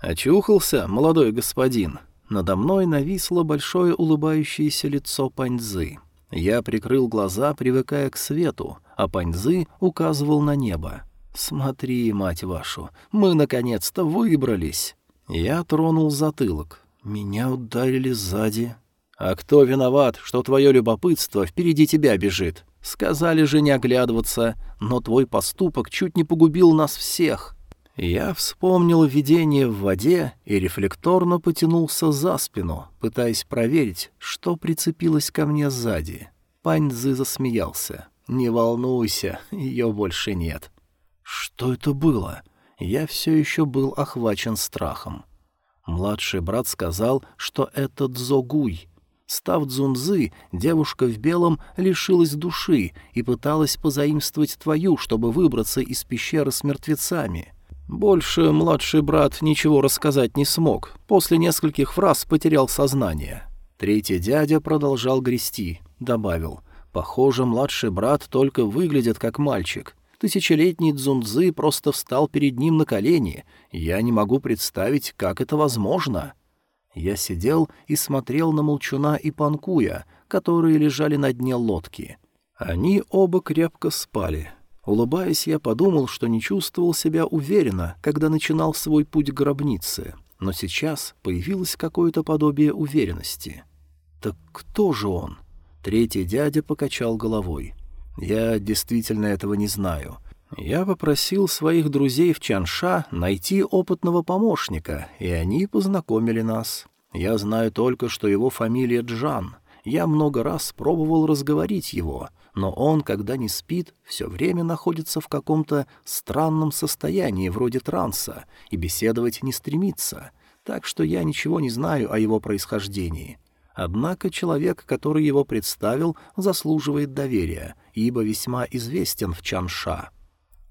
«Очухался, молодой господин!» Надо мной нависло большое улыбающееся лицо Паньзы. Я прикрыл глаза, привыкая к свету, а Паньзы указывал на небо. «Смотри, мать вашу, мы наконец-то выбрались!» Я тронул затылок. Меня ударили сзади. «А кто виноват, что твое любопытство впереди тебя бежит? Сказали же не оглядываться, но твой поступок чуть не погубил нас всех». Я вспомнил видение в воде и рефлекторно потянулся за спину, пытаясь проверить, что прицепилось ко мне сзади. Паньзы засмеялся. «Не волнуйся, ее больше нет». «Что это было?» я все еще был охвачен страхом. Младший брат сказал, что это Дзогуй. Став Дзунзы, девушка в белом лишилась души и пыталась позаимствовать твою, чтобы выбраться из пещеры с мертвецами. Больше младший брат ничего рассказать не смог, после нескольких фраз потерял сознание. Третий дядя продолжал грести, добавил, «Похоже, младший брат только выглядит как мальчик. Тысячелетний Цзунцзы просто встал перед ним на колени. Я не могу представить, как это возможно». Я сидел и смотрел на Молчуна и Панкуя, которые лежали на дне лодки. Они оба крепко спали. Улыбаясь, я подумал, что не чувствовал себя уверенно, когда начинал свой путь к гробнице, но сейчас появилось какое-то подобие уверенности. Так кто же он? Третий дядя покачал головой. Я действительно этого не знаю. Я попросил своих друзей в Чанша найти опытного помощника, и они познакомили нас. Я знаю только, что его фамилия Джан. Я много раз пробовал разговорить его — но он, когда не спит, все время находится в каком-то странном состоянии, вроде транса, и беседовать не стремится, так что я ничего не знаю о его происхождении. Однако человек, который его представил, заслуживает доверия, ибо весьма известен в Чанша.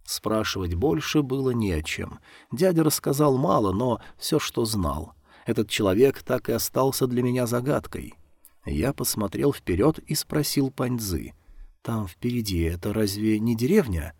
Спрашивать больше было не о чем. Дядя рассказал мало, но все, что знал. Этот человек так и остался для меня загадкой. Я посмотрел вперед и спросил Паньзы — там впереди это разве не деревня?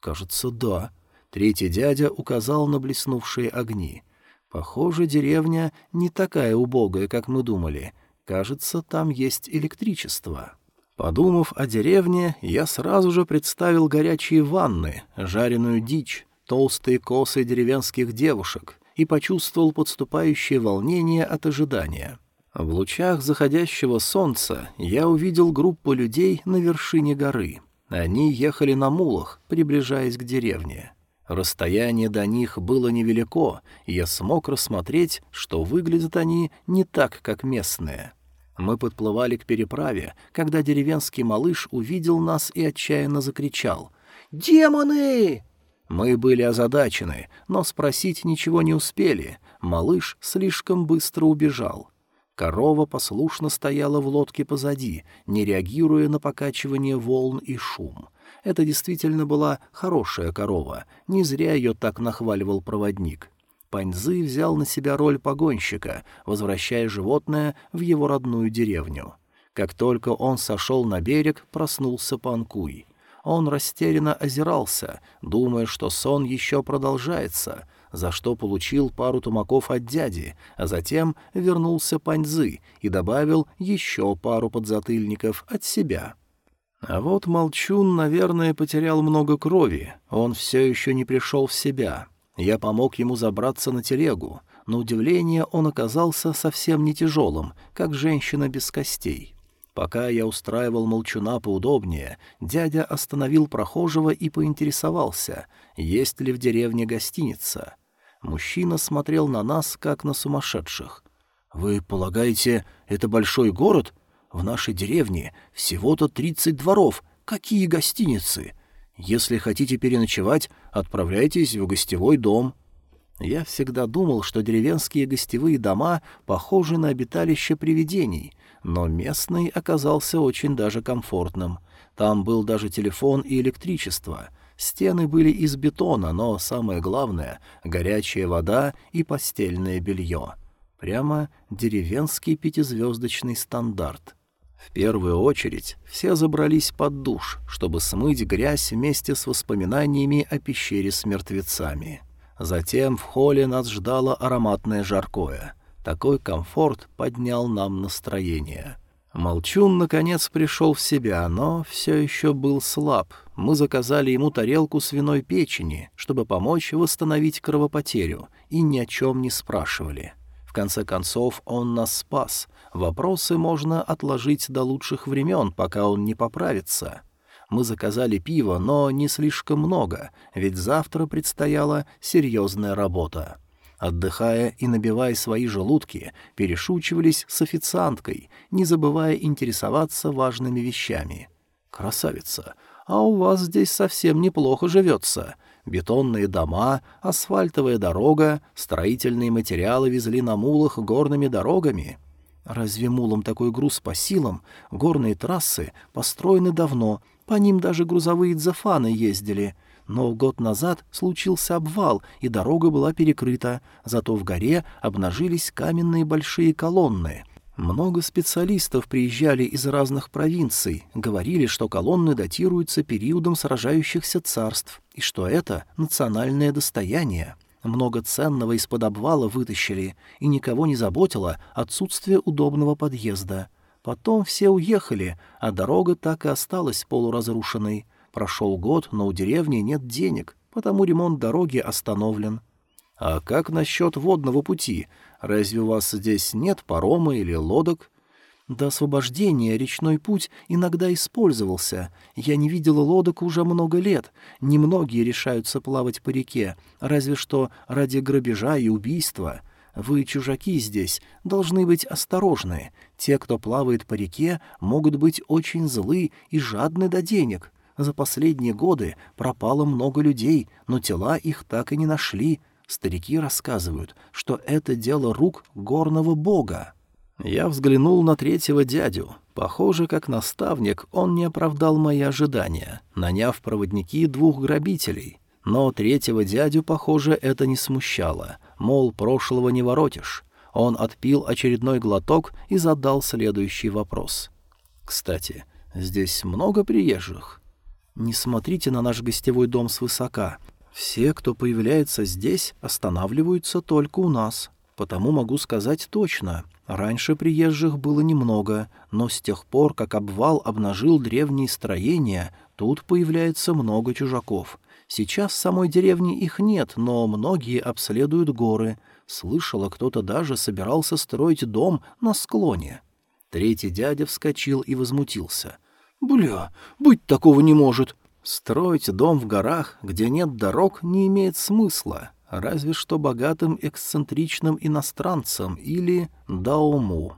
Кажется, да. Третий дядя указал на блеснувшие огни. Похоже, деревня не такая убогая, как мы думали. Кажется, там есть электричество. Подумав о деревне, я сразу же представил горячие ванны, жареную дичь, толстые косы деревенских девушек и почувствовал подступающее волнение от ожидания. В лучах заходящего солнца я увидел группу людей на вершине горы. Они ехали на мулах, приближаясь к деревне. Расстояние до них было невелико, и я смог рассмотреть, что выглядят они не так, как местные. Мы подплывали к переправе, когда деревенский малыш увидел нас и отчаянно закричал «Демоны!». Мы были озадачены, но спросить ничего не успели. Малыш слишком быстро убежал. Корова послушно стояла в лодке позади, не реагируя на покачивание волн и шум. Это действительно была хорошая корова, не зря ее так нахваливал проводник. Паньзы взял на себя роль погонщика, возвращая животное в его родную деревню. Как только он сошел на берег, проснулся Панкуй. Он растерянно озирался, думая, что сон еще продолжается — за что получил пару тумаков от дяди, а затем вернулся Паньзы и добавил еще пару подзатыльников от себя. А вот Молчун, наверное, потерял много крови, он все еще не пришел в себя. Я помог ему забраться на телегу. На удивление он оказался совсем не тяжелым, как женщина без костей. Пока я устраивал молчуна поудобнее, дядя остановил прохожего и поинтересовался, есть ли в деревне гостиница. Мужчина смотрел на нас, как на сумасшедших. «Вы полагаете, это большой город? В нашей деревне всего-то тридцать дворов. Какие гостиницы? Если хотите переночевать, отправляйтесь в гостевой дом». Я всегда думал, что деревенские гостевые дома похожи на обиталище привидений, но местный оказался очень даже комфортным. Там был даже телефон и электричество — Стены были из бетона, но самое главное — горячая вода и постельное белье. Прямо деревенский пятизвездочный стандарт. В первую очередь все забрались под душ, чтобы смыть грязь вместе с воспоминаниями о пещере с мертвецами. Затем в холле нас ждало ароматное жаркое. Такой комфорт поднял нам настроение. Молчун, наконец, пришел в себя, но все еще был слаб. Мы заказали ему тарелку свиной печени, чтобы помочь восстановить кровопотерю, и ни о чем не спрашивали. В конце концов, он нас спас. Вопросы можно отложить до лучших времен, пока он не поправится. Мы заказали пиво, но не слишком много, ведь завтра предстояла серьезная работа отдыхая и набивая свои желудки, перешучивались с официанткой, не забывая интересоваться важными вещами. «Красавица, а у вас здесь совсем неплохо живется. Бетонные дома, асфальтовая дорога, строительные материалы везли на мулах горными дорогами». Разве мулам такой груз по силам? Горные трассы построены давно, По ним даже грузовые дзефаны ездили. Но год назад случился обвал, и дорога была перекрыта, зато в горе обнажились каменные большие колонны. Много специалистов приезжали из разных провинций, говорили, что колонны датируются периодом сражающихся царств, и что это национальное достояние. Много ценного из-под обвала вытащили, и никого не заботило отсутствие удобного подъезда. Потом все уехали, а дорога так и осталась полуразрушенной. Прошел год, но у деревни нет денег, потому ремонт дороги остановлен. «А как насчет водного пути? Разве у вас здесь нет парома или лодок?» До освобождения речной путь иногда использовался. Я не видела лодок уже много лет. Немногие решаются плавать по реке, разве что ради грабежа и убийства. Вы, чужаки здесь, должны быть осторожны. Те, кто плавает по реке, могут быть очень злы и жадны до денег. За последние годы пропало много людей, но тела их так и не нашли. Старики рассказывают, что это дело рук горного бога. Я взглянул на третьего дядю. Похоже, как наставник, он не оправдал мои ожидания, наняв проводники двух грабителей. Но третьего дядю, похоже, это не смущало. Мол, прошлого не воротишь. Он отпил очередной глоток и задал следующий вопрос. «Кстати, здесь много приезжих?» «Не смотрите на наш гостевой дом свысока. Все, кто появляется здесь, останавливаются только у нас. Потому могу сказать точно. Раньше приезжих было немного, но с тех пор, как обвал обнажил древние строения, тут появляется много чужаков. Сейчас в самой деревне их нет, но многие обследуют горы. Слышала, кто-то даже собирался строить дом на склоне. Третий дядя вскочил и возмутился. «Бля, быть такого не может!» Строить дом в горах, где нет дорог, не имеет смысла разве что богатым эксцентричным иностранцам или даому.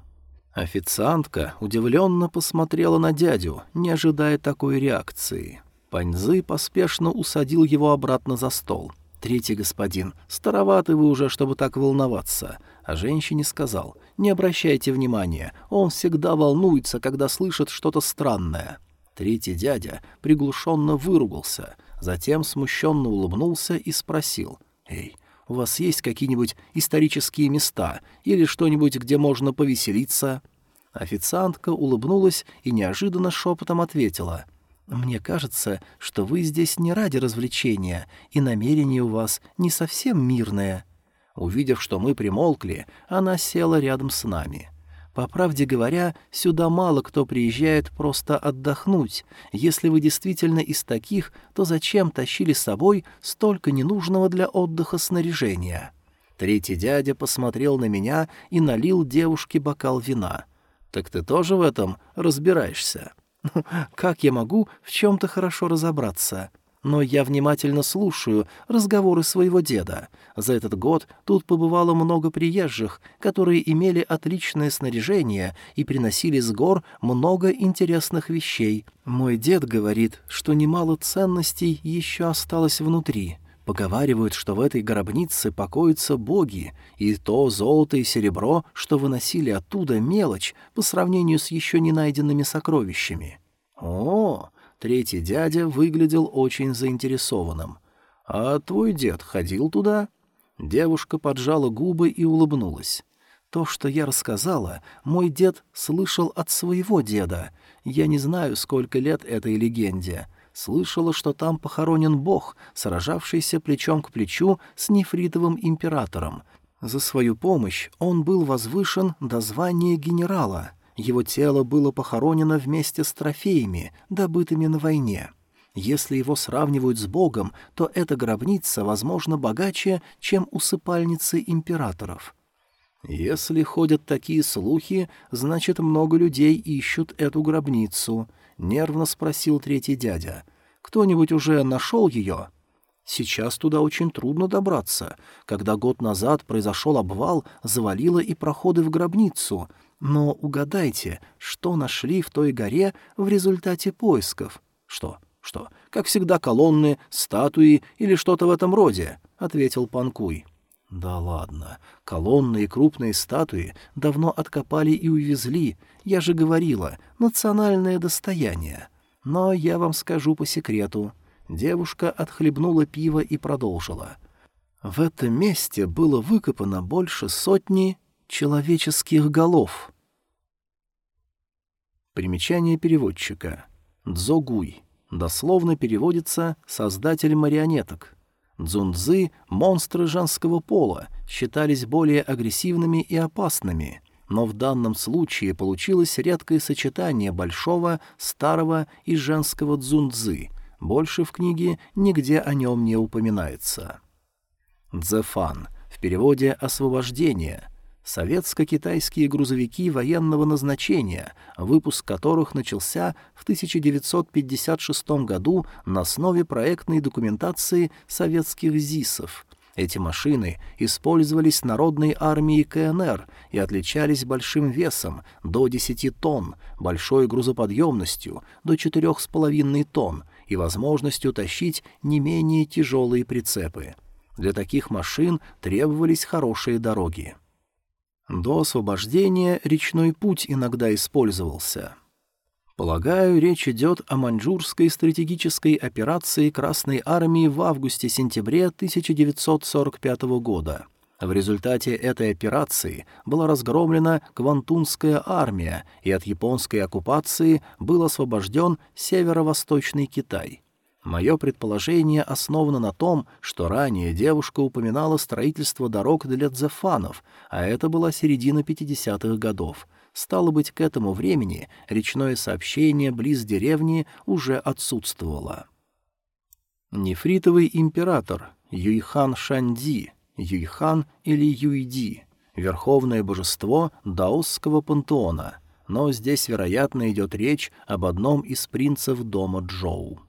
Официантка удивленно посмотрела на дядю, не ожидая такой реакции. Паньзы поспешно усадил его обратно за стол. «Третий господин, староваты вы уже, чтобы так волноваться». А женщине сказал, «Не обращайте внимания, он всегда волнуется, когда слышит что-то странное». Третий дядя приглушенно выругался, затем смущенно улыбнулся и спросил — «Эй, у вас есть какие-нибудь исторические места или что-нибудь, где можно повеселиться?» Официантка улыбнулась и неожиданно шепотом ответила. «Мне кажется, что вы здесь не ради развлечения, и намерение у вас не совсем мирное». Увидев, что мы примолкли, она села рядом с нами. По правде говоря, сюда мало кто приезжает просто отдохнуть. Если вы действительно из таких, то зачем тащили с собой столько ненужного для отдыха снаряжения? Третий дядя посмотрел на меня и налил девушке бокал вина. «Так ты тоже в этом разбираешься?» <laughs> «Ну, как я могу в чем-то хорошо разобраться?» Но я внимательно слушаю разговоры своего деда. За этот год тут побывало много приезжих, которые имели отличное снаряжение и приносили с гор много интересных вещей. Мой дед говорит, что немало ценностей еще осталось внутри. Поговаривают, что в этой гробнице покоятся боги, и то золото и серебро, что выносили оттуда, мелочь по сравнению с еще не найденными сокровищами. О, Третий дядя выглядел очень заинтересованным. «А твой дед ходил туда?» Девушка поджала губы и улыбнулась. «То, что я рассказала, мой дед слышал от своего деда. Я не знаю, сколько лет этой легенде. Слышала, что там похоронен бог, сражавшийся плечом к плечу с нефритовым императором. За свою помощь он был возвышен до звания генерала». Его тело было похоронено вместе с трофеями, добытыми на войне. Если его сравнивают с Богом, то эта гробница, возможно, богаче, чем усыпальницы императоров. Если ходят такие слухи, значит, много людей ищут эту гробницу, — нервно спросил третий дядя. Кто-нибудь уже нашел ее? Сейчас туда очень трудно добраться. Когда год назад произошел обвал, завалило и проходы в гробницу — но угадайте, что нашли в той горе в результате поисков? Что? Что? Как всегда колонны, статуи или что-то в этом роде, ответил Панкуй. Да ладно. Колонны и крупные статуи давно откопали и увезли. Я же говорила, национальное достояние. Но я вам скажу по секрету. Девушка отхлебнула пиво и продолжила. В этом месте было выкопано больше сотни человеческих голов. Примечание переводчика. Дзогуй. Дословно переводится «создатель марионеток». Дзунцзы, монстры женского пола, считались более агрессивными и опасными, но в данном случае получилось редкое сочетание большого, старого и женского дзунцзы. Больше в книге нигде о нем не упоминается. Дзефан. В переводе «освобождение» советско-китайские грузовики военного назначения, выпуск которых начался в 1956 году на основе проектной документации советских ЗИСов. Эти машины использовались народной армией КНР и отличались большим весом до 10 тонн, большой грузоподъемностью до 4,5 тонн и возможностью тащить не менее тяжелые прицепы. Для таких машин требовались хорошие дороги. До освобождения речной путь иногда использовался. Полагаю, речь идет о маньчжурской стратегической операции Красной Армии в августе-сентябре 1945 года. В результате этой операции была разгромлена Квантунская армия, и от японской оккупации был освобожден северо-восточный Китай. Мое предположение основано на том, что ранее девушка упоминала строительство дорог для дзефанов, а это была середина 50-х годов. Стало быть, к этому времени речное сообщение близ деревни уже отсутствовало. Нефритовый император Юйхан Шанди, Юйхан или Юйди, верховное божество даосского пантеона, но здесь, вероятно, идет речь об одном из принцев дома Джоу.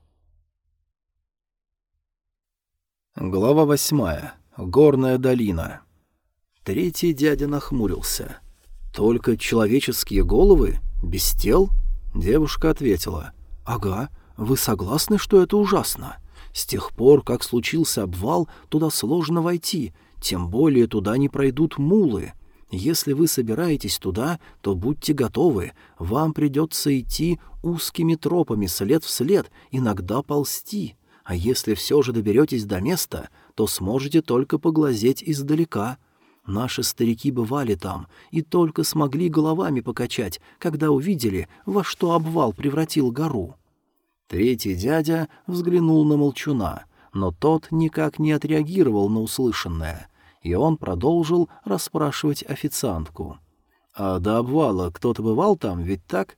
Глава восьмая. Горная долина. Третий дядя нахмурился. «Только человеческие головы? Без тел?» Девушка ответила. «Ага, вы согласны, что это ужасно? С тех пор, как случился обвал, туда сложно войти, тем более туда не пройдут мулы. Если вы собираетесь туда, то будьте готовы, вам придется идти узкими тропами след в след, иногда ползти» а если все же доберетесь до места, то сможете только поглазеть издалека. Наши старики бывали там и только смогли головами покачать, когда увидели, во что обвал превратил гору. Третий дядя взглянул на молчуна, но тот никак не отреагировал на услышанное, и он продолжил расспрашивать официантку. «А до обвала кто-то бывал там, ведь так?»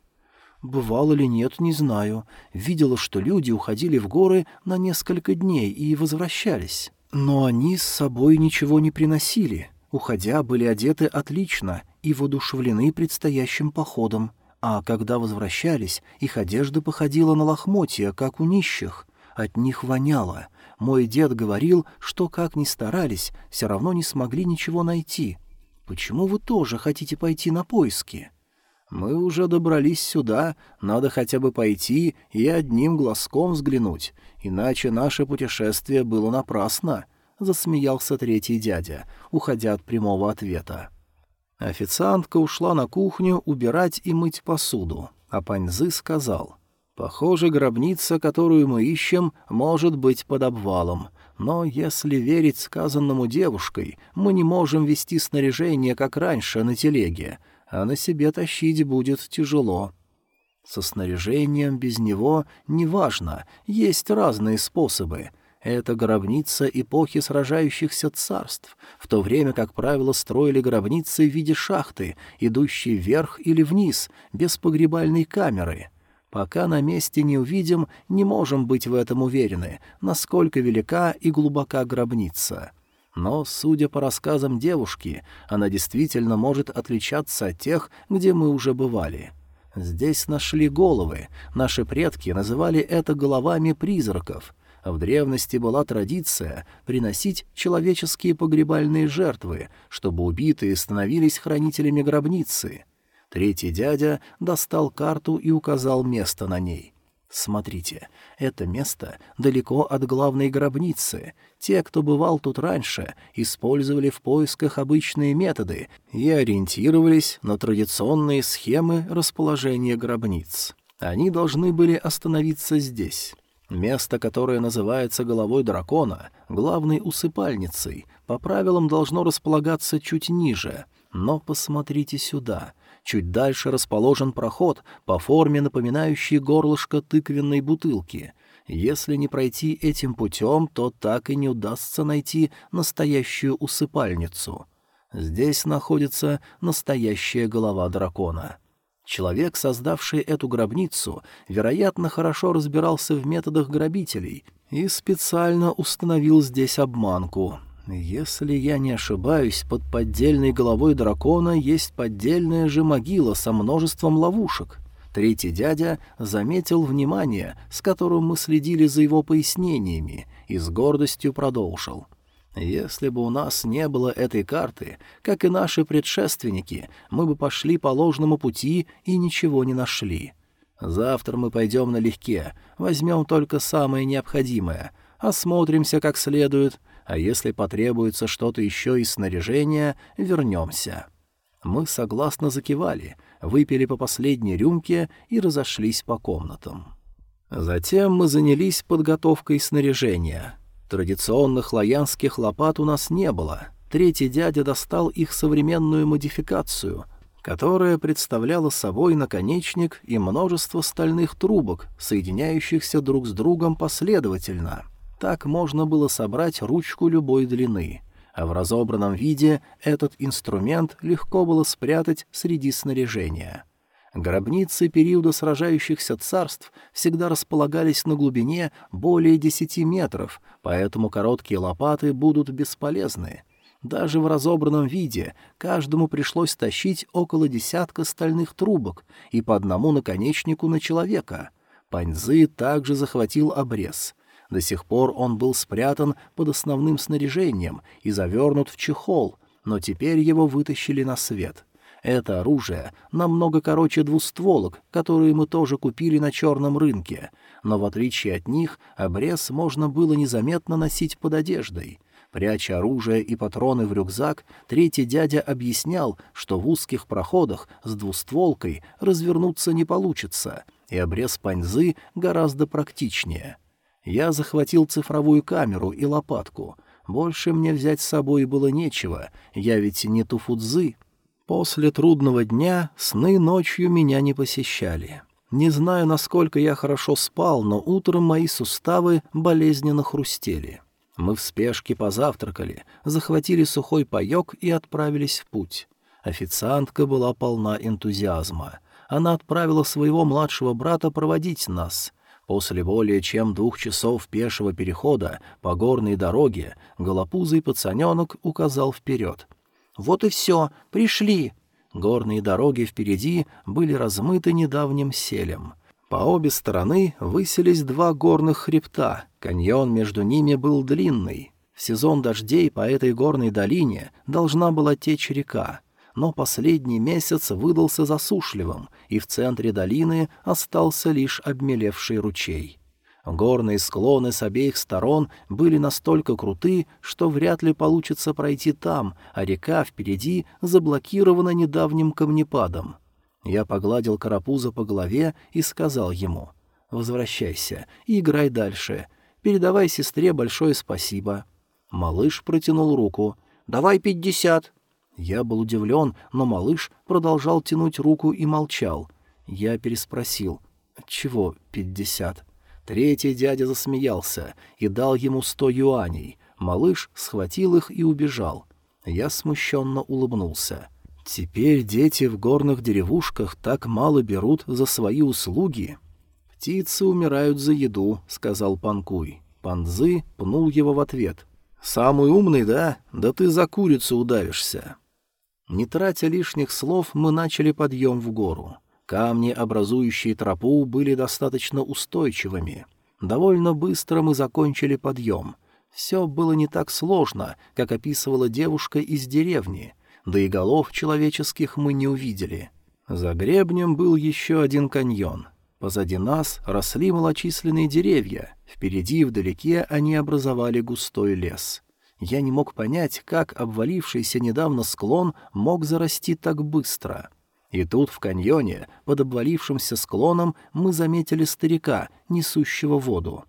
Бывало ли нет, не знаю. Видела, что люди уходили в горы на несколько дней и возвращались. Но они с собой ничего не приносили. Уходя, были одеты отлично и воодушевлены предстоящим походом. А когда возвращались, их одежда походила на лохмотья, как у нищих. От них воняло. Мой дед говорил, что, как ни старались, все равно не смогли ничего найти. Почему вы тоже хотите пойти на поиски?» Мы уже добрались сюда, надо хотя бы пойти и одним глазком взглянуть, иначе наше путешествие было напрасно», — засмеялся третий дядя, уходя от прямого ответа. Официантка ушла на кухню убирать и мыть посуду, а Паньзы сказал, «Похоже, гробница, которую мы ищем, может быть под обвалом». Но если верить сказанному девушкой, мы не можем вести снаряжение, как раньше, на телеге а на себе тащить будет тяжело. Со снаряжением без него неважно, есть разные способы. Это гробница эпохи сражающихся царств, в то время, как правило, строили гробницы в виде шахты, идущей вверх или вниз, без погребальной камеры. Пока на месте не увидим, не можем быть в этом уверены, насколько велика и глубока гробница. Но, судя по рассказам девушки, она действительно может отличаться от тех, где мы уже бывали. Здесь нашли головы, наши предки называли это головами призраков. В древности была традиция приносить человеческие погребальные жертвы, чтобы убитые становились хранителями гробницы. Третий дядя достал карту и указал место на ней. Смотрите, это место далеко от главной гробницы. Те, кто бывал тут раньше, использовали в поисках обычные методы и ориентировались на традиционные схемы расположения гробниц. Они должны были остановиться здесь. Место, которое называется головой дракона, главной усыпальницей, по правилам должно располагаться чуть ниже. Но посмотрите сюда. Чуть дальше расположен проход, по форме напоминающий горлышко тыквенной бутылки. Если не пройти этим путем, то так и не удастся найти настоящую усыпальницу. Здесь находится настоящая голова дракона. Человек, создавший эту гробницу, вероятно, хорошо разбирался в методах грабителей и специально установил здесь обманку. Если я не ошибаюсь, под поддельной головой дракона есть поддельная же могила со множеством ловушек. Третий дядя заметил внимание, с которым мы следили за его пояснениями, и с гордостью продолжил. Если бы у нас не было этой карты, как и наши предшественники, мы бы пошли по ложному пути и ничего не нашли. Завтра мы пойдем налегке, возьмем только самое необходимое, осмотримся как следует, а если потребуется что-то еще из снаряжения, вернемся». Мы согласно закивали, выпили по последней рюмке и разошлись по комнатам. Затем мы занялись подготовкой снаряжения — Традиционных лаянских лопат у нас не было. Третий дядя достал их современную модификацию, которая представляла собой наконечник и множество стальных трубок, соединяющихся друг с другом последовательно. Так можно было собрать ручку любой длины, а в разобранном виде этот инструмент легко было спрятать среди снаряжения. Гробницы периода сражающихся царств всегда располагались на глубине более десяти метров, поэтому короткие лопаты будут бесполезны. Даже в разобранном виде каждому пришлось тащить около десятка стальных трубок и по одному наконечнику на человека. Паньзы также захватил обрез. До сих пор он был спрятан под основным снаряжением и завернут в чехол, но теперь его вытащили на свет — это оружие намного короче двустволок, которые мы тоже купили на черном рынке, но в отличие от них обрез можно было незаметно носить под одеждой. Пряча оружие и патроны в рюкзак, третий дядя объяснял, что в узких проходах с двустволкой развернуться не получится, и обрез паньзы гораздо практичнее. Я захватил цифровую камеру и лопатку. Больше мне взять с собой было нечего, я ведь не туфудзы. После трудного дня сны ночью меня не посещали. Не знаю, насколько я хорошо спал, но утром мои суставы болезненно хрустели. Мы в спешке позавтракали, захватили сухой паёк и отправились в путь. Официантка была полна энтузиазма. Она отправила своего младшего брата проводить нас. После более чем двух часов пешего перехода по горной дороге голопузый пацаненок указал вперед. «Вот и все, пришли!» Горные дороги впереди были размыты недавним селем. По обе стороны высились два горных хребта, каньон между ними был длинный. В сезон дождей по этой горной долине должна была течь река, но последний месяц выдался засушливым, и в центре долины остался лишь обмелевший ручей. Горные склоны с обеих сторон были настолько круты, что вряд ли получится пройти там, а река впереди заблокирована недавним камнепадом. Я погладил карапуза по голове и сказал ему, «Возвращайся и играй дальше. Передавай сестре большое спасибо». Малыш протянул руку. «Давай пятьдесят». Я был удивлен, но малыш продолжал тянуть руку и молчал. Я переспросил, «Чего пятьдесят?» Третий дядя засмеялся и дал ему сто юаней. Малыш схватил их и убежал. Я смущенно улыбнулся. «Теперь дети в горных деревушках так мало берут за свои услуги». «Птицы умирают за еду», — сказал Панкуй. Панзы пнул его в ответ. «Самый умный, да? Да ты за курицу удавишься». Не тратя лишних слов, мы начали подъем в гору. Камни, образующие тропу, были достаточно устойчивыми. Довольно быстро мы закончили подъем. Все было не так сложно, как описывала девушка из деревни, да и голов человеческих мы не увидели. За гребнем был еще один каньон. Позади нас росли малочисленные деревья, впереди вдалеке они образовали густой лес. Я не мог понять, как обвалившийся недавно склон мог зарасти так быстро — И тут в каньоне, под обвалившимся склоном, мы заметили старика, несущего воду.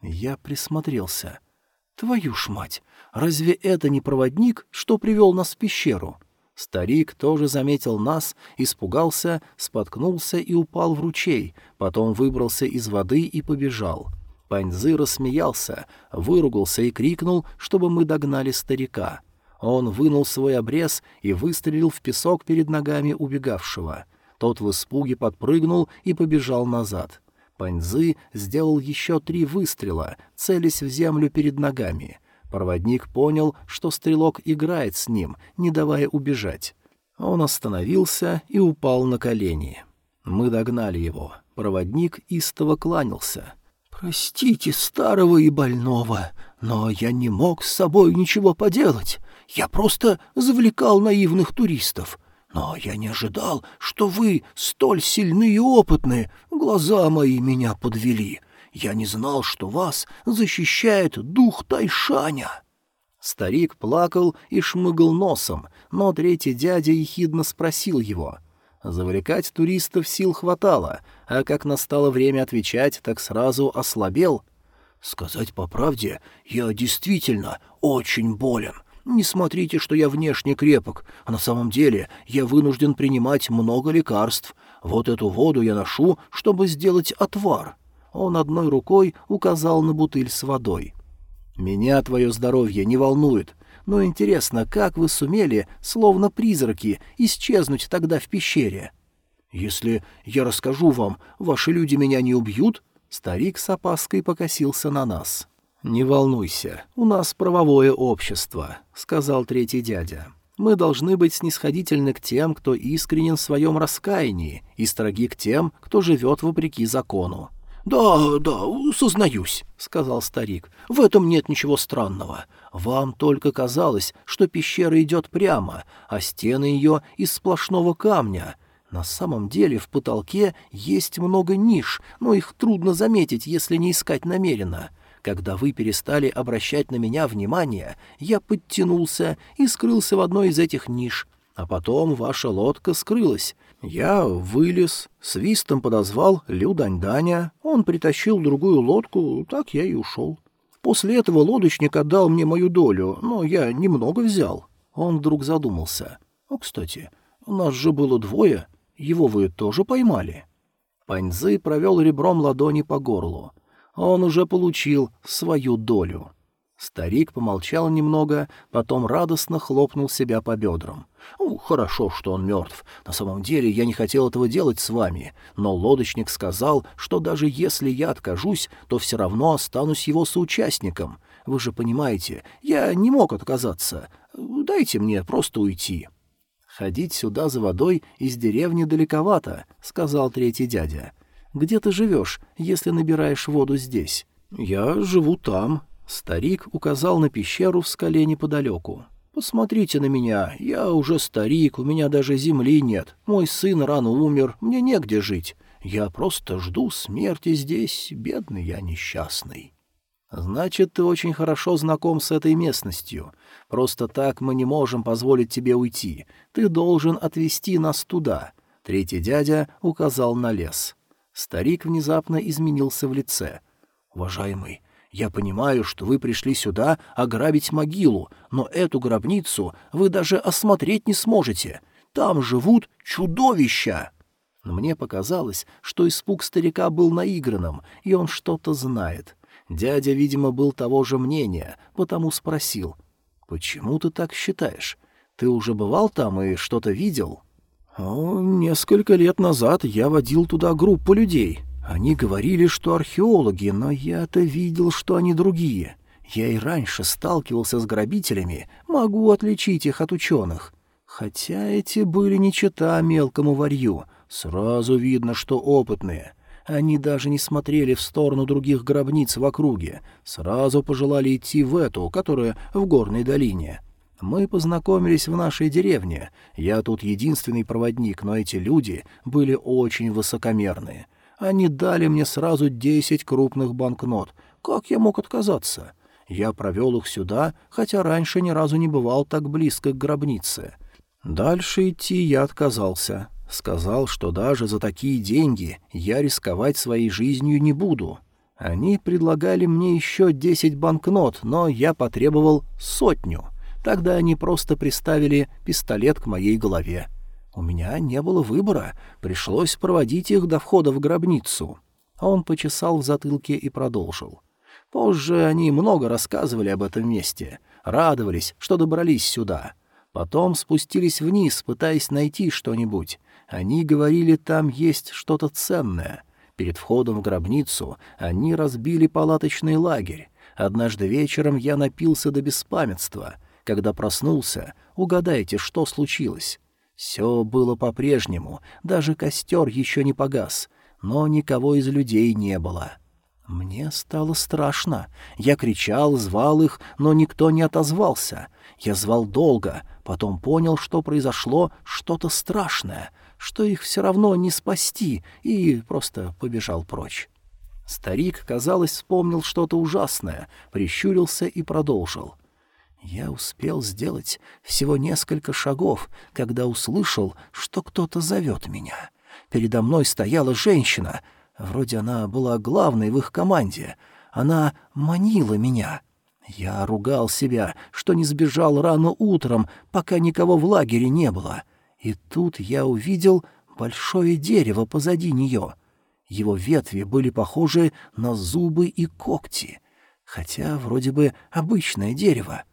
Я присмотрелся. «Твою ж мать! Разве это не проводник, что привел нас в пещеру?» Старик тоже заметил нас, испугался, споткнулся и упал в ручей, потом выбрался из воды и побежал. Паньзы рассмеялся, выругался и крикнул, чтобы мы догнали старика. Он вынул свой обрез и выстрелил в песок перед ногами убегавшего. Тот в испуге подпрыгнул и побежал назад. Паньзы сделал еще три выстрела, целясь в землю перед ногами. Проводник понял, что стрелок играет с ним, не давая убежать. Он остановился и упал на колени. Мы догнали его. Проводник истово кланялся. «Простите старого и больного, но я не мог с собой ничего поделать. Я просто завлекал наивных туристов. Но я не ожидал, что вы столь сильны и опытны. Глаза мои меня подвели. Я не знал, что вас защищает дух Тайшаня». Старик плакал и шмыгал носом, но третий дядя ехидно спросил его. Завлекать туристов сил хватало, а как настало время отвечать, так сразу ослабел. «Сказать по правде, я действительно очень болен. Не смотрите, что я внешне крепок, а на самом деле я вынужден принимать много лекарств. Вот эту воду я ношу, чтобы сделать отвар». Он одной рукой указал на бутыль с водой. «Меня твое здоровье не волнует. Но интересно, как вы сумели, словно призраки, исчезнуть тогда в пещере?» «Если я расскажу вам, ваши люди меня не убьют?» Старик с опаской покосился на нас. «Не волнуйся, у нас правовое общество», — сказал третий дядя. «Мы должны быть снисходительны к тем, кто искренен в своем раскаянии, и строги к тем, кто живет вопреки закону». «Да, да, сознаюсь», — сказал старик. «В этом нет ничего странного. Вам только казалось, что пещера идет прямо, а стены ее из сплошного камня». На самом деле в потолке есть много ниш, но их трудно заметить, если не искать намеренно. Когда вы перестали обращать на меня внимание, я подтянулся и скрылся в одной из этих ниш. А потом ваша лодка скрылась. Я вылез, свистом подозвал Лю Даньданя, он притащил другую лодку, так я и ушел. После этого лодочник отдал мне мою долю, но я немного взял. Он вдруг задумался. «О, кстати, у нас же было двое, его вы тоже поймали?» Паньзы провел ребром ладони по горлу. Он уже получил свою долю. Старик помолчал немного, потом радостно хлопнул себя по бедрам. «Ну, хорошо, что он мертв. На самом деле я не хотел этого делать с вами, но лодочник сказал, что даже если я откажусь, то все равно останусь его соучастником. Вы же понимаете, я не мог отказаться. Дайте мне просто уйти». «Ходить сюда за водой из деревни далековато», — сказал третий дядя. Где ты живешь, если набираешь воду здесь?» «Я живу там». Старик указал на пещеру в скале неподалеку. «Посмотрите на меня. Я уже старик, у меня даже земли нет. Мой сын рано умер, мне негде жить. Я просто жду смерти здесь, бедный я несчастный». «Значит, ты очень хорошо знаком с этой местностью. Просто так мы не можем позволить тебе уйти. Ты должен отвезти нас туда». Третий дядя указал на лес. Старик внезапно изменился в лице. «Уважаемый, я понимаю, что вы пришли сюда ограбить могилу, но эту гробницу вы даже осмотреть не сможете. Там живут чудовища!» Мне показалось, что испуг старика был наигранным, и он что-то знает. Дядя, видимо, был того же мнения, потому спросил. «Почему ты так считаешь? Ты уже бывал там и что-то видел?» О, несколько лет назад я водил туда группу людей. Они говорили, что археологи, но я-то видел, что они другие. Я и раньше сталкивался с грабителями, могу отличить их от ученых. Хотя эти были не чета мелкому варью, сразу видно, что опытные. Они даже не смотрели в сторону других гробниц в округе, сразу пожелали идти в эту, которая в горной долине. Мы познакомились в нашей деревне. Я тут единственный проводник, но эти люди были очень высокомерные. Они дали мне сразу десять крупных банкнот. Как я мог отказаться? Я провел их сюда, хотя раньше ни разу не бывал так близко к гробнице. Дальше идти я отказался. Сказал, что даже за такие деньги я рисковать своей жизнью не буду. Они предлагали мне еще десять банкнот, но я потребовал сотню. Тогда они просто приставили пистолет к моей голове. У меня не было выбора, пришлось проводить их до входа в гробницу. Он почесал в затылке и продолжил. Позже они много рассказывали об этом месте, радовались, что добрались сюда. Потом спустились вниз, пытаясь найти что-нибудь. Они говорили, там есть что-то ценное. Перед входом в гробницу они разбили палаточный лагерь. Однажды вечером я напился до беспамятства. Когда проснулся, угадайте, что случилось. Все было по-прежнему, даже костер еще не погас, но никого из людей не было. Мне стало страшно. Я кричал, звал их, но никто не отозвался. Я звал долго, потом понял, что произошло что-то страшное, что их все равно не спасти, и просто побежал прочь. Старик, казалось, вспомнил что-то ужасное, прищурился и продолжил. Я успел сделать всего несколько шагов, когда услышал, что кто-то зовет меня. Передо мной стояла женщина. Вроде она была главной в их команде. Она манила меня. Я ругал себя, что не сбежал рано утром, пока никого в лагере не было. И тут я увидел большое дерево позади нее. Его ветви были похожи на зубы и когти, хотя вроде бы обычное дерево.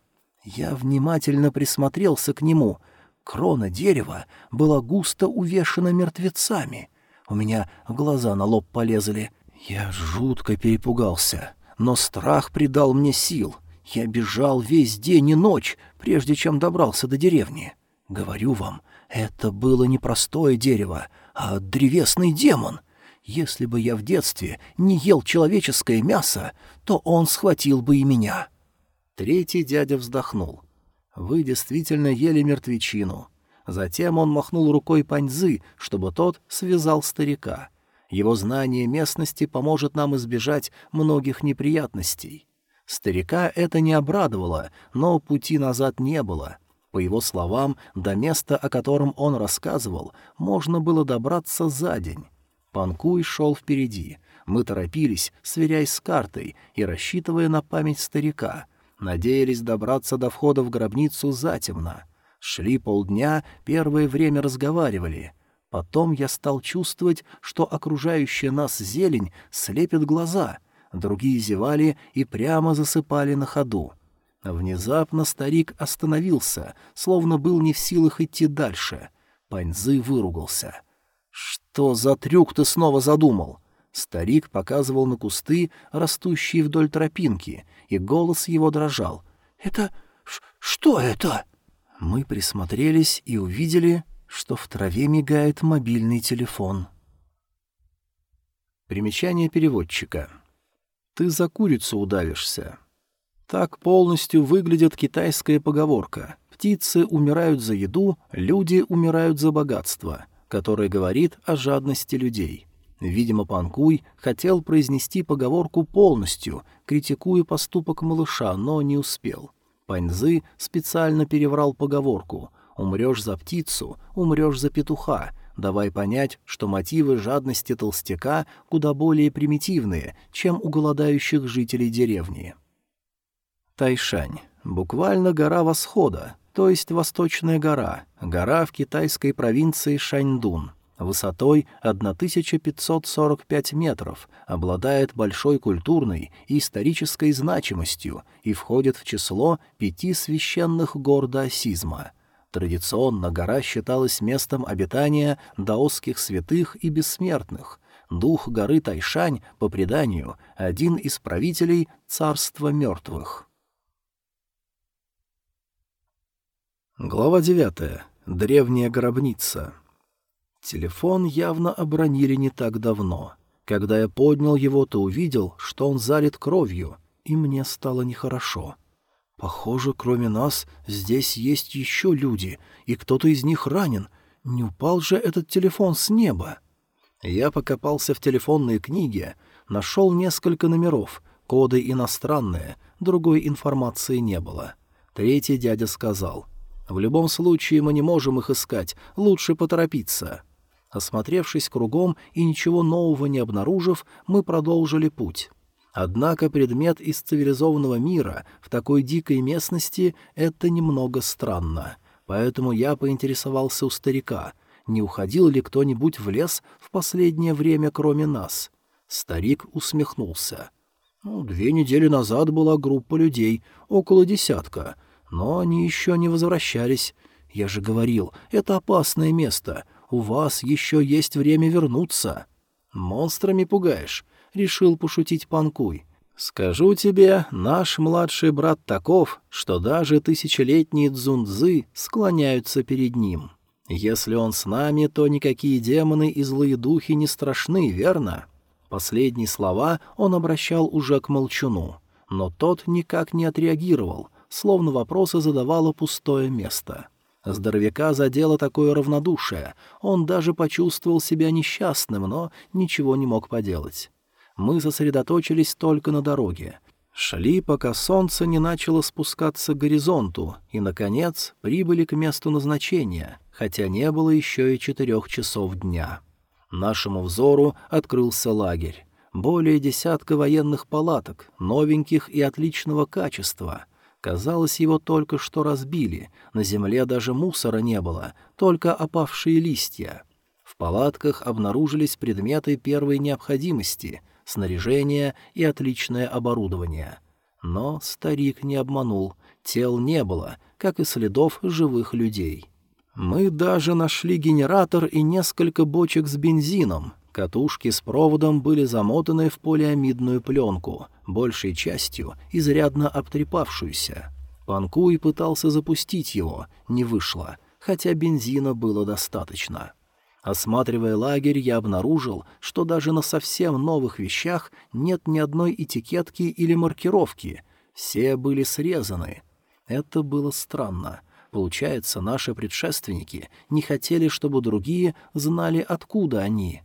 Я внимательно присмотрелся к нему. Крона дерева была густо увешана мертвецами. У меня глаза на лоб полезли. Я жутко перепугался, но страх придал мне сил. Я бежал весь день и ночь, прежде чем добрался до деревни. Говорю вам, это было не простое дерево, а древесный демон. Если бы я в детстве не ел человеческое мясо, то он схватил бы и меня. Третий дядя вздохнул. «Вы действительно ели мертвечину». Затем он махнул рукой Паньзы, чтобы тот связал старика. Его знание местности поможет нам избежать многих неприятностей. Старика это не обрадовало, но пути назад не было. По его словам, до места, о котором он рассказывал, можно было добраться за день. Панкуй шел впереди. Мы торопились, сверяясь с картой и рассчитывая на память старика. Надеялись добраться до входа в гробницу затемно. Шли полдня, первое время разговаривали. Потом я стал чувствовать, что окружающая нас зелень слепит глаза. Другие зевали и прямо засыпали на ходу. Внезапно старик остановился, словно был не в силах идти дальше. Паньзы выругался. «Что за трюк ты снова задумал?» Старик показывал на кусты, растущие вдоль тропинки, и голос его дрожал. «Это... что это?» Мы присмотрелись и увидели, что в траве мигает мобильный телефон. Примечание переводчика. «Ты за курицу удавишься». Так полностью выглядит китайская поговорка. Птицы умирают за еду, люди умирают за богатство, которое говорит о жадности людей. Видимо, Панкуй хотел произнести поговорку полностью, критикуя поступок малыша, но не успел. Паньзы специально переврал поговорку «умрешь за птицу, умрешь за петуха», давай понять, что мотивы жадности толстяка куда более примитивные, чем у голодающих жителей деревни. Тайшань. Буквально гора восхода, то есть Восточная гора, гора в китайской провинции Шаньдун высотой 1545 метров, обладает большой культурной и исторической значимостью и входит в число пяти священных гор даосизма. Традиционно гора считалась местом обитания даосских святых и бессмертных. Дух горы Тайшань, по преданию, один из правителей царства мертвых. Глава девятая. Древняя гробница. Телефон явно обронили не так давно. Когда я поднял его, то увидел, что он залит кровью, и мне стало нехорошо. Похоже, кроме нас, здесь есть еще люди, и кто-то из них ранен. Не упал же этот телефон с неба? Я покопался в телефонной книге, нашел несколько номеров, коды иностранные, другой информации не было. Третий дядя сказал, «В любом случае мы не можем их искать, лучше поторопиться». Осмотревшись кругом и ничего нового не обнаружив, мы продолжили путь. Однако предмет из цивилизованного мира в такой дикой местности — это немного странно. Поэтому я поинтересовался у старика, не уходил ли кто-нибудь в лес в последнее время, кроме нас. Старик усмехнулся. Ну, две недели назад была группа людей, около десятка, но они еще не возвращались. Я же говорил, это опасное место, у вас еще есть время вернуться. Монстрами пугаешь, — решил пошутить Панкуй. Скажу тебе, наш младший брат таков, что даже тысячелетние дзунзы склоняются перед ним. Если он с нами, то никакие демоны и злые духи не страшны, верно? Последние слова он обращал уже к молчуну, но тот никак не отреагировал, словно вопросы задавало пустое место. — Здоровяка задело такое равнодушие, он даже почувствовал себя несчастным, но ничего не мог поделать. Мы сосредоточились только на дороге. Шли, пока солнце не начало спускаться к горизонту, и, наконец, прибыли к месту назначения, хотя не было еще и четырех часов дня. Нашему взору открылся лагерь. Более десятка военных палаток, новеньких и отличного качества — Казалось, его только что разбили, на земле даже мусора не было, только опавшие листья. В палатках обнаружились предметы первой необходимости, снаряжение и отличное оборудование. Но старик не обманул, тел не было, как и следов живых людей. Мы даже нашли генератор и несколько бочек с бензином, Катушки с проводом были замотаны в полиамидную пленку, большей частью изрядно обтрепавшуюся. Панкуй пытался запустить его, не вышло, хотя бензина было достаточно. Осматривая лагерь, я обнаружил, что даже на совсем новых вещах нет ни одной этикетки или маркировки, все были срезаны. Это было странно. Получается, наши предшественники не хотели, чтобы другие знали, откуда они.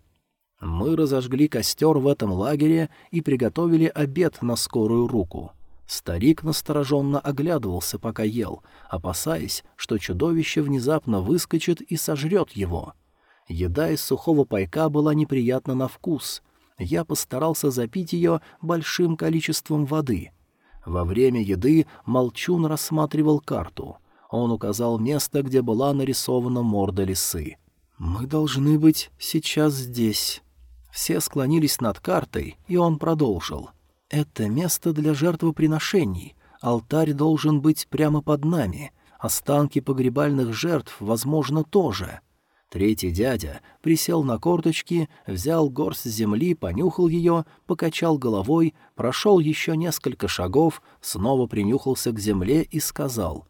Мы разожгли костер в этом лагере и приготовили обед на скорую руку. Старик настороженно оглядывался, пока ел, опасаясь, что чудовище внезапно выскочит и сожрет его. Еда из сухого пайка была неприятна на вкус. Я постарался запить ее большим количеством воды. Во время еды Молчун рассматривал карту. Он указал место, где была нарисована морда лисы. «Мы должны быть сейчас здесь». Все склонились над картой, и он продолжил. «Это место для жертвоприношений. Алтарь должен быть прямо под нами. Останки погребальных жертв, возможно, тоже». Третий дядя присел на корточки, взял горсть земли, понюхал ее, покачал головой, прошел еще несколько шагов, снова принюхался к земле и сказал,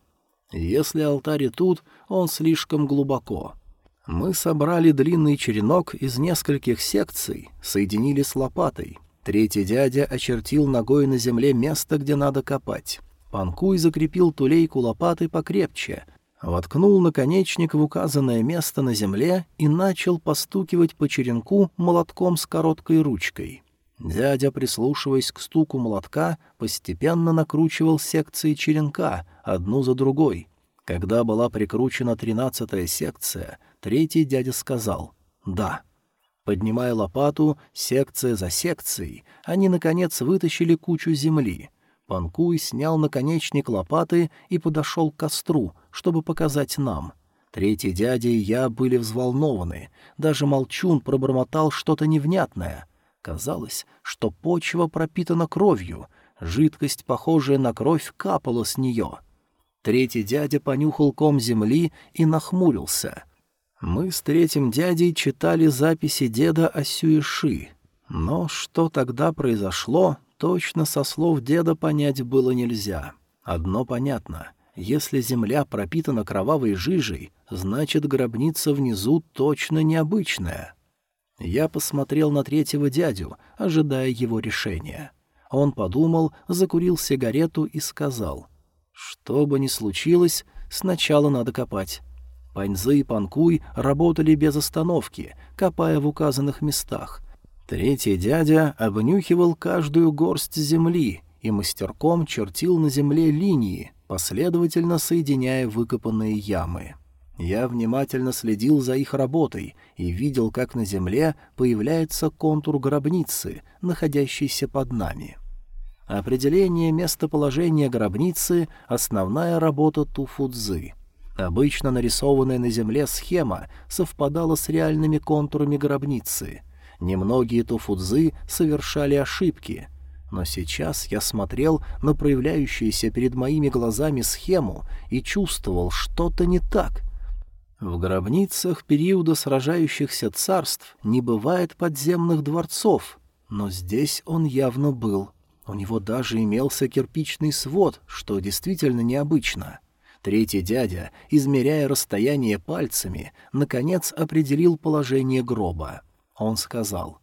«Если алтарь тут, он слишком глубоко. Мы собрали длинный черенок из нескольких секций, соединили с лопатой. Третий дядя очертил ногой на земле место, где надо копать. Панкуй закрепил тулейку лопаты покрепче, воткнул наконечник в указанное место на земле и начал постукивать по черенку молотком с короткой ручкой. Дядя, прислушиваясь к стуку молотка, постепенно накручивал секции черенка, одну за другой. Когда была прикручена тринадцатая секция, Третий дядя сказал «да». Поднимая лопату, секция за секцией, они, наконец, вытащили кучу земли. Панкуй снял наконечник лопаты и подошел к костру, чтобы показать нам. Третий дядя и я были взволнованы. Даже молчун пробормотал что-то невнятное. Казалось, что почва пропитана кровью, жидкость, похожая на кровь, капала с нее. Третий дядя понюхал ком земли и нахмурился — мы с третьим дядей читали записи деда о Сюиши, но что тогда произошло, точно со слов деда понять было нельзя. Одно понятно — если земля пропитана кровавой жижей, значит, гробница внизу точно необычная. Я посмотрел на третьего дядю, ожидая его решения. Он подумал, закурил сигарету и сказал, «Что бы ни случилось, сначала надо копать. Паньзы и Панкуй работали без остановки, копая в указанных местах. Третий дядя обнюхивал каждую горсть земли и мастерком чертил на земле линии, последовательно соединяя выкопанные ямы. Я внимательно следил за их работой и видел, как на земле появляется контур гробницы, находящейся под нами. Определение местоположения гробницы — основная работа Туфудзы. Обычно нарисованная на земле схема совпадала с реальными контурами гробницы. Немногие Туфудзы совершали ошибки — но сейчас я смотрел на проявляющуюся перед моими глазами схему и чувствовал что-то не так. В гробницах периода сражающихся царств не бывает подземных дворцов, но здесь он явно был. У него даже имелся кирпичный свод, что действительно необычно. Третий дядя, измеряя расстояние пальцами, наконец определил положение гроба. Он сказал,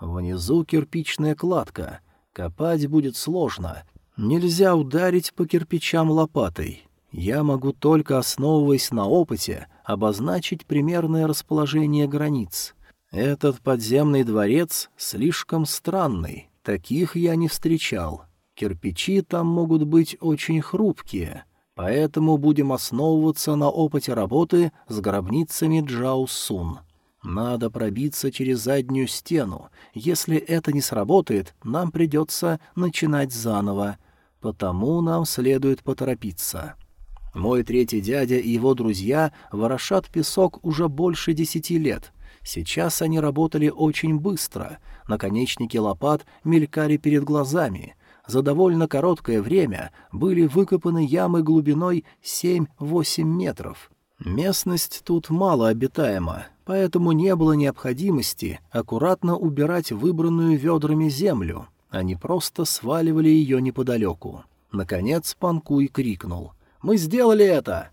«Внизу кирпичная кладка, Копать будет сложно. Нельзя ударить по кирпичам лопатой. Я могу только, основываясь на опыте, обозначить примерное расположение границ. Этот подземный дворец слишком странный. Таких я не встречал. Кирпичи там могут быть очень хрупкие, поэтому будем основываться на опыте работы с гробницами Джао Сун. Надо пробиться через заднюю стену. Если это не сработает, нам придется начинать заново. Потому нам следует поторопиться. Мой третий дядя и его друзья ворошат песок уже больше десяти лет. Сейчас они работали очень быстро. Наконечники лопат мелькали перед глазами. За довольно короткое время были выкопаны ямы глубиной 7-8 метров. Местность тут мало обитаема, поэтому не было необходимости аккуратно убирать выбранную ведрами землю. Они просто сваливали ее неподалеку. Наконец Панкуй крикнул. «Мы сделали это!»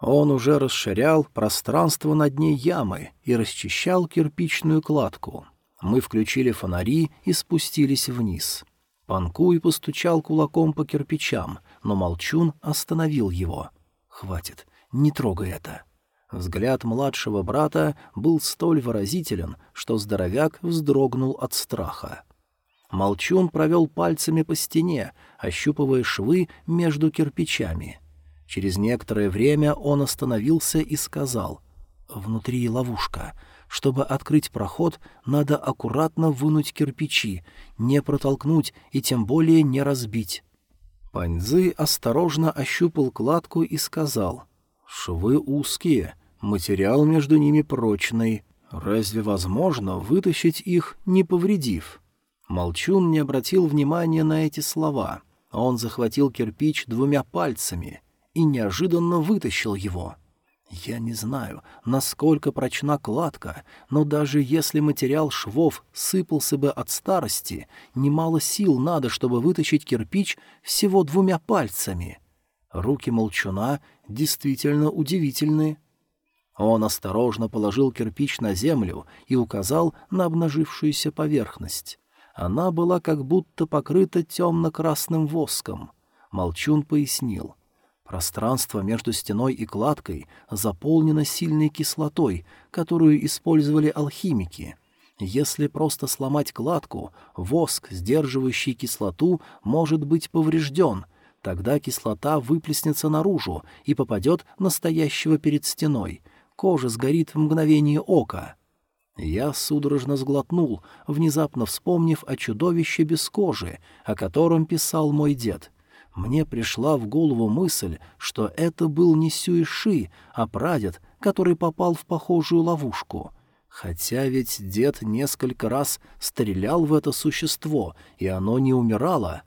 Он уже расширял пространство на дне ямы и расчищал кирпичную кладку. Мы включили фонари и спустились вниз. Панкуй постучал кулаком по кирпичам, но Молчун остановил его. «Хватит, не трогай это». Взгляд младшего брата был столь выразителен, что здоровяк вздрогнул от страха. Молчун провел пальцами по стене, ощупывая швы между кирпичами. Через некоторое время он остановился и сказал, «Внутри ловушка. Чтобы открыть проход, надо аккуратно вынуть кирпичи, не протолкнуть и тем более не разбить». Паньзы осторожно ощупал кладку и сказал, «Швы узкие, Материал между ними прочный. Разве возможно вытащить их, не повредив? Молчун не обратил внимания на эти слова. Он захватил кирпич двумя пальцами и неожиданно вытащил его. Я не знаю, насколько прочна кладка, но даже если материал швов сыпался бы от старости, немало сил надо, чтобы вытащить кирпич всего двумя пальцами. Руки молчуна действительно удивительные. Он осторожно положил кирпич на землю и указал на обнажившуюся поверхность. Она была как будто покрыта темно-красным воском. Молчун пояснил. Пространство между стеной и кладкой заполнено сильной кислотой, которую использовали алхимики. Если просто сломать кладку, воск, сдерживающий кислоту, может быть поврежден, тогда кислота выплеснется наружу и попадет настоящего перед стеной — кожа сгорит в мгновение ока. Я судорожно сглотнул, внезапно вспомнив о чудовище без кожи, о котором писал мой дед. Мне пришла в голову мысль, что это был не Сюиши, а прадед, который попал в похожую ловушку. Хотя ведь дед несколько раз стрелял в это существо, и оно не умирало.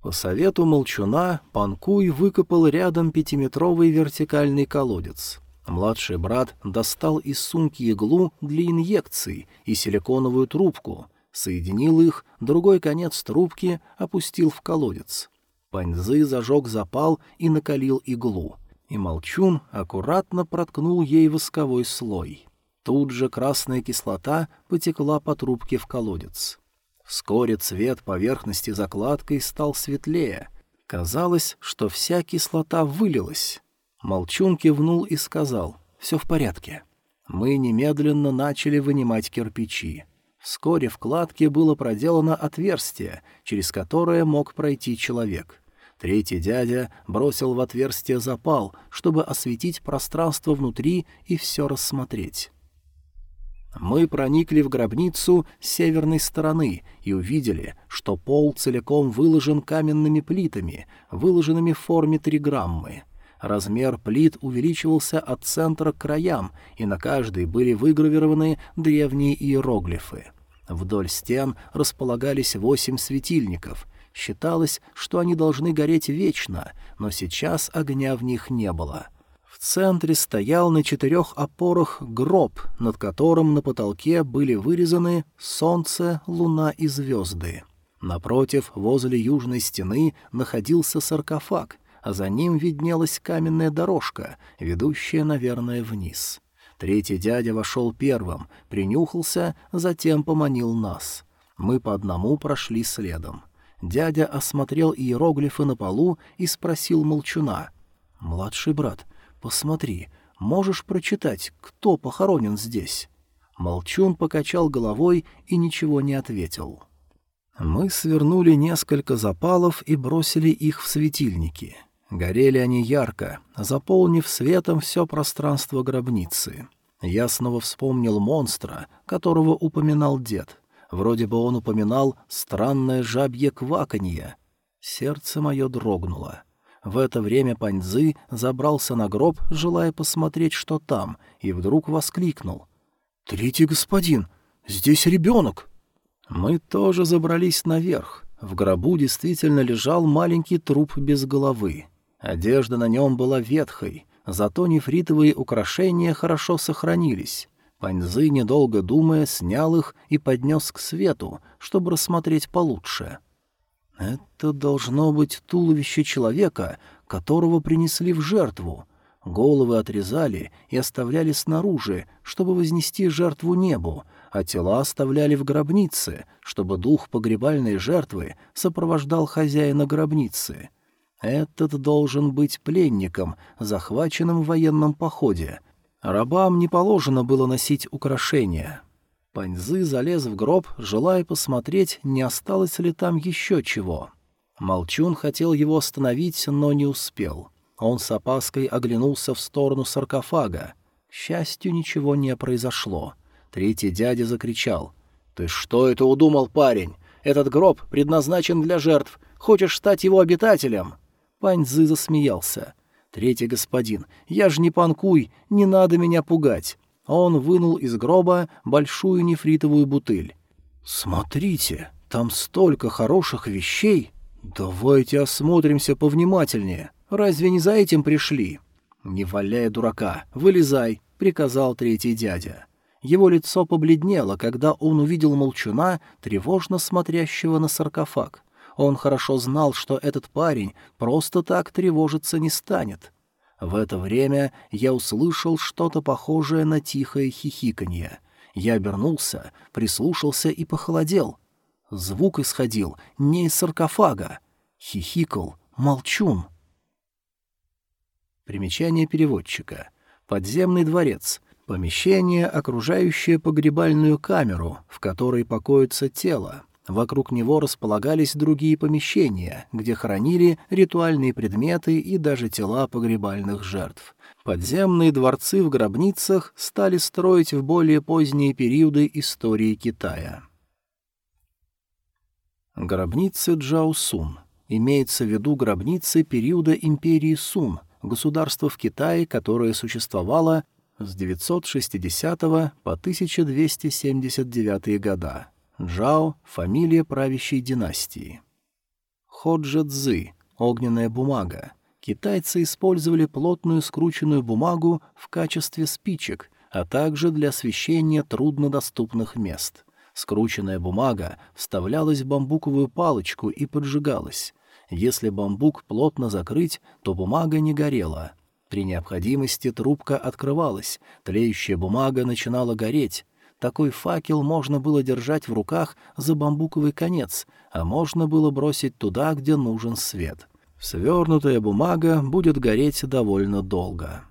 По совету молчуна Панкуй выкопал рядом пятиметровый вертикальный колодец. Младший брат достал из сумки иглу для инъекций и силиконовую трубку, соединил их, другой конец трубки опустил в колодец. Паньзы зажег запал и накалил иглу, и Молчун аккуратно проткнул ей восковой слой. Тут же красная кислота потекла по трубке в колодец. Вскоре цвет поверхности закладкой стал светлее. Казалось, что вся кислота вылилась. Молчун кивнул и сказал «Все в порядке». Мы немедленно начали вынимать кирпичи. Вскоре в кладке было проделано отверстие, через которое мог пройти человек. Третий дядя бросил в отверстие запал, чтобы осветить пространство внутри и все рассмотреть. Мы проникли в гробницу с северной стороны и увидели, что пол целиком выложен каменными плитами, выложенными в форме триграммы. Размер плит увеличивался от центра к краям, и на каждой были выгравированы древние иероглифы. Вдоль стен располагались восемь светильников. Считалось, что они должны гореть вечно, но сейчас огня в них не было — в центре стоял на четырех опорах гроб, над которым на потолке были вырезаны солнце, луна и звезды. Напротив, возле южной стены, находился саркофаг, а за ним виднелась каменная дорожка, ведущая, наверное, вниз. Третий дядя вошел первым, принюхался, затем поманил нас. Мы по одному прошли следом. Дядя осмотрел иероглифы на полу и спросил молчуна. «Младший брат, «Посмотри, можешь прочитать, кто похоронен здесь?» Молчун покачал головой и ничего не ответил. Мы свернули несколько запалов и бросили их в светильники. Горели они ярко, заполнив светом все пространство гробницы. Я снова вспомнил монстра, которого упоминал дед. Вроде бы он упоминал странное жабье кваканье. Сердце мое дрогнуло. В это время Паньзы забрался на гроб, желая посмотреть, что там, и вдруг воскликнул. «Третий господин! Здесь ребенок!» Мы тоже забрались наверх. В гробу действительно лежал маленький труп без головы. Одежда на нем была ветхой, зато нефритовые украшения хорошо сохранились. Паньзы, недолго думая, снял их и поднес к свету, чтобы рассмотреть получше. — это должно быть туловище человека, которого принесли в жертву. Головы отрезали и оставляли снаружи, чтобы вознести жертву небу, а тела оставляли в гробнице, чтобы дух погребальной жертвы сопровождал хозяина гробницы. Этот должен быть пленником, захваченным в военном походе. Рабам не положено было носить украшения. Паньзы залез в гроб, желая посмотреть, не осталось ли там еще чего. Молчун хотел его остановить, но не успел. Он с опаской оглянулся в сторону саркофага. К счастью, ничего не произошло. Третий дядя закричал. «Ты что это удумал, парень? Этот гроб предназначен для жертв. Хочешь стать его обитателем?» Паньзы засмеялся. «Третий господин, я ж не панкуй, не надо меня пугать. Он вынул из гроба большую нефритовую бутыль. «Смотрите, там столько хороших вещей! Давайте осмотримся повнимательнее. Разве не за этим пришли?» «Не валяй дурака, вылезай», — приказал третий дядя. Его лицо побледнело, когда он увидел молчуна, тревожно смотрящего на саркофаг. Он хорошо знал, что этот парень просто так тревожиться не станет. В это время я услышал что-то похожее на тихое хихиканье. Я обернулся, прислушался и похолодел. Звук исходил не из саркофага. Хихикал молчун. Примечание переводчика. Подземный дворец. Помещение, окружающее погребальную камеру, в которой покоится тело. Вокруг него располагались другие помещения, где хранили ритуальные предметы и даже тела погребальных жертв. Подземные дворцы в гробницах стали строить в более поздние периоды истории Китая. Гробницы Джао Сун. Имеется в виду гробницы периода империи Сун, государства в Китае, которое существовало с 960 по 1279 года. Джао — фамилия правящей династии. Ходжа Цзы — огненная бумага. Китайцы использовали плотную скрученную бумагу в качестве спичек, а также для освещения труднодоступных мест. Скрученная бумага вставлялась в бамбуковую палочку и поджигалась. Если бамбук плотно закрыть, то бумага не горела. При необходимости трубка открывалась, тлеющая бумага начинала гореть, такой факел можно было держать в руках за бамбуковый конец, а можно было бросить туда, где нужен свет. Свернутая бумага будет гореть довольно долго.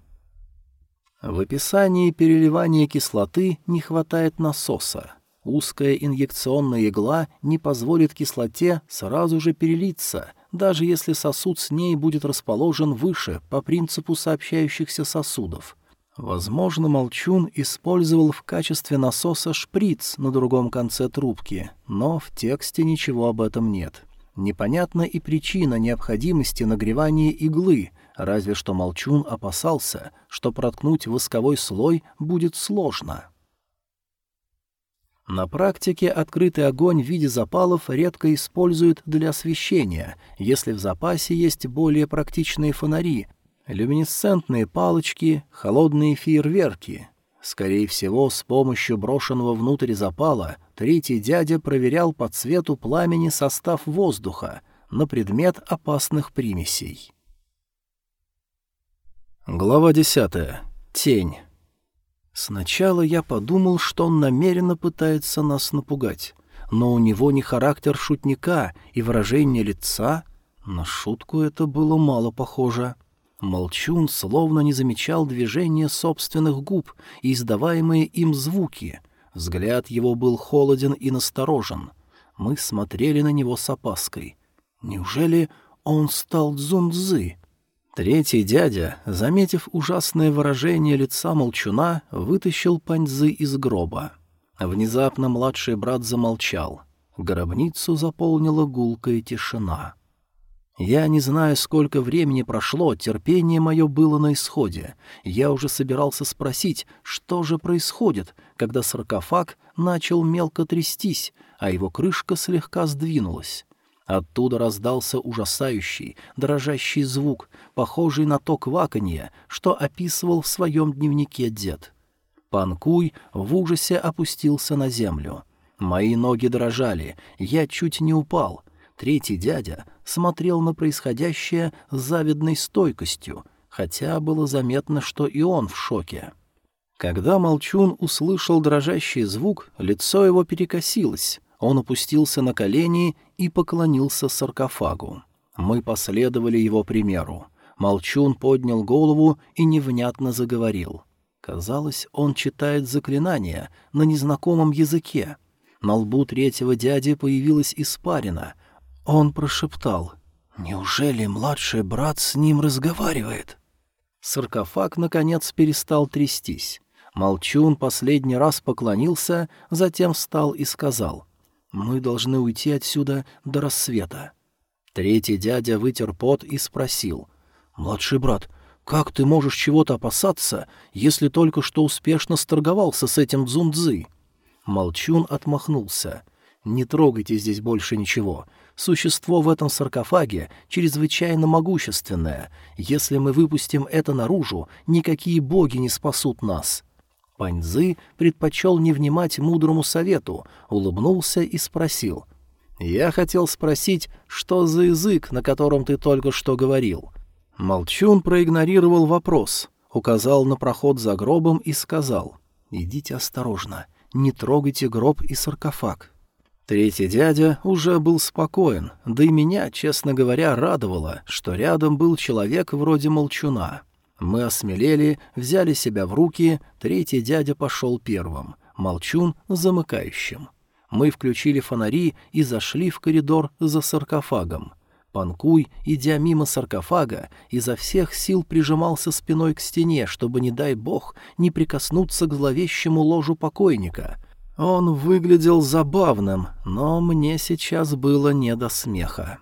В описании переливания кислоты не хватает насоса. Узкая инъекционная игла не позволит кислоте сразу же перелиться, даже если сосуд с ней будет расположен выше по принципу сообщающихся сосудов. Возможно, Молчун использовал в качестве насоса шприц на другом конце трубки, но в тексте ничего об этом нет. Непонятна и причина необходимости нагревания иглы, разве что Молчун опасался, что проткнуть восковой слой будет сложно. На практике открытый огонь в виде запалов редко используют для освещения, если в запасе есть более практичные фонари, люминесцентные палочки, холодные фейерверки. Скорее всего, с помощью брошенного внутрь запала третий дядя проверял по цвету пламени состав воздуха на предмет опасных примесей. Глава десятая. Тень. Сначала я подумал, что он намеренно пытается нас напугать, но у него не характер шутника и выражение лица. На шутку это было мало похоже. Молчун словно не замечал движения собственных губ и издаваемые им звуки. Взгляд его был холоден и насторожен. Мы смотрели на него с опаской. Неужели он стал дзунцзы? Третий дядя, заметив ужасное выражение лица молчуна, вытащил паньзы из гроба. Внезапно младший брат замолчал. Гробницу заполнила гулкая тишина. Я не знаю, сколько времени прошло, терпение мое было на исходе. Я уже собирался спросить, что же происходит, когда саркофаг начал мелко трястись, а его крышка слегка сдвинулась. Оттуда раздался ужасающий, дрожащий звук, похожий на то кваканье, что описывал в своем дневнике дед. Панкуй в ужасе опустился на землю. Мои ноги дрожали, я чуть не упал. Третий дядя смотрел на происходящее с завидной стойкостью, хотя было заметно, что и он в шоке. Когда Молчун услышал дрожащий звук, лицо его перекосилось, он опустился на колени и поклонился саркофагу. Мы последовали его примеру. Молчун поднял голову и невнятно заговорил. Казалось, он читает заклинание на незнакомом языке. На лбу третьего дяди появилась испарина. Он прошептал. «Неужели младший брат с ним разговаривает?» Саркофаг, наконец, перестал трястись. Молчун последний раз поклонился, затем встал и сказал — мы должны уйти отсюда до рассвета. Третий дядя вытер пот и спросил. «Младший брат, как ты можешь чего-то опасаться, если только что успешно сторговался с этим Дзундзы?» Молчун отмахнулся. «Не трогайте здесь больше ничего. Существо в этом саркофаге чрезвычайно могущественное. Если мы выпустим это наружу, никакие боги не спасут нас. Паньзы предпочел не внимать мудрому совету, улыбнулся и спросил. «Я хотел спросить, что за язык, на котором ты только что говорил?» Молчун проигнорировал вопрос, указал на проход за гробом и сказал. «Идите осторожно, не трогайте гроб и саркофаг». Третий дядя уже был спокоен, да и меня, честно говоря, радовало, что рядом был человек вроде молчуна. Мы осмелели, взяли себя в руки, третий дядя пошел первым, молчун — замыкающим. Мы включили фонари и зашли в коридор за саркофагом. Панкуй, идя мимо саркофага, изо всех сил прижимался спиной к стене, чтобы, не дай бог, не прикоснуться к зловещему ложу покойника. Он выглядел забавным, но мне сейчас было не до смеха.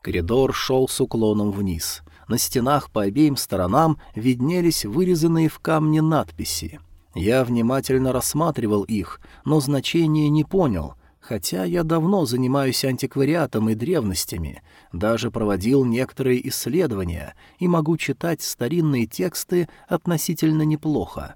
Коридор шел с уклоном вниз. На стенах по обеим сторонам виднелись вырезанные в камне надписи. Я внимательно рассматривал их, но значения не понял, хотя я давно занимаюсь антиквариатом и древностями, даже проводил некоторые исследования и могу читать старинные тексты относительно неплохо.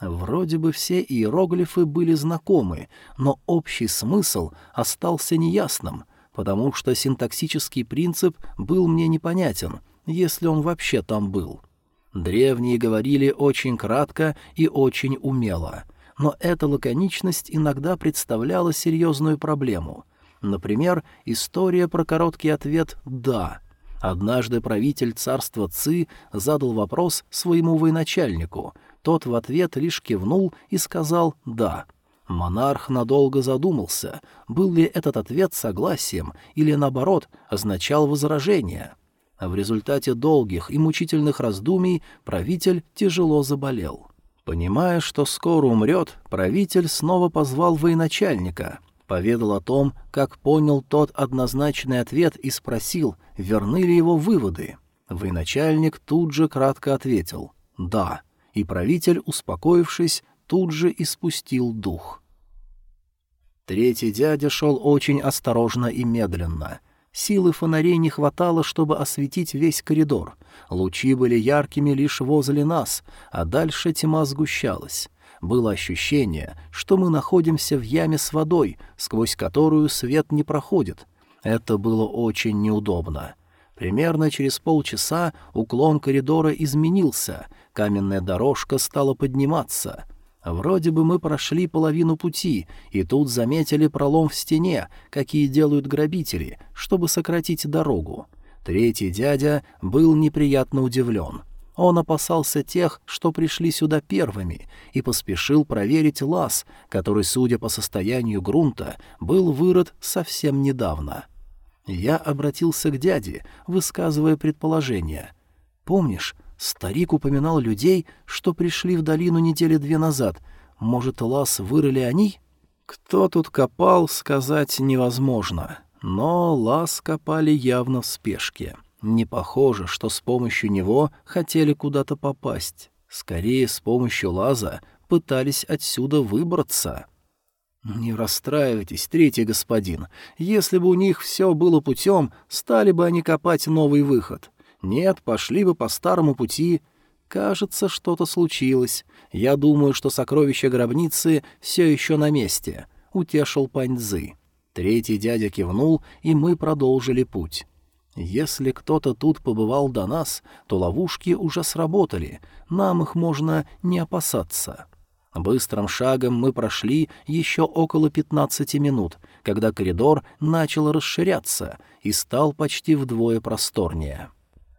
Вроде бы все иероглифы были знакомы, но общий смысл остался неясным, потому что синтаксический принцип был мне непонятен, если он вообще там был. Древние говорили очень кратко и очень умело, но эта лаконичность иногда представляла серьезную проблему. Например, история про короткий ответ «да». Однажды правитель царства Ци задал вопрос своему военачальнику. Тот в ответ лишь кивнул и сказал «да». Монарх надолго задумался, был ли этот ответ согласием или, наоборот, означал возражение. В результате долгих и мучительных раздумий правитель тяжело заболел. Понимая, что скоро умрет, правитель снова позвал военачальника, поведал о том, как понял тот однозначный ответ и спросил, верны ли его выводы. Военачальник тут же кратко ответил «да», и правитель, успокоившись, тут же испустил дух. Третий дядя шел очень осторожно и медленно. Силы фонарей не хватало, чтобы осветить весь коридор. Лучи были яркими лишь возле нас, а дальше тьма сгущалась. Было ощущение, что мы находимся в яме с водой, сквозь которую свет не проходит. Это было очень неудобно. Примерно через полчаса уклон коридора изменился, каменная дорожка стала подниматься. Вроде бы мы прошли половину пути, и тут заметили пролом в стене, какие делают грабители, чтобы сократить дорогу. Третий дядя был неприятно удивлен. Он опасался тех, что пришли сюда первыми, и поспешил проверить лаз, который, судя по состоянию грунта, был вырыт совсем недавно. Я обратился к дяде, высказывая предположение. «Помнишь, старик упоминал людей, что пришли в долину недели две назад. Может, лаз вырыли они?» Кто тут копал, сказать невозможно, но лаз копали явно в спешке. Не похоже, что с помощью него хотели куда-то попасть. Скорее, с помощью лаза пытались отсюда выбраться. «Не расстраивайтесь, третий господин. Если бы у них все было путем, стали бы они копать новый выход. Нет, пошли бы по старому пути. Кажется, что-то случилось. Я думаю, что сокровища гробницы все еще на месте», — утешил Паньцзы. Третий дядя кивнул, и мы продолжили путь. Если кто-то тут побывал до нас, то ловушки уже сработали, нам их можно не опасаться. Быстрым шагом мы прошли еще около пятнадцати минут, когда коридор начал расширяться и стал почти вдвое просторнее.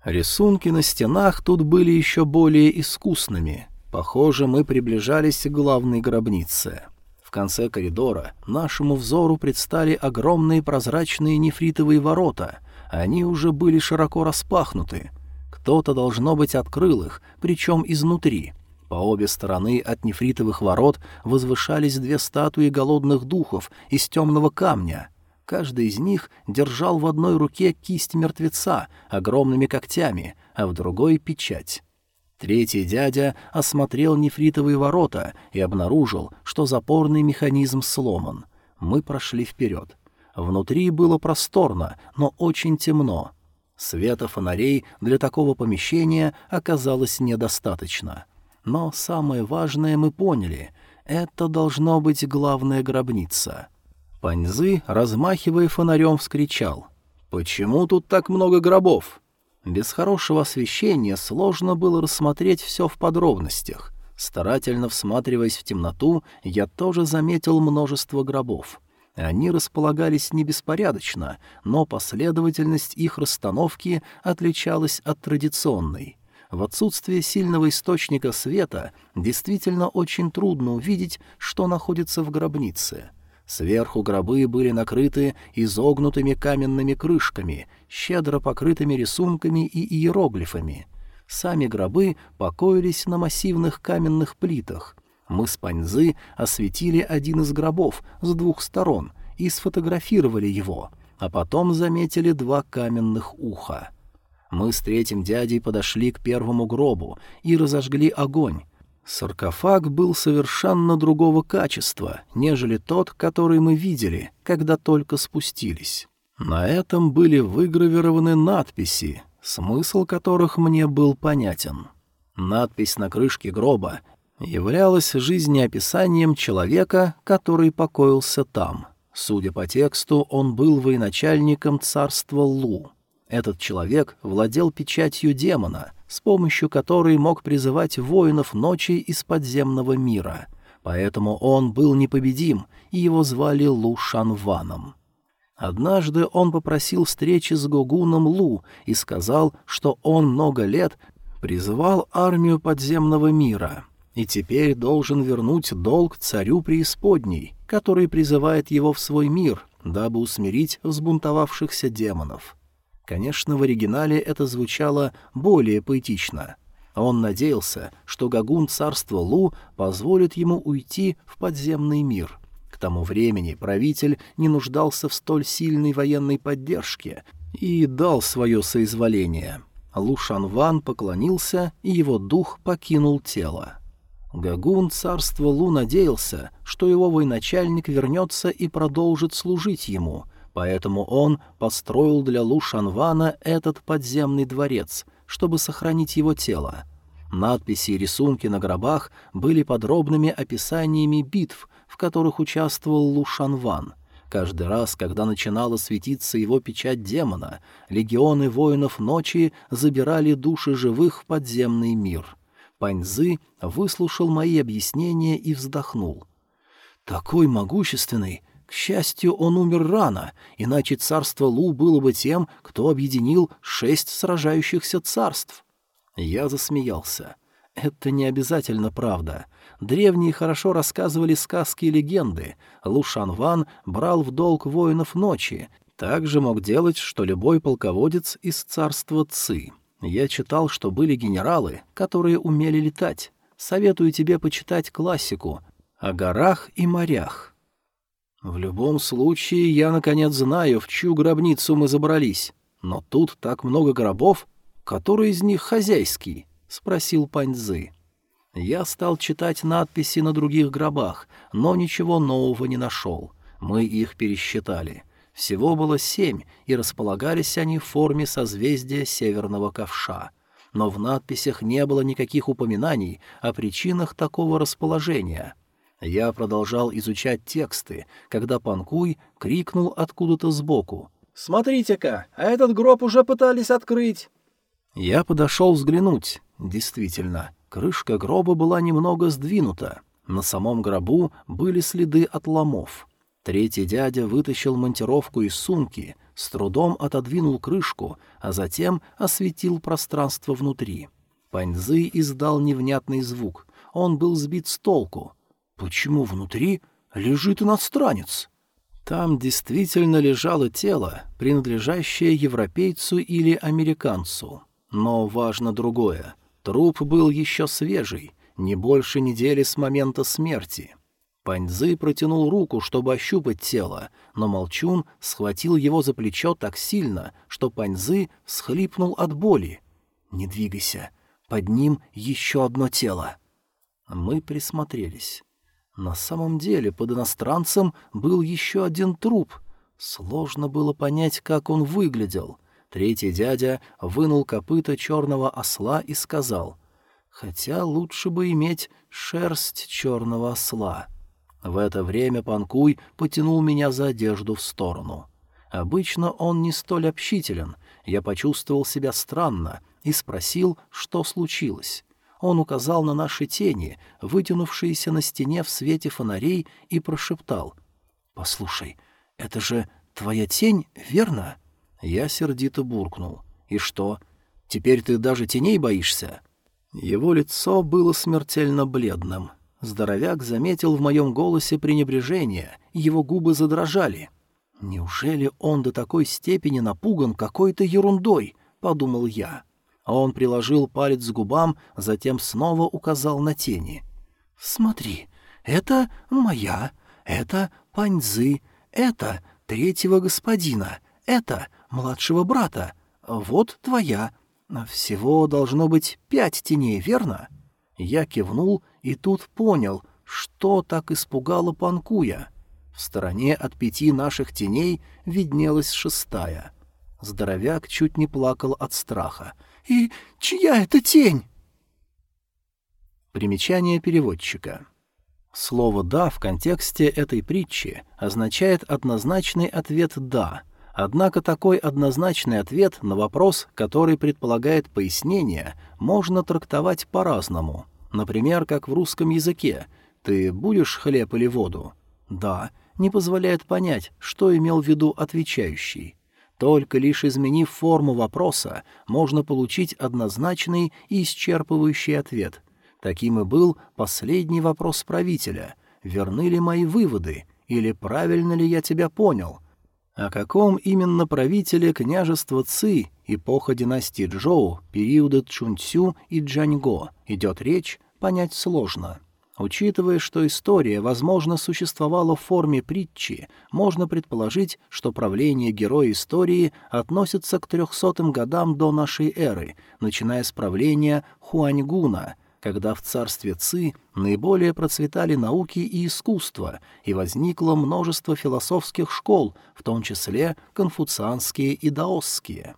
Рисунки на стенах тут были еще более искусными. Похоже, мы приближались к главной гробнице. В конце коридора нашему взору предстали огромные прозрачные нефритовые ворота — они уже были широко распахнуты. Кто-то, должно быть, открыл их, причем изнутри. По обе стороны от нефритовых ворот возвышались две статуи голодных духов из темного камня. Каждый из них держал в одной руке кисть мертвеца огромными когтями, а в другой — печать. Третий дядя осмотрел нефритовые ворота и обнаружил, что запорный механизм сломан. Мы прошли вперед. Внутри было просторно, но очень темно. Света фонарей для такого помещения оказалось недостаточно. Но самое важное мы поняли — это должно быть главная гробница. Паньзы, размахивая фонарем, вскричал. «Почему тут так много гробов?» Без хорошего освещения сложно было рассмотреть все в подробностях. Старательно всматриваясь в темноту, я тоже заметил множество гробов. Они располагались не беспорядочно, но последовательность их расстановки отличалась от традиционной. В отсутствие сильного источника света действительно очень трудно увидеть, что находится в гробнице. Сверху гробы были накрыты изогнутыми каменными крышками, щедро покрытыми рисунками и иероглифами. Сами гробы покоились на массивных каменных плитах, мы с Паньзы осветили один из гробов с двух сторон и сфотографировали его, а потом заметили два каменных уха. Мы с третьим дядей подошли к первому гробу и разожгли огонь. Саркофаг был совершенно другого качества, нежели тот, который мы видели, когда только спустились. На этом были выгравированы надписи, смысл которых мне был понятен. Надпись на крышке гроба являлась жизнеописанием человека, который покоился там. Судя по тексту, он был военачальником царства Лу. Этот человек владел печатью демона, с помощью которой мог призывать воинов ночи из подземного мира. Поэтому он был непобедим, и его звали Лу Шанваном. Однажды он попросил встречи с Гогуном Лу и сказал, что он много лет призывал армию подземного мира — и теперь должен вернуть долг царю преисподней, который призывает его в свой мир, дабы усмирить взбунтовавшихся демонов. Конечно, в оригинале это звучало более поэтично. Он надеялся, что Гагун царства Лу позволит ему уйти в подземный мир. К тому времени правитель не нуждался в столь сильной военной поддержке и дал свое соизволение. Лу Шанван поклонился, и его дух покинул тело. Гагун царства Лу надеялся, что его военачальник вернется и продолжит служить ему, поэтому он построил для Лу Шанвана этот подземный дворец, чтобы сохранить его тело. Надписи и рисунки на гробах были подробными описаниями битв, в которых участвовал Лу Шанван. Каждый раз, когда начинала светиться его печать демона, легионы воинов ночи забирали души живых в подземный мир — Паньзы выслушал мои объяснения и вздохнул. «Такой могущественный! К счастью, он умер рано, иначе царство Лу было бы тем, кто объединил шесть сражающихся царств». Я засмеялся. Это не обязательно правда. Древние хорошо рассказывали сказки и легенды. Лу Шанван брал в долг воинов ночи. Также мог делать, что любой полководец из царства Ци. Я читал, что были генералы, которые умели летать. Советую тебе почитать классику о горах и морях. В любом случае, я, наконец, знаю, в чью гробницу мы забрались. Но тут так много гробов. Который из них хозяйский? — спросил Паньзы. Я стал читать надписи на других гробах, но ничего нового не нашел. Мы их пересчитали. Всего было семь, и располагались они в форме созвездия Северного Ковша. Но в надписях не было никаких упоминаний о причинах такого расположения. Я продолжал изучать тексты, когда Панкуй крикнул откуда-то сбоку. «Смотрите-ка, а этот гроб уже пытались открыть!» Я подошел взглянуть. Действительно, крышка гроба была немного сдвинута. На самом гробу были следы от ломов. Третий дядя вытащил монтировку из сумки, с трудом отодвинул крышку, а затем осветил пространство внутри. Паньзы издал невнятный звук. Он был сбит с толку. «Почему внутри лежит иностранец?» Там действительно лежало тело, принадлежащее европейцу или американцу. Но важно другое. Труп был еще свежий, не больше недели с момента смерти. Паньзы протянул руку, чтобы ощупать тело, но Молчун схватил его за плечо так сильно, что Паньзы всхлипнул от боли. «Не двигайся, под ним еще одно тело». Мы присмотрелись. На самом деле под иностранцем был еще один труп. Сложно было понять, как он выглядел. Третий дядя вынул копыта черного осла и сказал, «Хотя лучше бы иметь шерсть черного осла». В это время Панкуй потянул меня за одежду в сторону. Обычно он не столь общителен. Я почувствовал себя странно и спросил, что случилось. Он указал на наши тени, вытянувшиеся на стене в свете фонарей, и прошептал. «Послушай, это же твоя тень, верно?» Я сердито буркнул. «И что? Теперь ты даже теней боишься?» Его лицо было смертельно бледным. Здоровяк заметил в моем голосе пренебрежение, его губы задрожали. «Неужели он до такой степени напуган какой-то ерундой?» — подумал я. Он приложил палец к губам, затем снова указал на тени. «Смотри, это моя, это паньзы, это третьего господина, это младшего брата, вот твоя. Всего должно быть пять теней, верно?» Я кивнул и тут понял, что так испугало Панкуя. В стороне от пяти наших теней виднелась шестая. Здоровяк чуть не плакал от страха. «И чья это тень?» Примечание переводчика. Слово «да» в контексте этой притчи означает однозначный ответ «да», Однако такой однозначный ответ на вопрос, который предполагает пояснение, можно трактовать по-разному. Например, как в русском языке «ты будешь хлеб или воду?» «Да» не позволяет понять, что имел в виду отвечающий. Только лишь изменив форму вопроса, можно получить однозначный и исчерпывающий ответ. Таким и был последний вопрос правителя. Верны ли мои выводы? Или правильно ли я тебя понял? О каком именно правителе княжества Ци, эпоха династии Джоу, периода Чунцю и Джаньго идет речь, понять сложно. Учитывая, что история, возможно, существовала в форме притчи, можно предположить, что правление героя истории относится к трехсотым годам до нашей эры, начиная с правления Хуаньгуна, когда в царстве Ци наиболее процветали науки и искусство, и возникло множество философских школ, в том числе конфуцианские и даосские.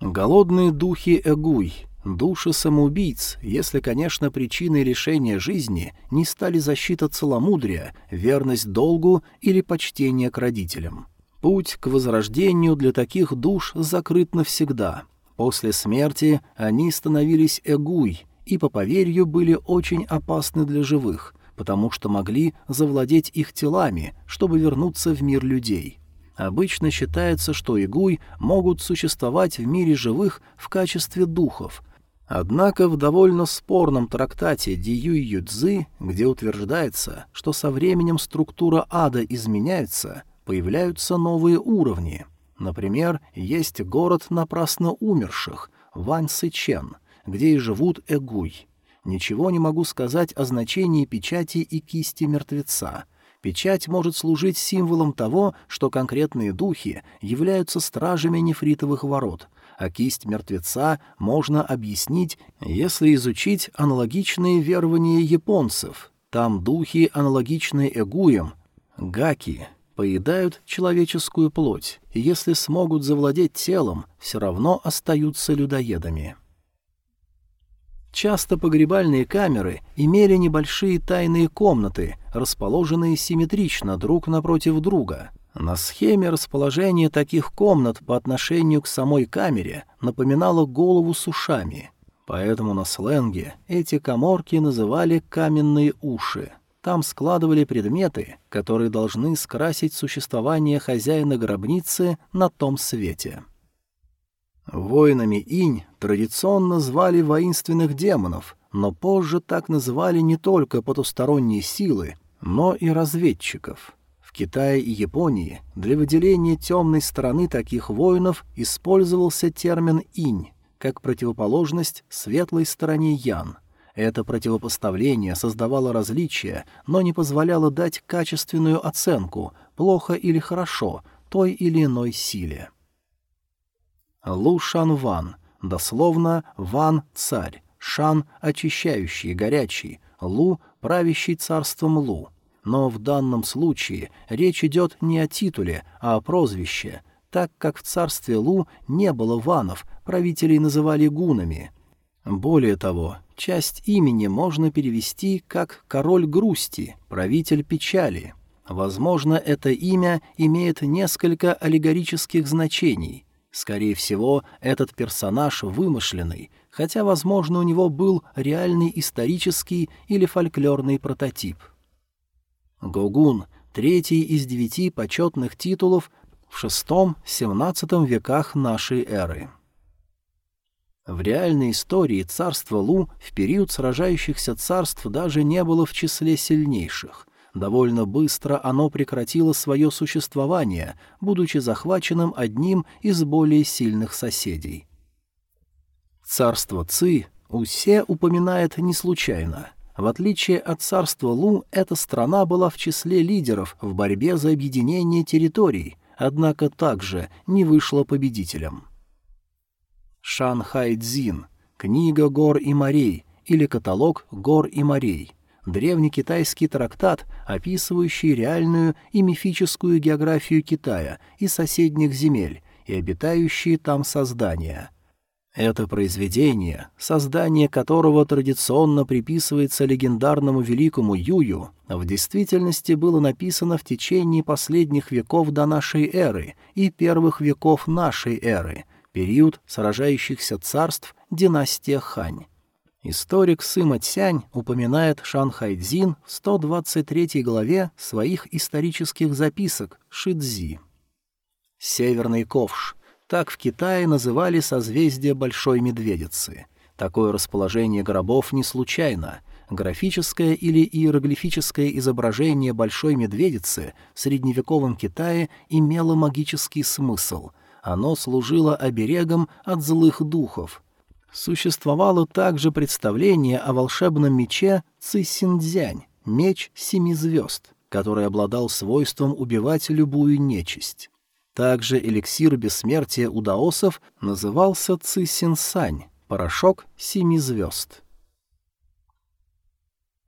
Голодные духи Эгуй Души самоубийц, если, конечно, причиной лишения жизни не стали защита целомудрия, верность долгу или почтение к родителям. Путь к возрождению для таких душ закрыт навсегда. После смерти они становились эгуй и, по поверью, были очень опасны для живых, потому что могли завладеть их телами, чтобы вернуться в мир людей. Обычно считается, что игуй могут существовать в мире живых в качестве духов, Однако в довольно спорном трактате Диюй Юцзы, где утверждается, что со временем структура ада изменяется, появляются новые уровни. Например, есть город напрасно умерших, Вань Сычен, где и живут эгуй. Ничего не могу сказать о значении печати и кисти мертвеца. Печать может служить символом того, что конкретные духи являются стражами нефритовых ворот — а кисть мертвеца можно объяснить, если изучить аналогичные верования японцев. Там духи, аналогичные эгуям, гаки, поедают человеческую плоть, и если смогут завладеть телом, все равно остаются людоедами. Часто погребальные камеры имели небольшие тайные комнаты, расположенные симметрично друг напротив друга. На схеме расположение таких комнат по отношению к самой камере напоминало голову с ушами, поэтому на сленге эти коморки называли «каменные уши». Там складывали предметы, которые должны скрасить существование хозяина гробницы на том свете. Воинами инь традиционно звали воинственных демонов, но позже так называли не только потусторонние силы, но и разведчиков — Китае и Японии для выделения темной стороны таких воинов использовался термин «инь», как противоположность светлой стороне Ян. Это противопоставление создавало различия, но не позволяло дать качественную оценку, плохо или хорошо, той или иной силе. Лу Шан Ван, дословно «Ван — царь», Шан — очищающий, горячий, Лу — правящий царством Лу — но в данном случае речь идет не о титуле, а о прозвище, так как в царстве Лу не было ванов, правителей называли гунами. Более того, часть имени можно перевести как «король грусти», «правитель печали». Возможно, это имя имеет несколько аллегорических значений. Скорее всего, этот персонаж вымышленный, хотя, возможно, у него был реальный исторический или фольклорный прототип. Гогун — третий из девяти почетных титулов в VI-XVII веках нашей эры. В реальной истории царство Лу в период сражающихся царств даже не было в числе сильнейших. Довольно быстро оно прекратило свое существование, будучи захваченным одним из более сильных соседей. Царство Ци Усе упоминает не случайно — в отличие от царства Лу, эта страна была в числе лидеров в борьбе за объединение территорий, однако также не вышла победителем. Шанхай Цзин. Книга гор и морей или каталог гор и морей. Древнекитайский трактат, описывающий реальную и мифическую географию Китая и соседних земель и обитающие там создания — это произведение, создание которого традиционно приписывается легендарному великому Юю, в действительности было написано в течение последних веков до нашей эры и первых веков нашей эры, период сражающихся царств династия Хань. Историк Сыма Цянь упоминает Шанхайдзин в 123 главе своих исторических записок Шидзи. Северный ковш так в Китае называли созвездие Большой Медведицы. Такое расположение гробов не случайно. Графическое или иероглифическое изображение Большой Медведицы в средневековом Китае имело магический смысл. Оно служило оберегом от злых духов. Существовало также представление о волшебном мече Цисиндзянь, меч семи звезд, который обладал свойством убивать любую нечисть. Также эликсир бессмертия у даосов назывался Цисинсань, порошок семи звезд.